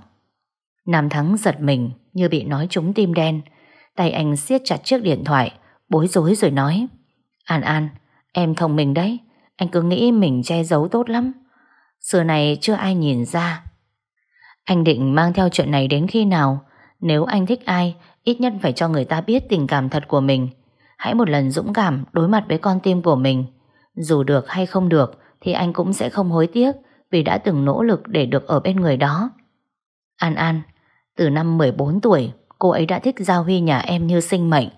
S1: Nam Thắng giật mình như bị nói trúng tim đen. Tay anh siết chặt chiếc điện thoại bối rối rồi nói An An, em thông minh đấy Anh cứ nghĩ mình che giấu tốt lắm Xưa này chưa ai nhìn ra Anh định mang theo chuyện này đến khi nào Nếu anh thích ai Ít nhất phải cho người ta biết tình cảm thật của mình. Hãy một lần dũng cảm Đối mặt với con tim của mình. Dù được hay không được Thì anh cũng sẽ không hối tiếc Vì đã từng nỗ lực để được ở bên người đó. An An Từ năm 14 tuổi Cô ấy đã thích Giao Huy nhà em như sinh mệnh.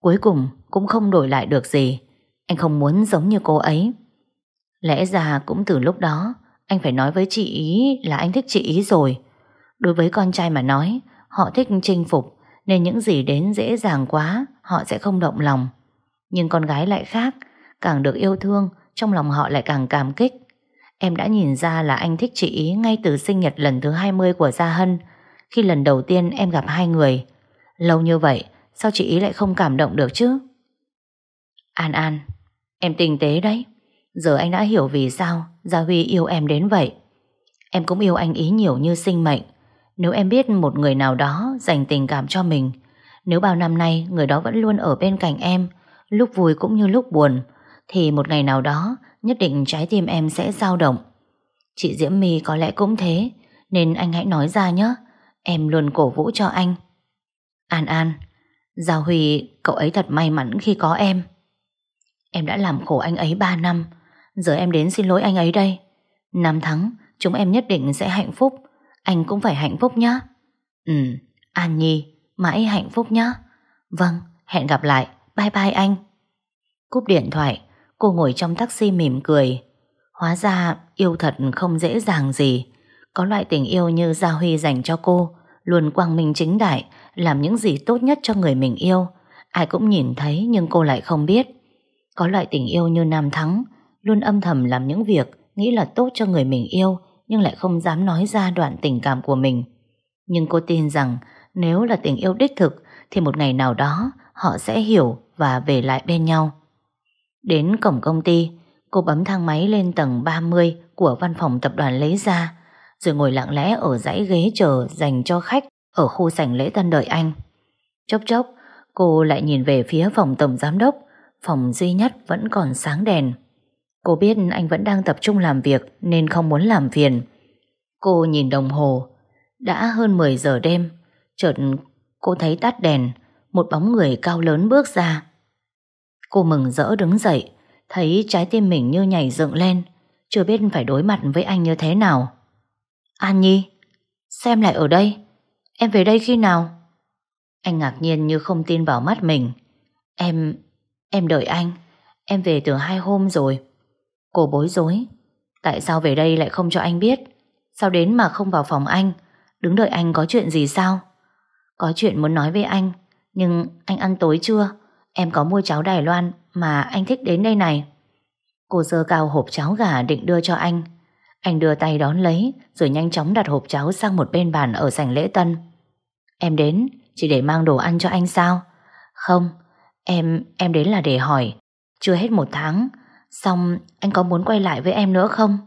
S1: Cuối cùng cũng không đổi lại được gì. Anh không muốn giống như cô ấy. Lẽ ra cũng từ lúc đó anh phải nói với chị ý là anh thích chị ý rồi. Đối với con trai mà nói, họ thích chinh phục, nên những gì đến dễ dàng quá, họ sẽ không động lòng. Nhưng con gái lại khác, càng được yêu thương, trong lòng họ lại càng cảm kích. Em đã nhìn ra là anh thích chị ý ngay từ sinh nhật lần thứ 20 của Gia Hân, khi lần đầu tiên em gặp hai người. Lâu như vậy, sao chị ý lại không cảm động được chứ? An An, em tinh tế đấy. Giờ anh đã hiểu vì sao Gia Huy yêu em đến vậy. Em cũng yêu anh ý nhiều như sinh mệnh. Nếu em biết một người nào đó dành tình cảm cho mình, nếu bao năm nay người đó vẫn luôn ở bên cạnh em, lúc vui cũng như lúc buồn, thì một ngày nào đó nhất định trái tim em sẽ dao động. Chị Diễm My có lẽ cũng thế, nên anh hãy nói ra nhé. Em luôn cổ vũ cho anh. An An, Giao Huy, cậu ấy thật may mắn khi có em. Em đã làm khổ anh ấy 3 năm, giờ em đến xin lỗi anh ấy đây. Năm tháng, chúng em nhất định sẽ hạnh phúc. Anh cũng phải hạnh phúc nhé. Ừ, An Nhi, mãi hạnh phúc nhé. Vâng, hẹn gặp lại. Bye bye anh. Cúp điện thoại, cô ngồi trong taxi mỉm cười. Hóa ra yêu thật không dễ dàng gì. Có loại tình yêu như Gia Huy dành cho cô, luôn quang minh chính đại, làm những gì tốt nhất cho người mình yêu. Ai cũng nhìn thấy nhưng cô lại không biết. Có loại tình yêu như Nam Thắng, luôn âm thầm làm những việc nghĩ là tốt cho người mình yêu, nhưng lại không dám nói ra đoạn tình cảm của mình. Nhưng cô tin rằng nếu là tình yêu đích thực thì một ngày nào đó họ sẽ hiểu và về lại bên nhau. Đến cổng công ty, cô bấm thang máy lên tầng 30 của văn phòng tập đoàn lấy ra, rồi ngồi lặng lẽ ở dãy ghế chờ dành cho khách ở khu sảnh lễ tân đợi anh. Chốc chốc, cô lại nhìn về phía phòng tổng giám đốc, phòng duy nhất vẫn còn sáng đèn. Cô biết anh vẫn đang tập trung làm việc nên không muốn làm phiền. Cô nhìn đồng hồ, đã hơn 10 giờ đêm, chợt cô thấy tắt đèn, một bóng người cao lớn bước ra. Cô mừng rỡ đứng dậy, thấy trái tim mình như nhảy dựng lên, chưa biết phải đối mặt với anh như thế nào. An Nhi, xem lại ở đây, em về đây khi nào? Anh ngạc nhiên như không tin vào mắt mình. Em, em đợi anh, em về từ hai hôm rồi. Cô bối rối, tại sao về đây lại không cho anh biết? Sao đến mà không vào phòng anh? Đứng đợi anh có chuyện gì sao? Có chuyện muốn nói với anh, nhưng anh ăn tối chưa? Em có mua cháo Đài Loan mà anh thích đến đây này. Cô dơ cao hộp cháo gà định đưa cho anh. Anh đưa tay đón lấy rồi nhanh chóng đặt hộp cháo sang một bên bàn ở sảnh lễ tân. Em đến chỉ để mang đồ ăn cho anh sao? Không, em em đến là để hỏi. Chưa hết một tháng, xong anh có muốn quay lại với em nữa không?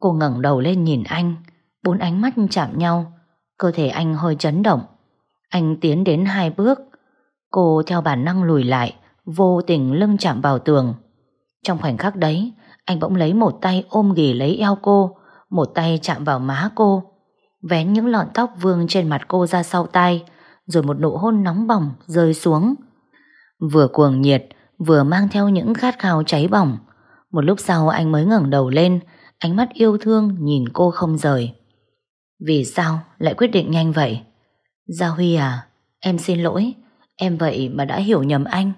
S1: Cô ngẩng đầu lên nhìn anh, bốn ánh mắt chạm nhau, cơ thể anh hơi chấn động. Anh tiến đến hai bước, cô theo bản năng lùi lại, vô tình lưng chạm vào tường. Trong khoảnh khắc đấy, anh bỗng lấy một tay ôm ghì lấy eo cô, một tay chạm vào má cô, vén những lọn tóc vương trên mặt cô ra sau tay, rồi một nụ hôn nóng bỏng rơi xuống. Vừa cuồng nhiệt, vừa mang theo những khát khao cháy bỏng. Một lúc sau anh mới ngẩng đầu lên, ánh mắt yêu thương nhìn cô không rời. Vì sao lại quyết định nhanh vậy? Gia Huy à, em xin lỗi, em vậy mà đã hiểu nhầm anh.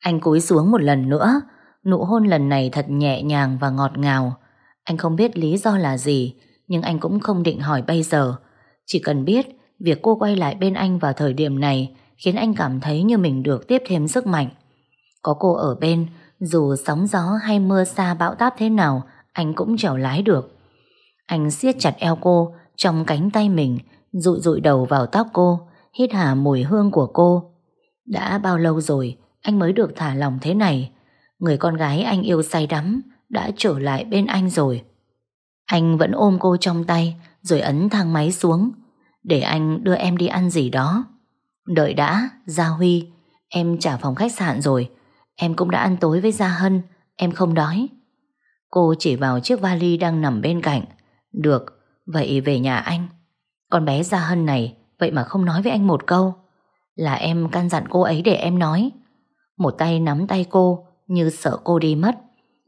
S1: Anh cúi xuống một lần nữa, nụ hôn lần này thật nhẹ nhàng và ngọt ngào. Anh không biết lý do là gì, nhưng anh cũng không định hỏi bây giờ. Chỉ cần biết việc cô quay lại bên anh vào thời điểm này khiến anh cảm thấy như mình được tiếp thêm sức mạnh. Có cô ở bên, dù sóng gió hay mưa xa bão táp thế nào, anh cũng trèo lái được. Anh siết chặt eo cô trong cánh tay mình, rụi rụi đầu vào tóc cô, hít hà mùi hương của cô. Đã bao lâu rồi anh mới được thả lòng thế này? Người con gái anh yêu say đắm đã trở lại bên anh rồi. Anh vẫn ôm cô trong tay rồi ấn thang máy xuống để anh đưa em đi ăn gì đó. Đợi đã, Gia Huy, em trả phòng khách sạn rồi. Em cũng đã ăn tối với Gia Hân, em không đói. Cô chỉ vào chiếc vali đang nằm bên cạnh. Được, vậy về nhà anh. Con bé Gia Hân này, vậy mà không nói với anh một câu. Là em căn dặn cô ấy để em nói. Một tay nắm tay cô, như sợ cô đi mất.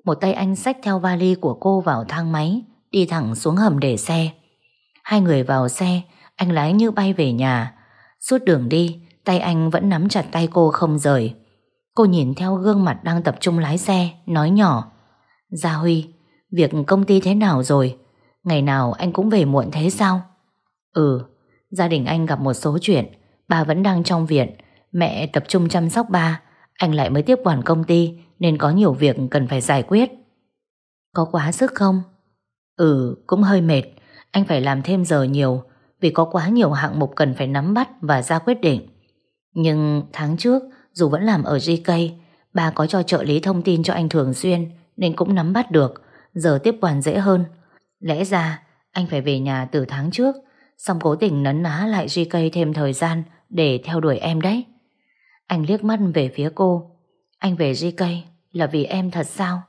S1: Một tay anh xách theo vali của cô vào thang máy, đi thẳng xuống hầm để xe. Hai người vào xe, anh lái như bay về nhà. Suốt đường đi, tay anh vẫn nắm chặt tay cô không rời. Cô nhìn theo gương mặt đang tập trung lái xe, nói nhỏ. Gia Huy, Việc công ty thế nào rồi? Ngày nào anh cũng về muộn thế sao? Ừ, gia đình anh gặp một số chuyện. Bà vẫn đang trong viện. Mẹ tập trung chăm sóc ba. Anh lại mới tiếp quản công ty nên có nhiều việc cần phải giải quyết. Có quá sức không? Ừ, cũng hơi mệt. Anh phải làm thêm giờ nhiều vì có quá nhiều hạng mục cần phải nắm bắt và ra quyết định. Nhưng tháng trước, dù vẫn làm ở GK, bà có cho trợ lý thông tin cho anh thường xuyên nên cũng nắm bắt được, giờ tiếp quản dễ hơn. Lẽ ra, anh phải về nhà từ tháng trước, xong cố tình nấn ná lại GK thêm thời gian để theo đuổi em đấy. Anh liếc mắt về phía cô. Anh về GK là vì em thật sao?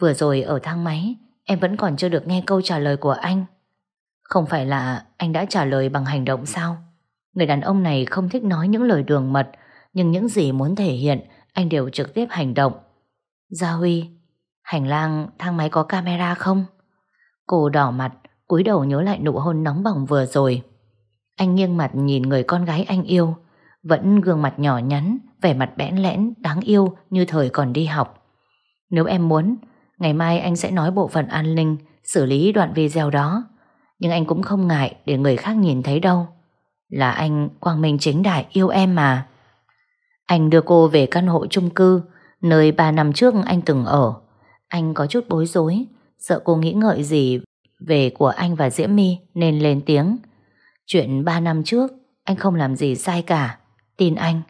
S1: Vừa rồi ở thang máy, em vẫn còn chưa được nghe câu trả lời của anh. Không phải là anh đã trả lời bằng hành động sao? Người đàn ông này không thích nói những lời đường mật, nhưng những gì muốn thể hiện, anh đều trực tiếp hành động. Gia Huy, hành lang thang máy có camera không? Cô đỏ mặt, cúi đầu nhớ lại nụ hôn nóng bỏng vừa rồi. Anh nghiêng mặt nhìn người con gái anh yêu, vẫn gương mặt nhỏ nhắn, vẻ mặt bẽn lẽn, đáng yêu như thời còn đi học. Nếu em muốn, ngày mai anh sẽ nói bộ phận an ninh xử lý đoạn video đó. Nhưng anh cũng không ngại để người khác nhìn thấy đâu. Là anh Quang Minh chính đại yêu em mà. Anh đưa cô về căn hộ chung cư nơi 3 năm trước anh từng ở. Anh có chút bối rối, sợ cô nghĩ ngợi gì về của anh và Diễm My nên lên tiếng. Chuyện 3 năm trước, anh không làm gì sai cả. Tin anh.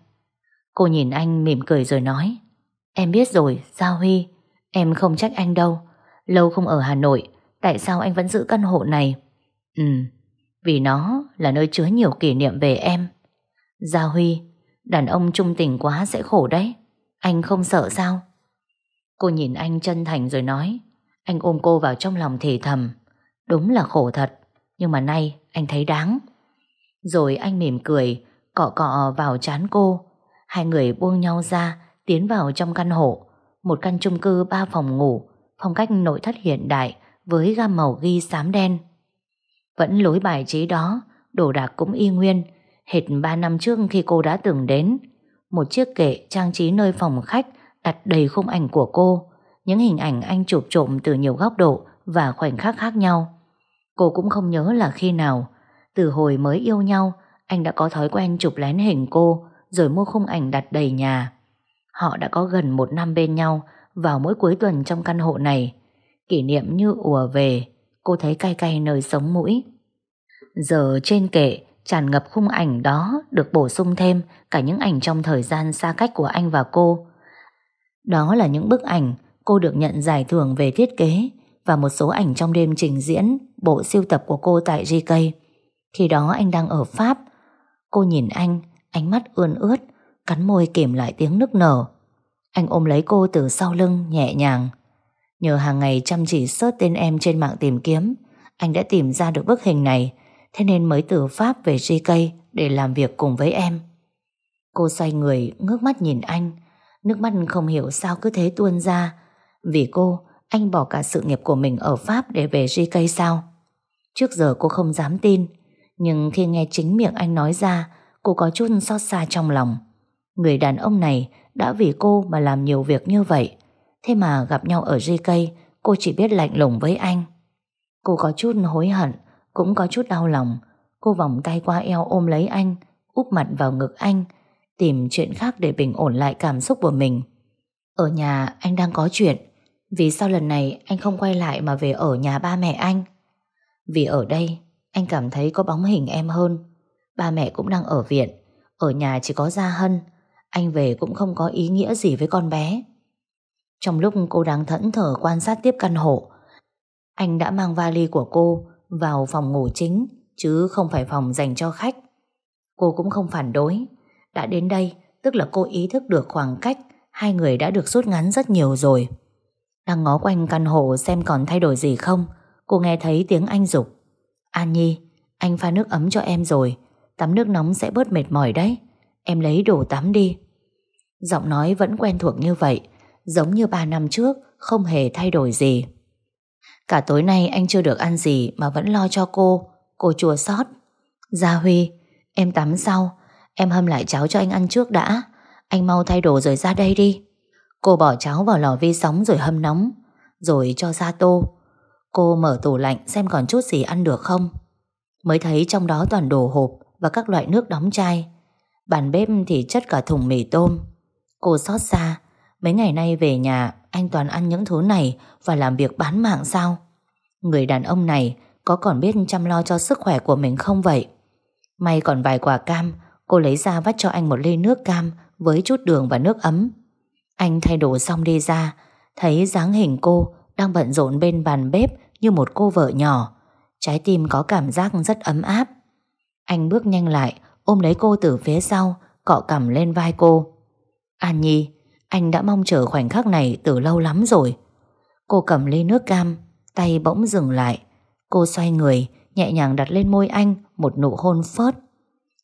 S1: Cô nhìn anh mỉm cười rồi nói. Em biết rồi, Giao Huy. Em không trách anh đâu. Lâu không ở Hà Nội, tại sao anh vẫn giữ căn hộ này? Ừ, vì nó là nơi chứa nhiều kỷ niệm về em. Giao Huy, đàn ông trung tình quá sẽ khổ đấy. Anh không sợ sao? Cô nhìn anh chân thành rồi nói. Anh ôm cô vào trong lòng thì thầm. Đúng là khổ thật, nhưng mà nay anh thấy đáng. Rồi anh mỉm cười, cọ cọ vào chán cô. Hai người buông nhau ra, tiến vào trong căn hộ. Một căn chung cư ba phòng ngủ, phong cách nội thất hiện đại với gam màu ghi xám đen. Vẫn lối bài trí đó, đồ đạc cũng y nguyên, hệt ba năm trước khi cô đã từng đến. Một chiếc kệ trang trí nơi phòng khách đặt đầy khung ảnh của cô, những hình ảnh anh chụp trộm từ nhiều góc độ và khoảnh khắc khác nhau. Cô cũng không nhớ là khi nào, từ hồi mới yêu nhau, anh đã có thói quen chụp lén hình cô rồi mua khung ảnh đặt đầy nhà. Họ đã có gần một năm bên nhau vào mỗi cuối tuần trong căn hộ này. Kỷ niệm như ùa về, cô thấy cay cay nơi sống mũi. Giờ trên kệ tràn ngập khung ảnh đó được bổ sung thêm cả những ảnh trong thời gian xa cách của anh và cô. Đó là những bức ảnh cô được nhận giải thưởng về thiết kế và một số ảnh trong đêm trình diễn bộ siêu tập của cô tại GK. Khi đó anh đang ở Pháp. Cô nhìn anh, ánh mắt ươn ướt, cắn môi kìm lại tiếng nức nở. Anh ôm lấy cô từ sau lưng nhẹ nhàng. Nhờ hàng ngày chăm chỉ search tên em trên mạng tìm kiếm, anh đã tìm ra được bức hình này, thế nên mới từ Pháp về GK để làm việc cùng với em. Cô xoay người, ngước mắt nhìn anh, nước mắt không hiểu sao cứ thế tuôn ra. Vì cô, anh bỏ cả sự nghiệp của mình ở Pháp để về GK sao? Trước giờ cô không dám tin, nhưng khi nghe chính miệng anh nói ra, cô có chút xót xa trong lòng. Người đàn ông này đã vì cô mà làm nhiều việc như vậy, Thế mà gặp nhau ở GK Cô chỉ biết lạnh lùng với anh Cô có chút hối hận cũng có chút đau lòng Cô vòng tay qua eo ôm lấy anh Úp mặt vào ngực anh Tìm chuyện khác để bình ổn lại cảm xúc của mình. Ở nhà anh đang có chuyện Vì sao lần này anh không quay lại Mà về ở nhà ba mẹ anh. Vì ở đây Anh cảm thấy có bóng hình em hơn. Ba mẹ cũng đang ở viện Ở nhà chỉ có Gia Hân Anh về cũng không có ý nghĩa gì với con bé. Trong lúc cô đang thẫn thờ quan sát tiếp căn hộ, anh đã mang vali của cô vào phòng ngủ chính, chứ không phải phòng dành cho khách. Cô cũng không phản đối. Đã đến đây, tức là cô ý thức được khoảng cách hai người đã được rút ngắn rất nhiều rồi. Đang ngó quanh căn hộ xem còn thay đổi gì không, cô nghe thấy tiếng anh dục An Nhi, anh pha nước ấm cho em rồi, tắm nước nóng sẽ bớt mệt mỏi đấy. Em lấy đồ tắm đi. Giọng nói vẫn quen thuộc như vậy, giống như ba năm trước, không hề thay đổi gì. Cả tối nay anh chưa được ăn gì mà vẫn lo cho cô, cô chùa sót. Gia Huy, em tắm sau, em hâm lại cháo cho anh ăn trước đã, anh mau thay đồ rồi ra đây đi. Cô bỏ cháo vào lò vi sóng rồi hâm nóng. Rồi cho ra tô Cô mở tủ lạnh xem còn chút gì ăn được không Mới thấy trong đó toàn đồ hộp Và các loại nước đóng chai Bàn bếp thì chất cả thùng mì tôm Cô xót xa Mấy ngày nay về nhà anh toàn ăn những thứ này Và làm việc bán mạng sao? Người đàn ông này Có còn biết chăm lo cho sức khỏe của mình không vậy? May còn vài quả cam, Cô lấy ra vắt cho anh một ly nước cam Với chút đường và nước ấm. Anh thay đồ xong đi ra, Thấy dáng hình cô Đang bận rộn bên bàn bếp Như một cô vợ nhỏ. Trái tim có cảm giác rất ấm áp. Anh bước nhanh lại, Ôm lấy cô từ phía sau, Cọ cằm lên vai cô. An Nhi anh đã mong chờ khoảnh khắc này từ lâu lắm rồi. Cô cầm ly nước cam, Tay bỗng dừng lại. Cô xoay người, Nhẹ nhàng đặt lên môi anh Một nụ hôn phớt.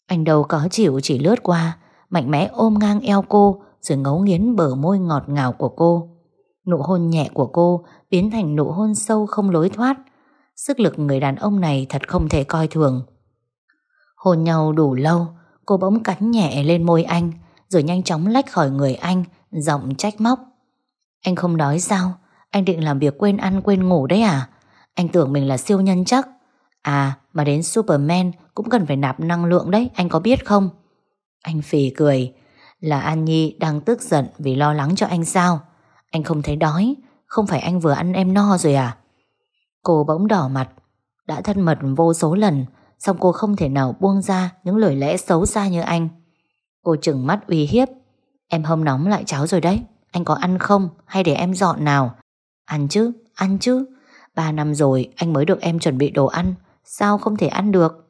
S1: Anh đâu có chịu chỉ lướt qua, Mạnh mẽ ôm ngang eo cô Rồi ngấu nghiến bờ môi ngọt ngào của cô. Nụ hôn nhẹ của cô Biến thành nụ hôn sâu không lối thoát. Sức lực người đàn ông này thật không thể coi thường. Hôn nhau đủ lâu, Cô bỗng cắn nhẹ lên môi anh Rồi nhanh chóng lách khỏi người anh Giọng trách móc. Anh không đói sao. Anh định làm việc quên ăn, quên ngủ đấy à? Anh tưởng mình là siêu nhân chắc. À mà đến Superman Cũng cần phải nạp năng lượng đấy, Anh có biết không? Anh phì cười. Là An Nhi đang tức giận vì lo lắng cho anh sao? Anh không thấy đói. Không phải anh vừa ăn em no rồi à? Cô bỗng đỏ mặt. Đã thân mật vô số lần, Xong cô không thể nào buông ra Những lời lẽ xấu xa như anh. Cô chừng mắt uy hiếp. Em hâm nóng lại cháo rồi đấy. Anh có ăn không? Hay để em dọn nào? Ăn chứ, ăn chứ. Ba năm rồi anh mới được em chuẩn bị đồ ăn. Sao không thể ăn được?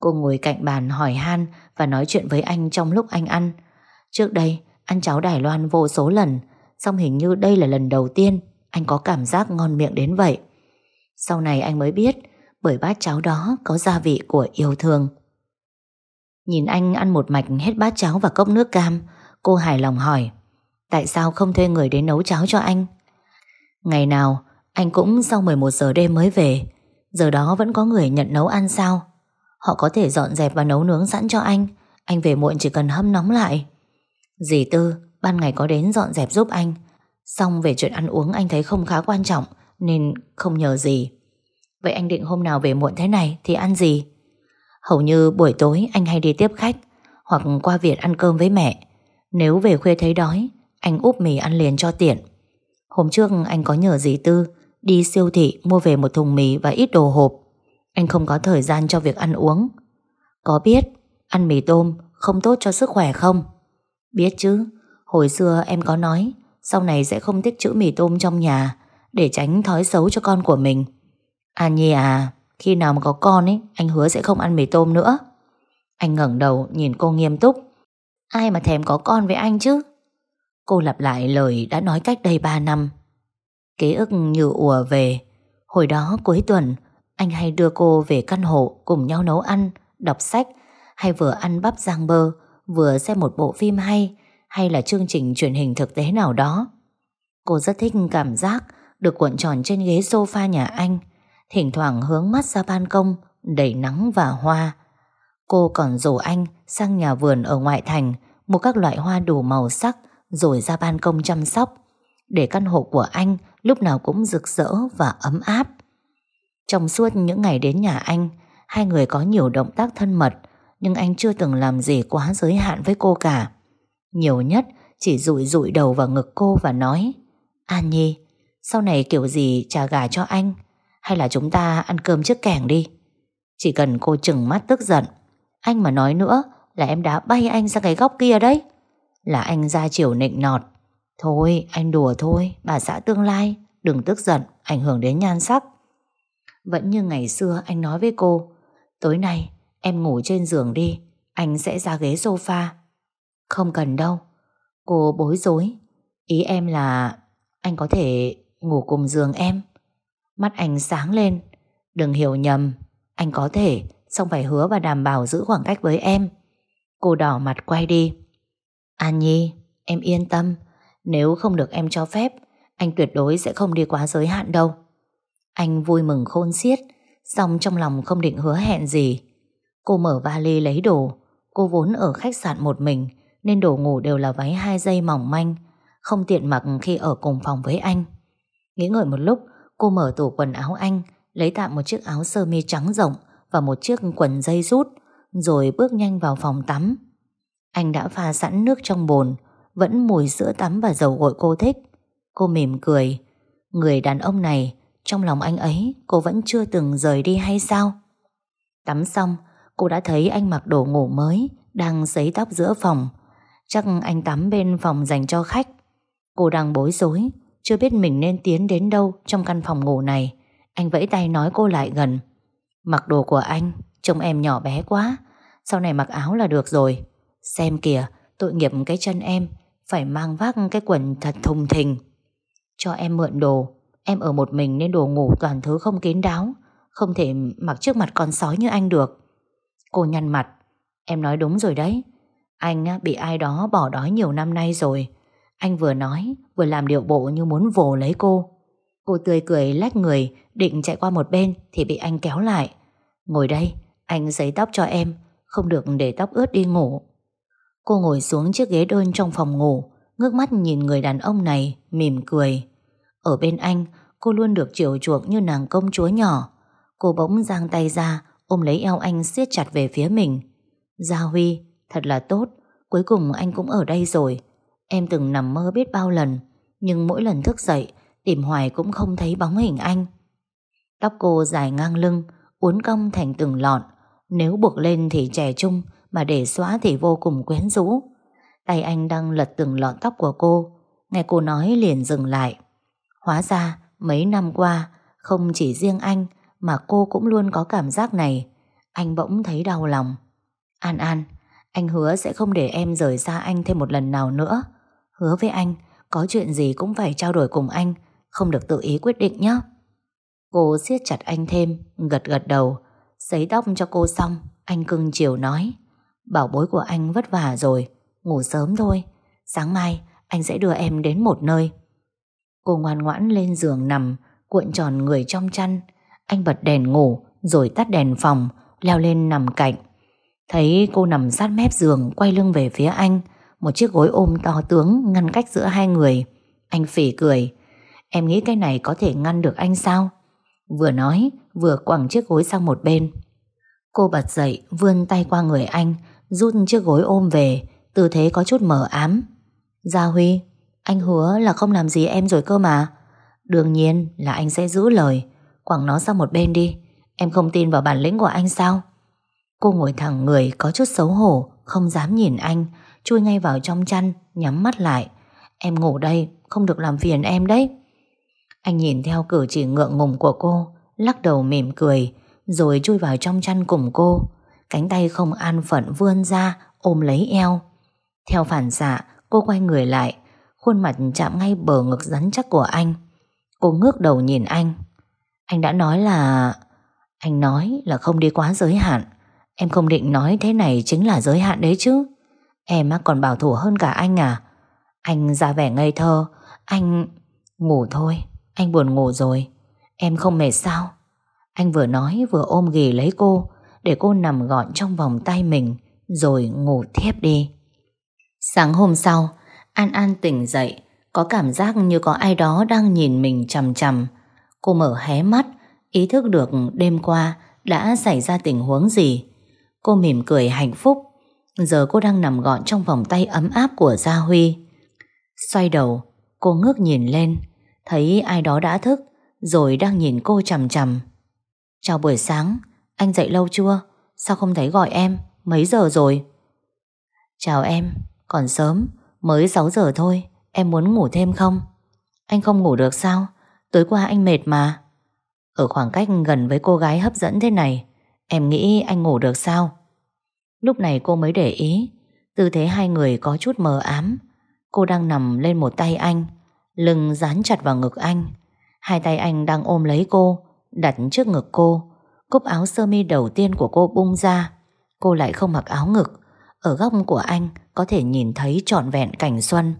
S1: Cô ngồi cạnh bàn hỏi han Và nói chuyện với anh trong lúc anh ăn. Trước đây ăn cháo Đài Loan vô số lần Xong hình như đây là lần đầu tiên Anh có cảm giác ngon miệng đến vậy. Sau này anh mới biết Bởi bát cháo đó có gia vị của yêu thương. Nhìn anh ăn một mạch hết bát cháo và cốc nước cam Cô hài lòng hỏi, Tại sao không thuê người đến nấu cháo cho anh? Ngày nào, Anh cũng sau 11 giờ đêm mới về. Giờ đó vẫn có người nhận nấu ăn sao? Họ có thể dọn dẹp và nấu nướng sẵn cho anh. Anh về muộn chỉ cần hâm nóng lại. Dì Tư, Ban ngày có đến dọn dẹp giúp anh. Xong về chuyện ăn uống anh thấy không khá quan trọng, Nên không nhờ gì Vậy anh định hôm nào về muộn thế này Thì ăn gì? Hầu như buổi tối anh hay đi tiếp khách, Hoặc qua Việt ăn cơm với mẹ. Nếu về khuya thấy đói, Anh úp mì ăn liền cho tiện. Hôm trước anh có nhờ dì Tư Đi siêu thị mua về một thùng mì và ít đồ hộp. Anh không có thời gian cho việc ăn uống. Có biết Ăn mì tôm không tốt cho sức khỏe không? Biết chứ. Hồi xưa em có nói, Sau này sẽ không tích chữ mì tôm trong nhà Để tránh thói xấu cho con của mình. À Nhi à Khi nào mà có con ấy, Anh hứa sẽ không ăn mì tôm nữa. Anh ngẩng đầu nhìn cô nghiêm túc. Ai mà thèm có con với anh chứ? Cô lặp lại lời đã nói cách đây 3 năm. Ký ức như ùa về. Hồi đó cuối tuần Anh hay đưa cô về căn hộ Cùng nhau nấu ăn, đọc sách Hay vừa ăn bắp rang bơ Vừa xem một bộ phim hay Hay là chương trình truyền hình thực tế nào đó. Cô rất thích cảm giác Được cuộn tròn trên ghế sofa nhà anh Thỉnh thoảng hướng mắt ra ban công Đầy nắng và hoa. Cô còn rủ anh sang nhà vườn ở ngoại thành Mua các loại hoa đủ màu sắc Rồi ra ban công chăm sóc Để căn hộ của anh lúc nào cũng rực rỡ và ấm áp. Trong suốt những ngày đến nhà anh, hai người có nhiều động tác thân mật, nhưng anh chưa từng làm gì quá giới hạn với cô cả. Nhiều nhất chỉ rụi rụi đầu vào ngực cô và nói An Nhi, sau này kiểu gì trà gà cho anh, hay là chúng ta ăn cơm trước kẻng đi. Chỉ cần cô chừng mắt tức giận, anh mà nói nữa là em đã bay anh sang cái góc kia đấy. Là anh ra chiều nịnh nọt, Thôi anh đùa thôi Bà xã tương lai. Đừng tức giận ảnh hưởng đến nhan sắc. Vẫn như ngày xưa anh nói với cô Tối nay em ngủ trên giường đi Anh sẽ ra ghế sofa. Không cần đâu. Cô bối rối. Ý em là Anh có thể ngủ cùng giường em. Mắt anh sáng lên. Đừng hiểu nhầm Anh có thể Xong phải hứa và đảm bảo giữ khoảng cách với em. Cô đỏ mặt quay đi. An Nhi, Em yên tâm. Nếu không được em cho phép, Anh tuyệt đối sẽ không đi quá giới hạn đâu. Anh vui mừng khôn xiết Xong trong lòng không định hứa hẹn gì. Cô mở vali lấy đồ. Cô vốn ở khách sạn một mình, Nên đồ ngủ đều là váy hai dây mỏng manh, Không tiện mặc khi ở cùng phòng với anh. Nghĩ ngợi một lúc, Cô mở tủ quần áo anh, Lấy tạm một chiếc áo sơ mi trắng rộng Và một chiếc quần dây rút. Rồi bước nhanh vào phòng tắm. Anh đã pha sẵn nước trong bồn, Vẫn mùi sữa tắm và dầu gội cô thích. Cô mỉm cười. Người đàn ông này, Trong lòng anh ấy, cô vẫn chưa từng rời đi hay sao? Tắm xong, Cô đã thấy anh mặc đồ ngủ mới, Đang sấy tóc giữa phòng. Chắc anh tắm bên phòng dành cho khách. Cô đang bối rối, Chưa biết mình nên tiến đến đâu Trong căn phòng ngủ này. Anh vẫy tay nói cô lại gần. Mặc đồ của anh. Trông em nhỏ bé quá. Sau này mặc áo là được rồi. Xem kìa, tội nghiệp cái chân em, Phải mang vác cái quần thật thùng thình. Cho em mượn đồ. Em ở một mình nên đồ ngủ toàn thứ không kín đáo. Không thể mặc trước mặt con sói như anh được. Cô nhăn mặt. Em nói đúng rồi đấy. Anh bị ai đó bỏ đói nhiều năm nay rồi. Anh vừa nói, Vừa làm điệu bộ như muốn vồ lấy cô. Cô tươi cười lách người, Định chạy qua một bên Thì bị anh kéo lại. Ngồi đây anh giấy tóc cho em Không được để tóc ướt đi ngủ Cô ngồi xuống chiếc ghế đơn trong phòng ngủ Ngước mắt nhìn người đàn ông này Mỉm cười Ở bên anh Cô luôn được chiều chuộng như nàng công chúa nhỏ Cô bỗng giang tay ra ôm lấy eo anh siết chặt về phía mình. Gia Huy, thật là tốt, cuối cùng anh cũng ở đây rồi. Em từng nằm mơ biết bao lần, nhưng mỗi lần thức dậy, tìm hoài cũng không thấy bóng hình anh. Tóc cô dài ngang lưng, uốn cong thành từng lọn. Nếu buộc lên thì trẻ trung, mà để xóa thì vô cùng quyến rũ. Tay anh đang lật từng lọn tóc của cô, nghe cô nói liền dừng lại. Hóa ra, mấy năm qua, không chỉ riêng anh mà cô cũng luôn có cảm giác này. Anh bỗng thấy đau lòng. An An, anh hứa sẽ không để em rời xa anh thêm một lần nào nữa. Hứa với anh, có chuyện gì cũng phải trao đổi cùng anh, không được tự ý quyết định nhé. Cô siết chặt anh thêm, gật gật đầu. Sấy tóc cho cô xong, anh cưng chiều nói. Bảo bối của anh vất vả rồi, ngủ sớm thôi. Sáng mai, anh sẽ đưa em đến một nơi. Cô ngoan ngoãn lên giường nằm, cuộn tròn người trong chăn, anh bật đèn ngủ Rồi tắt đèn phòng Leo lên nằm cạnh Thấy cô nằm sát mép giường Quay lưng về phía anh Một chiếc gối ôm to tướng ngăn cách giữa hai người Anh phỉ cười Em nghĩ cái này có thể ngăn được anh sao Vừa nói Vừa quẳng chiếc gối sang một bên. Cô bật dậy, vươn tay qua người anh, Rút chiếc gối ôm về, Tư thế có chút mờ ám. Gia Huy, Anh hứa là không làm gì em rồi cơ mà. Đương nhiên là anh sẽ giữ lời, Quẳng nó sang một bên đi. Em không tin vào bản lĩnh của anh sao? Cô ngồi thẳng người, có chút xấu hổ, Không dám nhìn anh, Chui ngay vào trong chăn, Nhắm mắt lại. Em ngủ đây, không được làm phiền em đấy. Anh nhìn theo cử chỉ ngượng ngùng của cô Lắc đầu mỉm cười, Rồi chui vào trong chăn cùng cô Cánh tay không an phận vươn ra, Ôm lấy eo Theo phản xạ, cô quay người lại Khuôn mặt chạm ngay bờ ngực rắn chắc của anh Cô ngước đầu nhìn anh anh đã nói là... Anh nói là không đi quá giới hạn. Em không định nói thế này chính là giới hạn đấy chứ. Em còn bảo thủ hơn cả anh à. Anh ra vẻ ngây thơ. Anh... Ngủ thôi. Anh buồn ngủ rồi. Em không mệt sao? Anh vừa nói vừa ôm ghì lấy cô để cô nằm gọn trong vòng tay mình rồi ngủ thiếp đi. Sáng hôm sau, An An tỉnh dậy có cảm giác như có ai đó đang nhìn mình chằm chằm Cô mở hé mắt, ý thức được đêm qua đã xảy ra tình huống gì. Cô mỉm cười hạnh phúc. Giờ cô đang nằm gọn trong vòng tay ấm áp của Gia Huy. Xoay đầu, cô ngước nhìn lên, thấy ai đó đã thức, rồi đang nhìn cô chằm chằm. Chào buổi sáng, anh dậy lâu chưa? Sao không thấy gọi em? Mấy giờ rồi? Chào em, còn sớm, mới 6 giờ thôi, em muốn ngủ thêm không? Anh không ngủ được sao? Tối qua anh mệt mà Ở khoảng cách gần với cô gái hấp dẫn thế này Em nghĩ anh ngủ được sao Lúc này cô mới để ý Tư thế hai người có chút mờ ám Cô đang nằm lên một tay anh Lưng dán chặt vào ngực anh Hai tay anh đang ôm lấy cô Đặt trước ngực cô Cúc áo sơ mi đầu tiên của cô bung ra Cô lại không mặc áo ngực Ở góc của anh Có thể nhìn thấy trọn vẹn cảnh xuân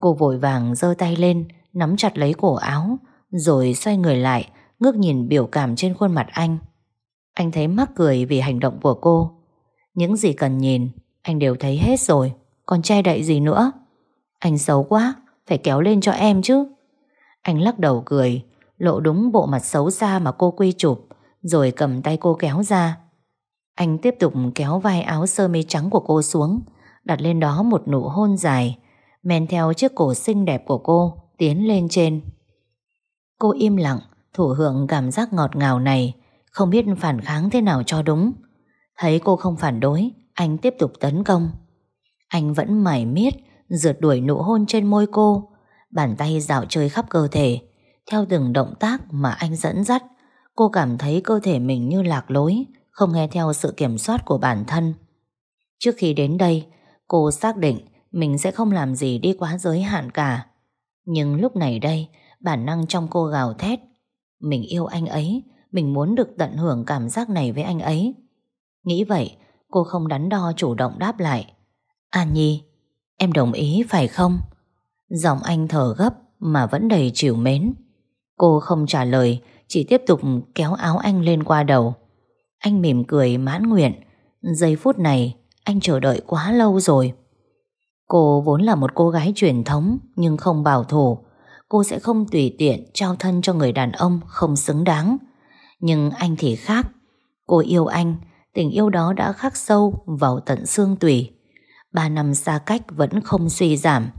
S1: Cô vội vàng giơ tay lên nắm chặt lấy cổ áo, rồi xoay người lại, ngước nhìn biểu cảm trên khuôn mặt anh. Anh thấy mắc cười vì hành động của cô. Những gì cần nhìn, anh đều thấy hết rồi, còn che đậy gì nữa. Anh xấu quá, phải kéo lên cho em chứ. Anh lắc đầu cười, lộ đúng bộ mặt xấu xa mà cô quy chụp, rồi cầm tay cô kéo ra. Anh tiếp tục kéo vai áo sơ mi trắng của cô xuống, đặt lên đó một nụ hôn dài, men theo chiếc cổ xinh đẹp của cô, tiến lên trên. Cô im lặng, thủ hưởng cảm giác ngọt ngào này, không biết phản kháng thế nào cho đúng. Thấy cô không phản đối, anh tiếp tục tấn công. Anh vẫn mải miết, rượt đuổi nụ hôn trên môi cô, bàn tay dạo chơi khắp cơ thể. Theo từng động tác mà anh dẫn dắt, cô cảm thấy cơ thể mình như lạc lối, không nghe theo sự kiểm soát của bản thân. Trước khi đến đây, cô xác định mình sẽ không làm gì đi quá giới hạn cả. Nhưng lúc này đây, bản năng trong cô gào thét. Mình yêu anh ấy, mình muốn được tận hưởng cảm giác này với anh ấy. Nghĩ vậy, cô không đắn đo chủ động đáp lại. An Nhi, em đồng ý phải không? Giọng anh thở gấp mà vẫn đầy chiều mến. Cô không trả lời, chỉ tiếp tục kéo áo anh lên qua đầu. Anh mỉm cười mãn nguyện. Giây phút này, anh chờ đợi quá lâu rồi. Cô vốn là một cô gái truyền thống nhưng không bảo thủ. Cô sẽ không tùy tiện trao thân cho người đàn ông không xứng đáng. Nhưng anh thì khác. Cô yêu anh, tình yêu đó đã khắc sâu vào tận xương tủy. Ba năm xa cách vẫn không suy giảm.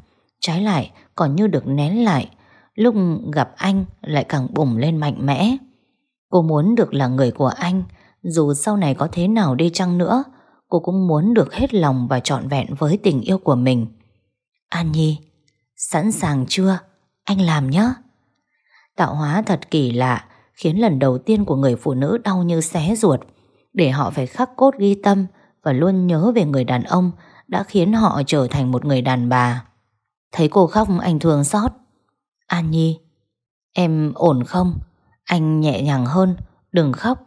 S1: Trái lại còn như được nén lại. Lúc gặp anh lại càng bùng lên mạnh mẽ. Cô muốn được là người của anh, dù sau này có thế nào đi chăng nữa, cô cũng muốn được hết lòng và trọn vẹn với tình yêu của mình. An Nhi, sẵn sàng chưa? Anh làm nhé. Tạo hóa thật kỳ lạ, khiến lần đầu tiên của người phụ nữ đau như xé ruột, để họ phải khắc cốt ghi tâm và luôn nhớ về người đàn ông đã khiến họ trở thành một người đàn bà. Thấy cô khóc anh thường xót. An Nhi, em ổn không? Anh nhẹ nhàng hơn, đừng khóc.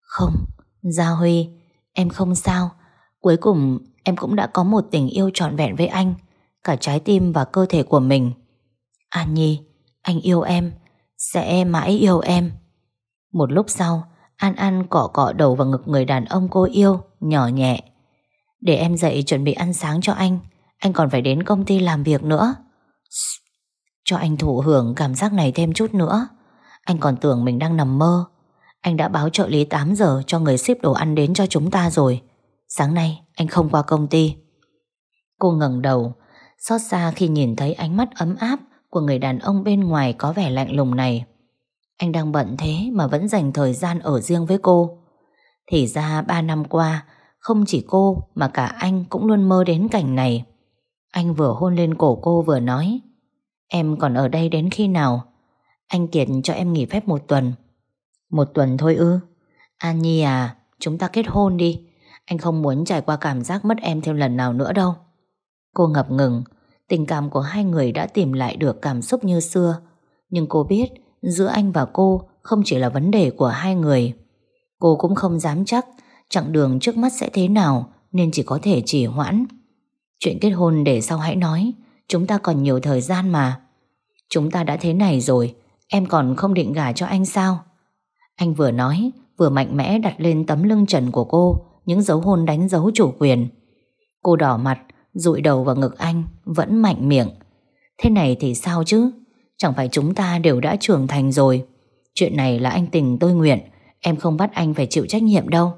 S1: Không, Gia Huy, em không sao. Cuối cùng em cũng đã có một tình yêu trọn vẹn với anh, cả trái tim và cơ thể của mình. An Nhi, anh yêu em, sẽ mãi yêu em. Một lúc sau, An An cọ cọ đầu vào ngực người đàn ông cô yêu, nhỏ nhẹ. Để em dậy chuẩn bị ăn sáng cho anh, anh còn phải đến công ty làm việc nữa. Cho anh thụ hưởng cảm giác này thêm chút nữa. Anh còn tưởng mình đang nằm mơ. Anh đã báo trợ lý 8 giờ cho người ship đồ ăn đến cho chúng ta rồi. Sáng nay anh không qua công ty. Cô ngẩng đầu, xót xa khi nhìn thấy ánh mắt ấm áp của người đàn ông bên ngoài có vẻ lạnh lùng này. Anh đang bận thế mà vẫn dành thời gian ở riêng với cô. Thì ra ba năm qua, không chỉ cô mà cả anh cũng luôn mơ đến cảnh này. Anh vừa hôn lên cổ cô vừa nói Em còn ở đây đến khi nào? Anh Kiệt cho em nghỉ phép một tuần. Một tuần thôi ư? An Nhi à, chúng ta kết hôn đi. Anh không muốn trải qua cảm giác mất em thêm lần nào nữa đâu. Cô ngập ngừng, tình cảm của hai người đã tìm lại được cảm xúc như xưa. Nhưng cô biết giữa anh và cô không chỉ là vấn đề của hai người. Cô cũng không dám chắc chặng đường trước mắt sẽ thế nào nên chỉ có thể chỉ hoãn. Chuyện kết hôn để sau hãy nói, chúng ta còn nhiều thời gian mà. Chúng ta đã thế này rồi, em còn không định gả cho anh sao? Anh vừa nói, vừa mạnh mẽ đặt lên tấm lưng trần của cô những dấu hôn đánh dấu chủ quyền. Cô đỏ mặt, rụi đầu vào ngực anh, vẫn mạnh miệng. Thế này thì sao chứ? Chẳng phải chúng ta đều đã trưởng thành rồi. Chuyện này là anh tình tôi nguyện, em không bắt anh phải chịu trách nhiệm đâu.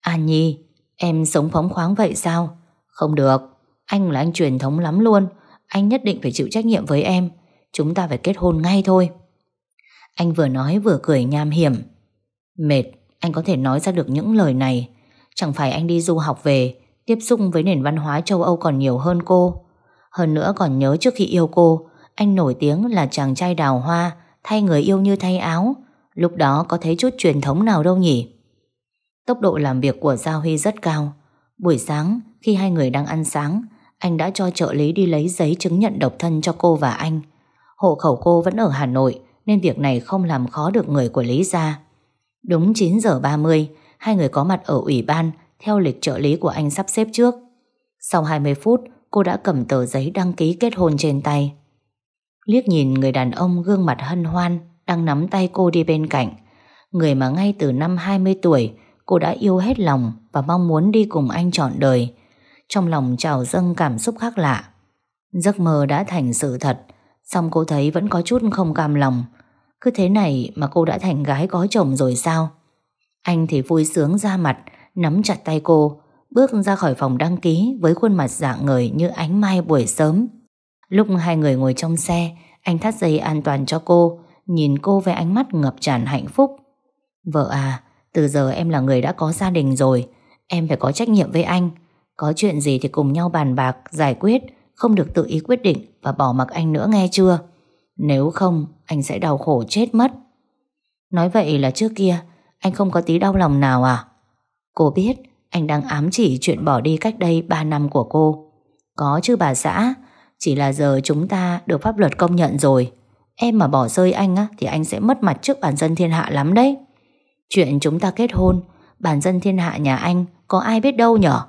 S1: An Nhi, em sống phóng khoáng vậy sao? Không được, anh là anh truyền thống lắm luôn. Anh nhất định phải chịu trách nhiệm với em. Chúng ta phải kết hôn ngay thôi. Anh vừa nói vừa cười nham hiểm. Mệt, anh có thể nói ra được những lời này. Chẳng phải anh đi du học về, tiếp xúc với nền văn hóa châu Âu còn nhiều hơn cô. Hơn nữa còn nhớ trước khi yêu cô, anh nổi tiếng là chàng trai đào hoa, thay người yêu như thay áo. Lúc đó có thấy chút truyền thống nào đâu nhỉ? Tốc độ làm việc của Giao Huy rất cao. Buổi sáng, khi hai người đang ăn sáng, anh đã cho trợ lý đi lấy giấy chứng nhận độc thân cho cô và anh. Hộ khẩu cô vẫn ở Hà Nội, nên việc này không làm khó được người của Lý gia. Đúng 9 giờ 30, hai người có mặt ở ủy ban theo lịch trợ lý của anh sắp xếp trước. Sau 20 phút, cô đã cầm tờ giấy đăng ký kết hôn trên tay. Liếc nhìn người đàn ông gương mặt hân hoan đang nắm tay cô đi bên cạnh. Người mà ngay từ năm 20 tuổi cô đã yêu hết lòng và mong muốn đi cùng anh trọn đời. Trong lòng trào dâng cảm xúc khác lạ. Giấc mơ đã thành sự thật. song cô thấy vẫn có chút không cam lòng Cứ thế này mà cô đã thành gái có chồng rồi sao Anh thì vui sướng ra mặt, Nắm chặt tay cô, Bước ra khỏi phòng đăng ký Với khuôn mặt dạng người như ánh mai buổi sớm Lúc hai người ngồi trong xe, Anh thắt dây an toàn cho cô, Nhìn cô với ánh mắt ngập tràn hạnh phúc Vợ à Từ giờ em là người đã có gia đình rồi, Em phải có trách nhiệm với anh có chuyện gì thì cùng nhau bàn bạc, Giải quyết. Không được tự ý quyết định Và bỏ mặc anh nữa nghe chưa? Nếu không, anh sẽ đau khổ chết mất. Nói vậy là trước kia, Anh không có tí đau lòng nào à? Cô biết, anh đang ám chỉ chuyện bỏ đi cách đây 3 năm của cô. Có chứ bà xã, Chỉ là giờ chúng ta được pháp luật công nhận rồi. Em mà bỏ rơi anh á, Thì anh sẽ mất mặt trước bản dân thiên hạ lắm đấy. Chuyện chúng ta kết hôn, Bản dân thiên hạ nhà anh, Có ai biết đâu nhở?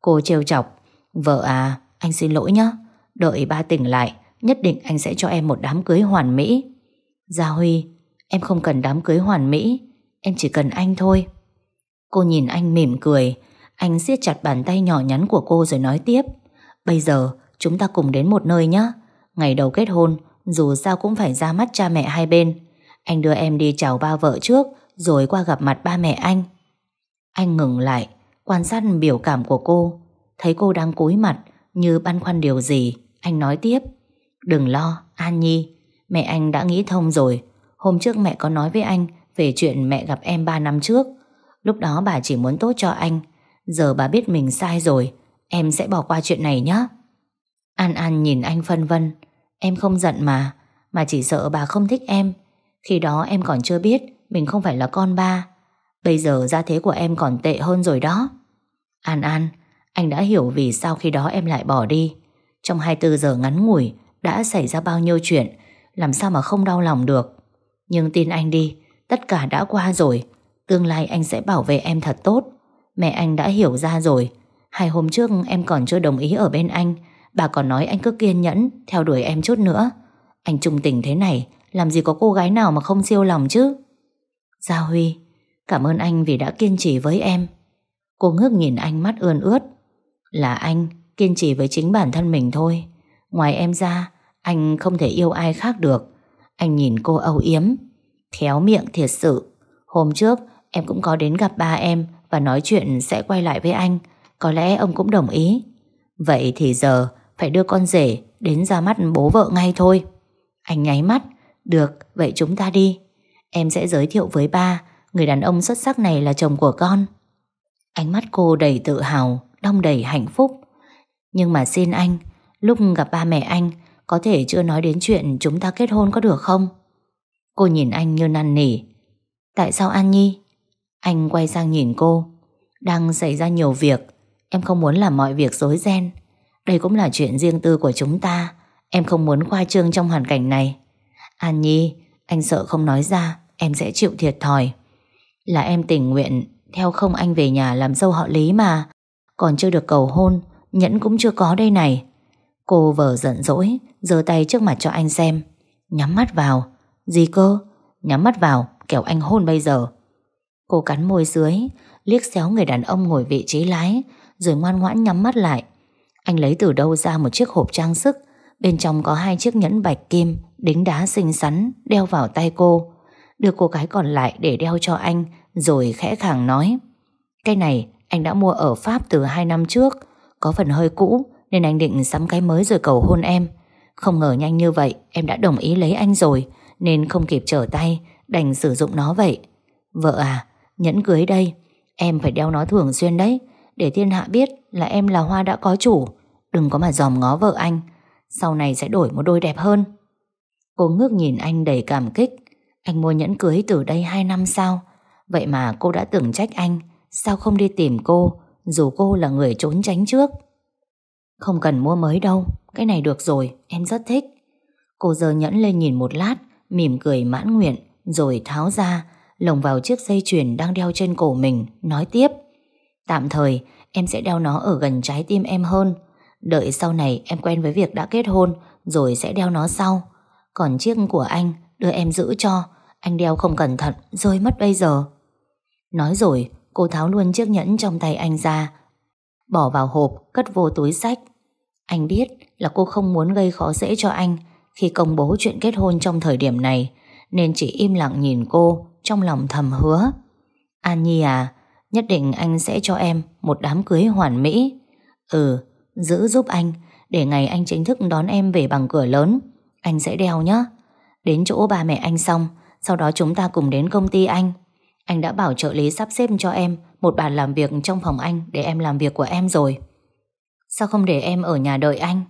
S1: Cô trêu chọc. Vợ à anh xin lỗi nhé Đợi ba tỉnh lại, Nhất định anh sẽ cho em một đám cưới hoàn mỹ. Gia Huy, Em không cần đám cưới hoàn mỹ. Em chỉ cần anh thôi. Cô nhìn anh mỉm cười. Anh siết chặt bàn tay nhỏ nhắn của cô rồi nói tiếp. Bây giờ, chúng ta cùng đến một nơi nhé Ngày đầu kết hôn, Dù sao cũng phải ra mắt cha mẹ hai bên. Anh đưa em đi chào ba vợ trước, Rồi qua gặp mặt ba mẹ anh. Anh ngừng lại. Quan sát biểu cảm của cô, Thấy cô đang cúi mặt Như băn khoăn điều gì, Anh nói tiếp. Đừng lo, An Nhi, Mẹ anh đã nghĩ thông rồi. Hôm trước mẹ có nói với anh Về chuyện mẹ gặp em 3 năm trước. Lúc đó bà chỉ muốn tốt cho anh. Giờ bà biết mình sai rồi, Em sẽ bỏ qua chuyện này nhé An An nhìn anh phân vân. Em không giận mà Mà chỉ sợ bà không thích em. Khi đó em còn chưa biết Mình không phải là con ba. Bây giờ gia thế của em còn tệ hơn rồi đó. An An, Anh đã hiểu vì sao khi đó em lại bỏ đi. Trong 24 giờ ngắn ngủi, Đã xảy ra bao nhiêu chuyện, Làm sao mà không đau lòng được. Nhưng tin anh đi, Tất cả đã qua rồi. Tương lai anh sẽ bảo vệ em thật tốt. Mẹ anh đã hiểu ra rồi. Hai hôm trước em còn chưa đồng ý ở bên anh. Bà còn nói anh cứ kiên nhẫn, Theo đuổi em chút nữa. Anh trung tình thế này, Làm gì có cô gái nào mà không siêu lòng chứ? Gia Huy, Cảm ơn anh vì đã kiên trì với em. Cô ngước nhìn anh mắt ươn ướt. Là anh kiên trì với chính bản thân mình thôi. Ngoài em ra Anh không thể yêu ai khác được. Anh nhìn cô âu yếm Khéo miệng thiệt sự. Hôm trước Em cũng có đến gặp ba em Và nói chuyện sẽ quay lại với anh. Có lẽ ông cũng đồng ý. Vậy thì giờ phải đưa con rể Đến ra mắt bố vợ ngay thôi. Anh nháy mắt. Được, vậy chúng ta đi. Em sẽ giới thiệu với ba Người đàn ông xuất sắc này là chồng của con. Ánh mắt cô đầy tự hào, Đong đầy hạnh phúc. Nhưng mà xin anh, Lúc gặp ba mẹ anh, Có thể chưa nói đến chuyện chúng ta kết hôn có được không? Cô nhìn anh như năn nỉ. Tại sao An Nhi? Anh quay sang nhìn cô. Đang xảy ra nhiều việc, Em không muốn làm mọi việc rối ren. Đây cũng là chuyện riêng tư của chúng ta, Em không muốn khoa trương trong hoàn cảnh này. An Nhi, Anh sợ không nói ra, Em sẽ chịu thiệt thòi. Là em tình nguyện theo không anh về nhà làm dâu họ lý mà. Còn chưa được cầu hôn, Nhẫn cũng chưa có đây này. Cô vờ giận dỗi, giơ tay trước mặt cho anh xem. Nhắm mắt vào. Gì cơ? Nhắm mắt vào, kẻo anh hôn bây giờ. Cô cắn môi dưới, Liếc xéo người đàn ông ngồi vị trí lái, Rồi ngoan ngoãn nhắm mắt lại. Anh lấy từ đâu ra một chiếc hộp trang sức? Bên trong có hai chiếc nhẫn bạch kim, Đính đá xinh xắn, Đeo vào tay cô. Đưa cô gái còn lại để đeo cho anh rồi khẽ khàng nói, Cái này anh đã mua ở Pháp từ hai năm trước, Có phần hơi cũ Nên anh định sắm cái mới rồi cầu hôn em. Không ngờ nhanh như vậy, Em đã đồng ý lấy anh rồi, Nên không kịp trở tay, Đành sử dụng nó vậy. Vợ à Nhẫn cưới đây, Em phải đeo nó thường xuyên đấy, Để thiên hạ biết là em là hoa đã có chủ, Đừng có mà dòm ngó vợ anh, Sau này sẽ đổi một đôi đẹp hơn. Cô ngước nhìn anh đầy cảm kích, Anh mua nhẫn cưới từ đây 2 năm sao? Vậy mà cô đã từng trách anh Sao không đi tìm cô Dù cô là người trốn tránh trước Không cần mua mới đâu Cái này được rồi em rất thích Cô giờ nhẫn lên nhìn một lát Mỉm cười mãn nguyện Rồi tháo ra lồng vào chiếc dây chuyền đang đeo trên cổ mình, nói tiếp. Tạm thời, em sẽ đeo nó ở gần trái tim em hơn. Đợi sau này em quen với việc đã kết hôn, rồi sẽ đeo nó sau. Còn chiếc của anh, đưa em giữ cho. Anh đeo không cẩn thận, rơi mất bây giờ. Nói rồi, cô tháo luôn chiếc nhẫn trong tay anh ra. Bỏ vào hộp, cất vô túi sách. Anh biết là cô không muốn gây khó dễ cho anh khi công bố chuyện kết hôn trong thời điểm này nên chỉ im lặng nhìn cô trong lòng thầm hứa. An Nhi à, nhất định anh sẽ cho em một đám cưới hoàn mỹ. Ừ, giữ giúp anh để ngày anh chính thức đón em về bằng cửa lớn. Anh sẽ đeo nhé. Đến chỗ ba mẹ anh xong, sau đó chúng ta cùng đến công ty anh. Anh đã bảo trợ lý sắp xếp cho em một bàn làm việc trong phòng anh để em làm việc của em rồi. Sao không để em ở nhà đợi anh?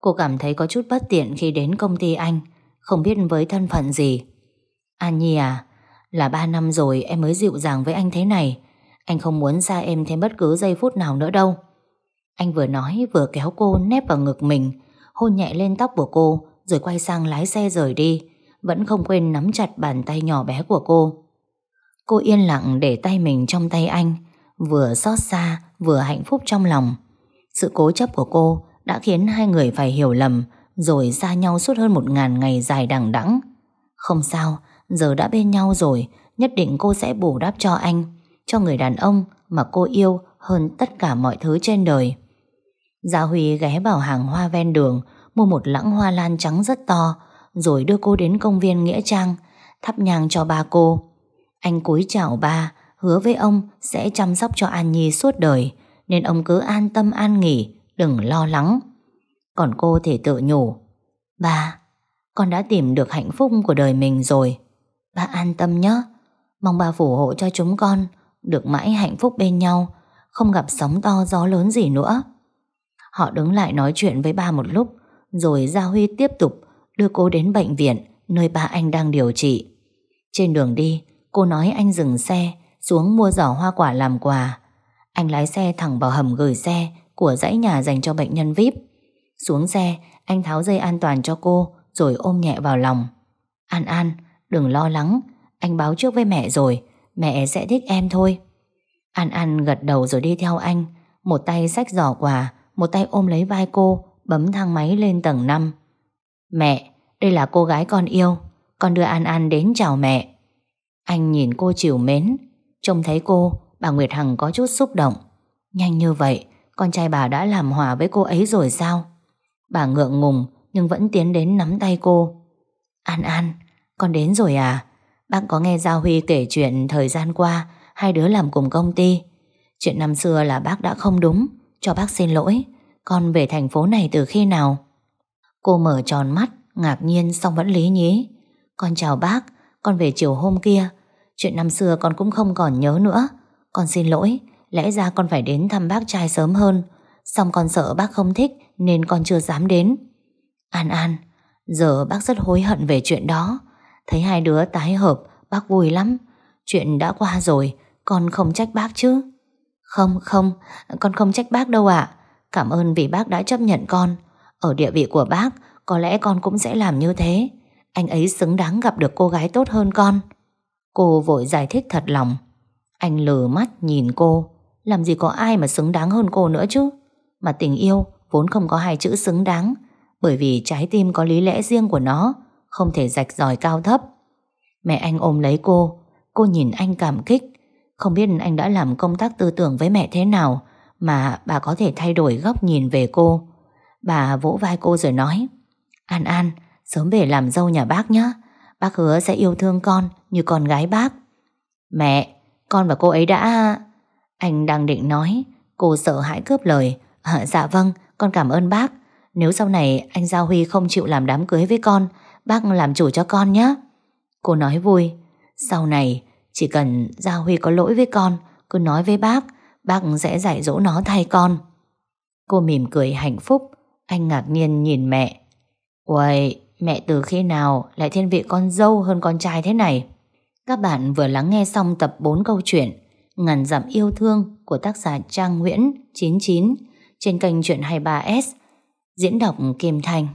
S1: Cô cảm thấy có chút bất tiện khi đến công ty anh, không biết với thân phận gì. An Nhi à, là ba năm rồi em mới dịu dàng với anh thế này. Anh không muốn xa em thêm bất cứ giây phút nào nữa đâu. Anh vừa nói vừa kéo cô nép vào ngực mình, hôn nhẹ lên tóc của cô, rồi quay sang lái xe rời đi, vẫn không quên nắm chặt bàn tay nhỏ bé của cô. Cô yên lặng để tay mình trong tay anh, vừa xót xa, vừa hạnh phúc trong lòng. Sự cố chấp của cô đã khiến hai người phải hiểu lầm, rồi xa nhau suốt hơn một ngàn ngày dài đằng đẵng. Không sao, giờ đã bên nhau rồi, nhất định cô sẽ bù đắp cho anh, cho người đàn ông mà cô yêu hơn tất cả mọi thứ trên đời. Gia Huy ghé vào hàng hoa ven đường, mua một lãng hoa lan trắng rất to, rồi đưa cô đến công viên Nghĩa Trang, thắp nhang cho ba cô. Anh cúi chào ba, hứa với ông sẽ chăm sóc cho An Nhi suốt đời, nên ông cứ an tâm an nghỉ, đừng lo lắng. Còn cô thì tự nhủ, ba, con đã tìm được hạnh phúc của đời mình rồi. Ba an tâm nhé, mong ba phù hộ cho chúng con được mãi hạnh phúc bên nhau, không gặp sóng to gió lớn gì nữa. Họ đứng lại nói chuyện với ba một lúc, rồi Gia Huy tiếp tục đưa cô đến bệnh viện nơi ba anh đang điều trị. Trên đường đi, cô nói anh dừng xe, xuống mua giỏ hoa quả làm quà. Anh lái xe thẳng vào hầm gửi xe của dãy nhà dành cho bệnh nhân VIP. Xuống xe, anh tháo dây an toàn cho cô, rồi ôm nhẹ vào lòng. An An, đừng lo lắng, anh báo trước với mẹ rồi, mẹ sẽ thích em thôi. An An gật đầu rồi đi theo anh, một tay xách giỏ quà, một tay ôm lấy vai cô, bấm thang máy lên tầng 5. Mẹ, đây là cô gái con yêu, con đưa An An đến chào mẹ. Anh nhìn cô chiều mến, trông thấy cô, bà Nguyệt Hằng có chút xúc động. Nhanh như vậy, con trai bà đã làm hòa với cô ấy rồi sao? Bà ngượng ngùng nhưng vẫn tiến đến nắm tay cô. An An, con đến rồi à? Bác có nghe Giao Huy kể chuyện thời gian qua hai đứa làm cùng công ty. Chuyện năm xưa là bác đã không đúng, cho bác xin lỗi. Con về thành phố này từ khi nào? Cô mở tròn mắt, ngạc nhiên xong vẫn lý nhí. Con chào bác, con về chiều hôm kia. Chuyện năm xưa con cũng không còn nhớ nữa. Con xin lỗi, lẽ ra con phải đến thăm bác trai sớm hơn. Xong con sợ bác không thích nên con chưa dám đến. An An, giờ bác rất hối hận về chuyện đó. Thấy hai đứa tái hợp, bác vui lắm. Chuyện đã qua rồi, con không trách bác chứ. Không, không, con không trách bác đâu ạ. Cảm ơn vì bác đã chấp nhận con. Ở địa vị của bác, có lẽ con cũng sẽ làm như thế. Anh ấy xứng đáng gặp được cô gái tốt hơn con. Cô vội giải thích thật lòng. Anh lờ mắt nhìn cô. Làm gì có ai mà xứng đáng hơn cô nữa chứ. Mà tình yêu vốn không có hai chữ xứng đáng. Bởi vì trái tim có lý lẽ riêng của nó. Không thể rạch ròi cao thấp. Mẹ anh ôm lấy cô. Cô nhìn anh cảm kích. Không biết anh đã làm công tác tư tưởng với mẹ thế nào mà bà có thể thay đổi góc nhìn về cô. Bà vỗ vai cô rồi nói An An, sớm về làm dâu nhà bác nhé. Bác hứa sẽ yêu thương con như con gái bác. Mẹ, con và cô ấy đã... Anh đang định nói, cô sợ hãi cướp lời. À, dạ vâng, con cảm ơn bác. Nếu sau này anh Giao Huy không chịu làm đám cưới với con, bác làm chủ cho con nhé. Cô nói vui, sau này chỉ cần Giao Huy có lỗi với con, cứ nói với bác, bác sẽ dạy dỗ nó thay con. Cô mỉm cười hạnh phúc, anh ngạc nhiên nhìn mẹ. Uầy, mẹ từ khi nào lại thiên vị con dâu hơn con trai thế này? Các bạn vừa lắng nghe xong tập 4 câu chuyện Ngàn dặm yêu thương của tác giả Trang Nguyễn 99 trên kênh Chuyện 23S diễn đọc Kim Thanh.